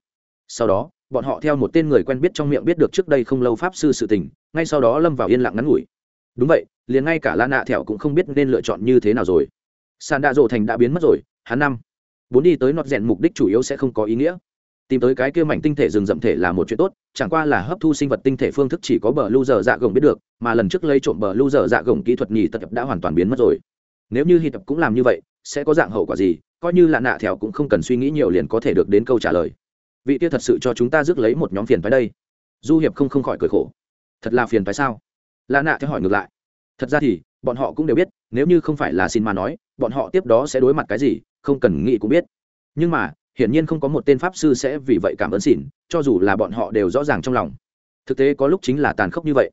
Speaker 1: Sau đó bọn họ theo một tên người quen biết trong miệng biết được trước đây không lâu pháp sư sự tình, ngay sau đó lâm vào yên lặng ngắn ngủi. Đúng vậy, liền ngay cả la nạ thẹo cũng không biết nên lựa chọn như thế nào rồi. Sàn đạ rộ thành đã biến mất rồi, hắn năm. Bốn đi tới nọt rèn mục đích chủ yếu sẽ không có ý nghĩa. Tìm tới cái kia mảnh tinh thể rừng rậm thể là một chuyện tốt, chẳng qua là hấp thu sinh vật tinh thể phương thức chỉ có bờ lưu giờ dạ gồng biết được, mà lần trước lấy trộm bờ lưu giờ dạ gồng kỹ thuật nhì tập đã hoàn toàn biến mất rồi. Nếu như hy tập cũng làm như vậy, sẽ có dạng hậu quả gì? Coi như là nạ thẹo cũng không cần suy nghĩ nhiều liền có thể được đến câu trả lời vị kia thật sự cho chúng ta rước lấy một nhóm phiền phái đây. Du hiệp không không khỏi cười khổ. Thật là phiền phái sao? Lạ nạ theo hỏi ngược lại. Thật ra thì, bọn họ cũng đều biết, nếu như không phải là xin mà nói, bọn họ tiếp đó sẽ đối mặt cái gì, không cần nghĩ cũng biết. Nhưng mà, hiển nhiên không có một tên pháp sư sẽ vì vậy cảm ơn xỉn, cho dù là bọn họ đều rõ ràng trong lòng. Thực tế có lúc chính là tàn khốc như vậy.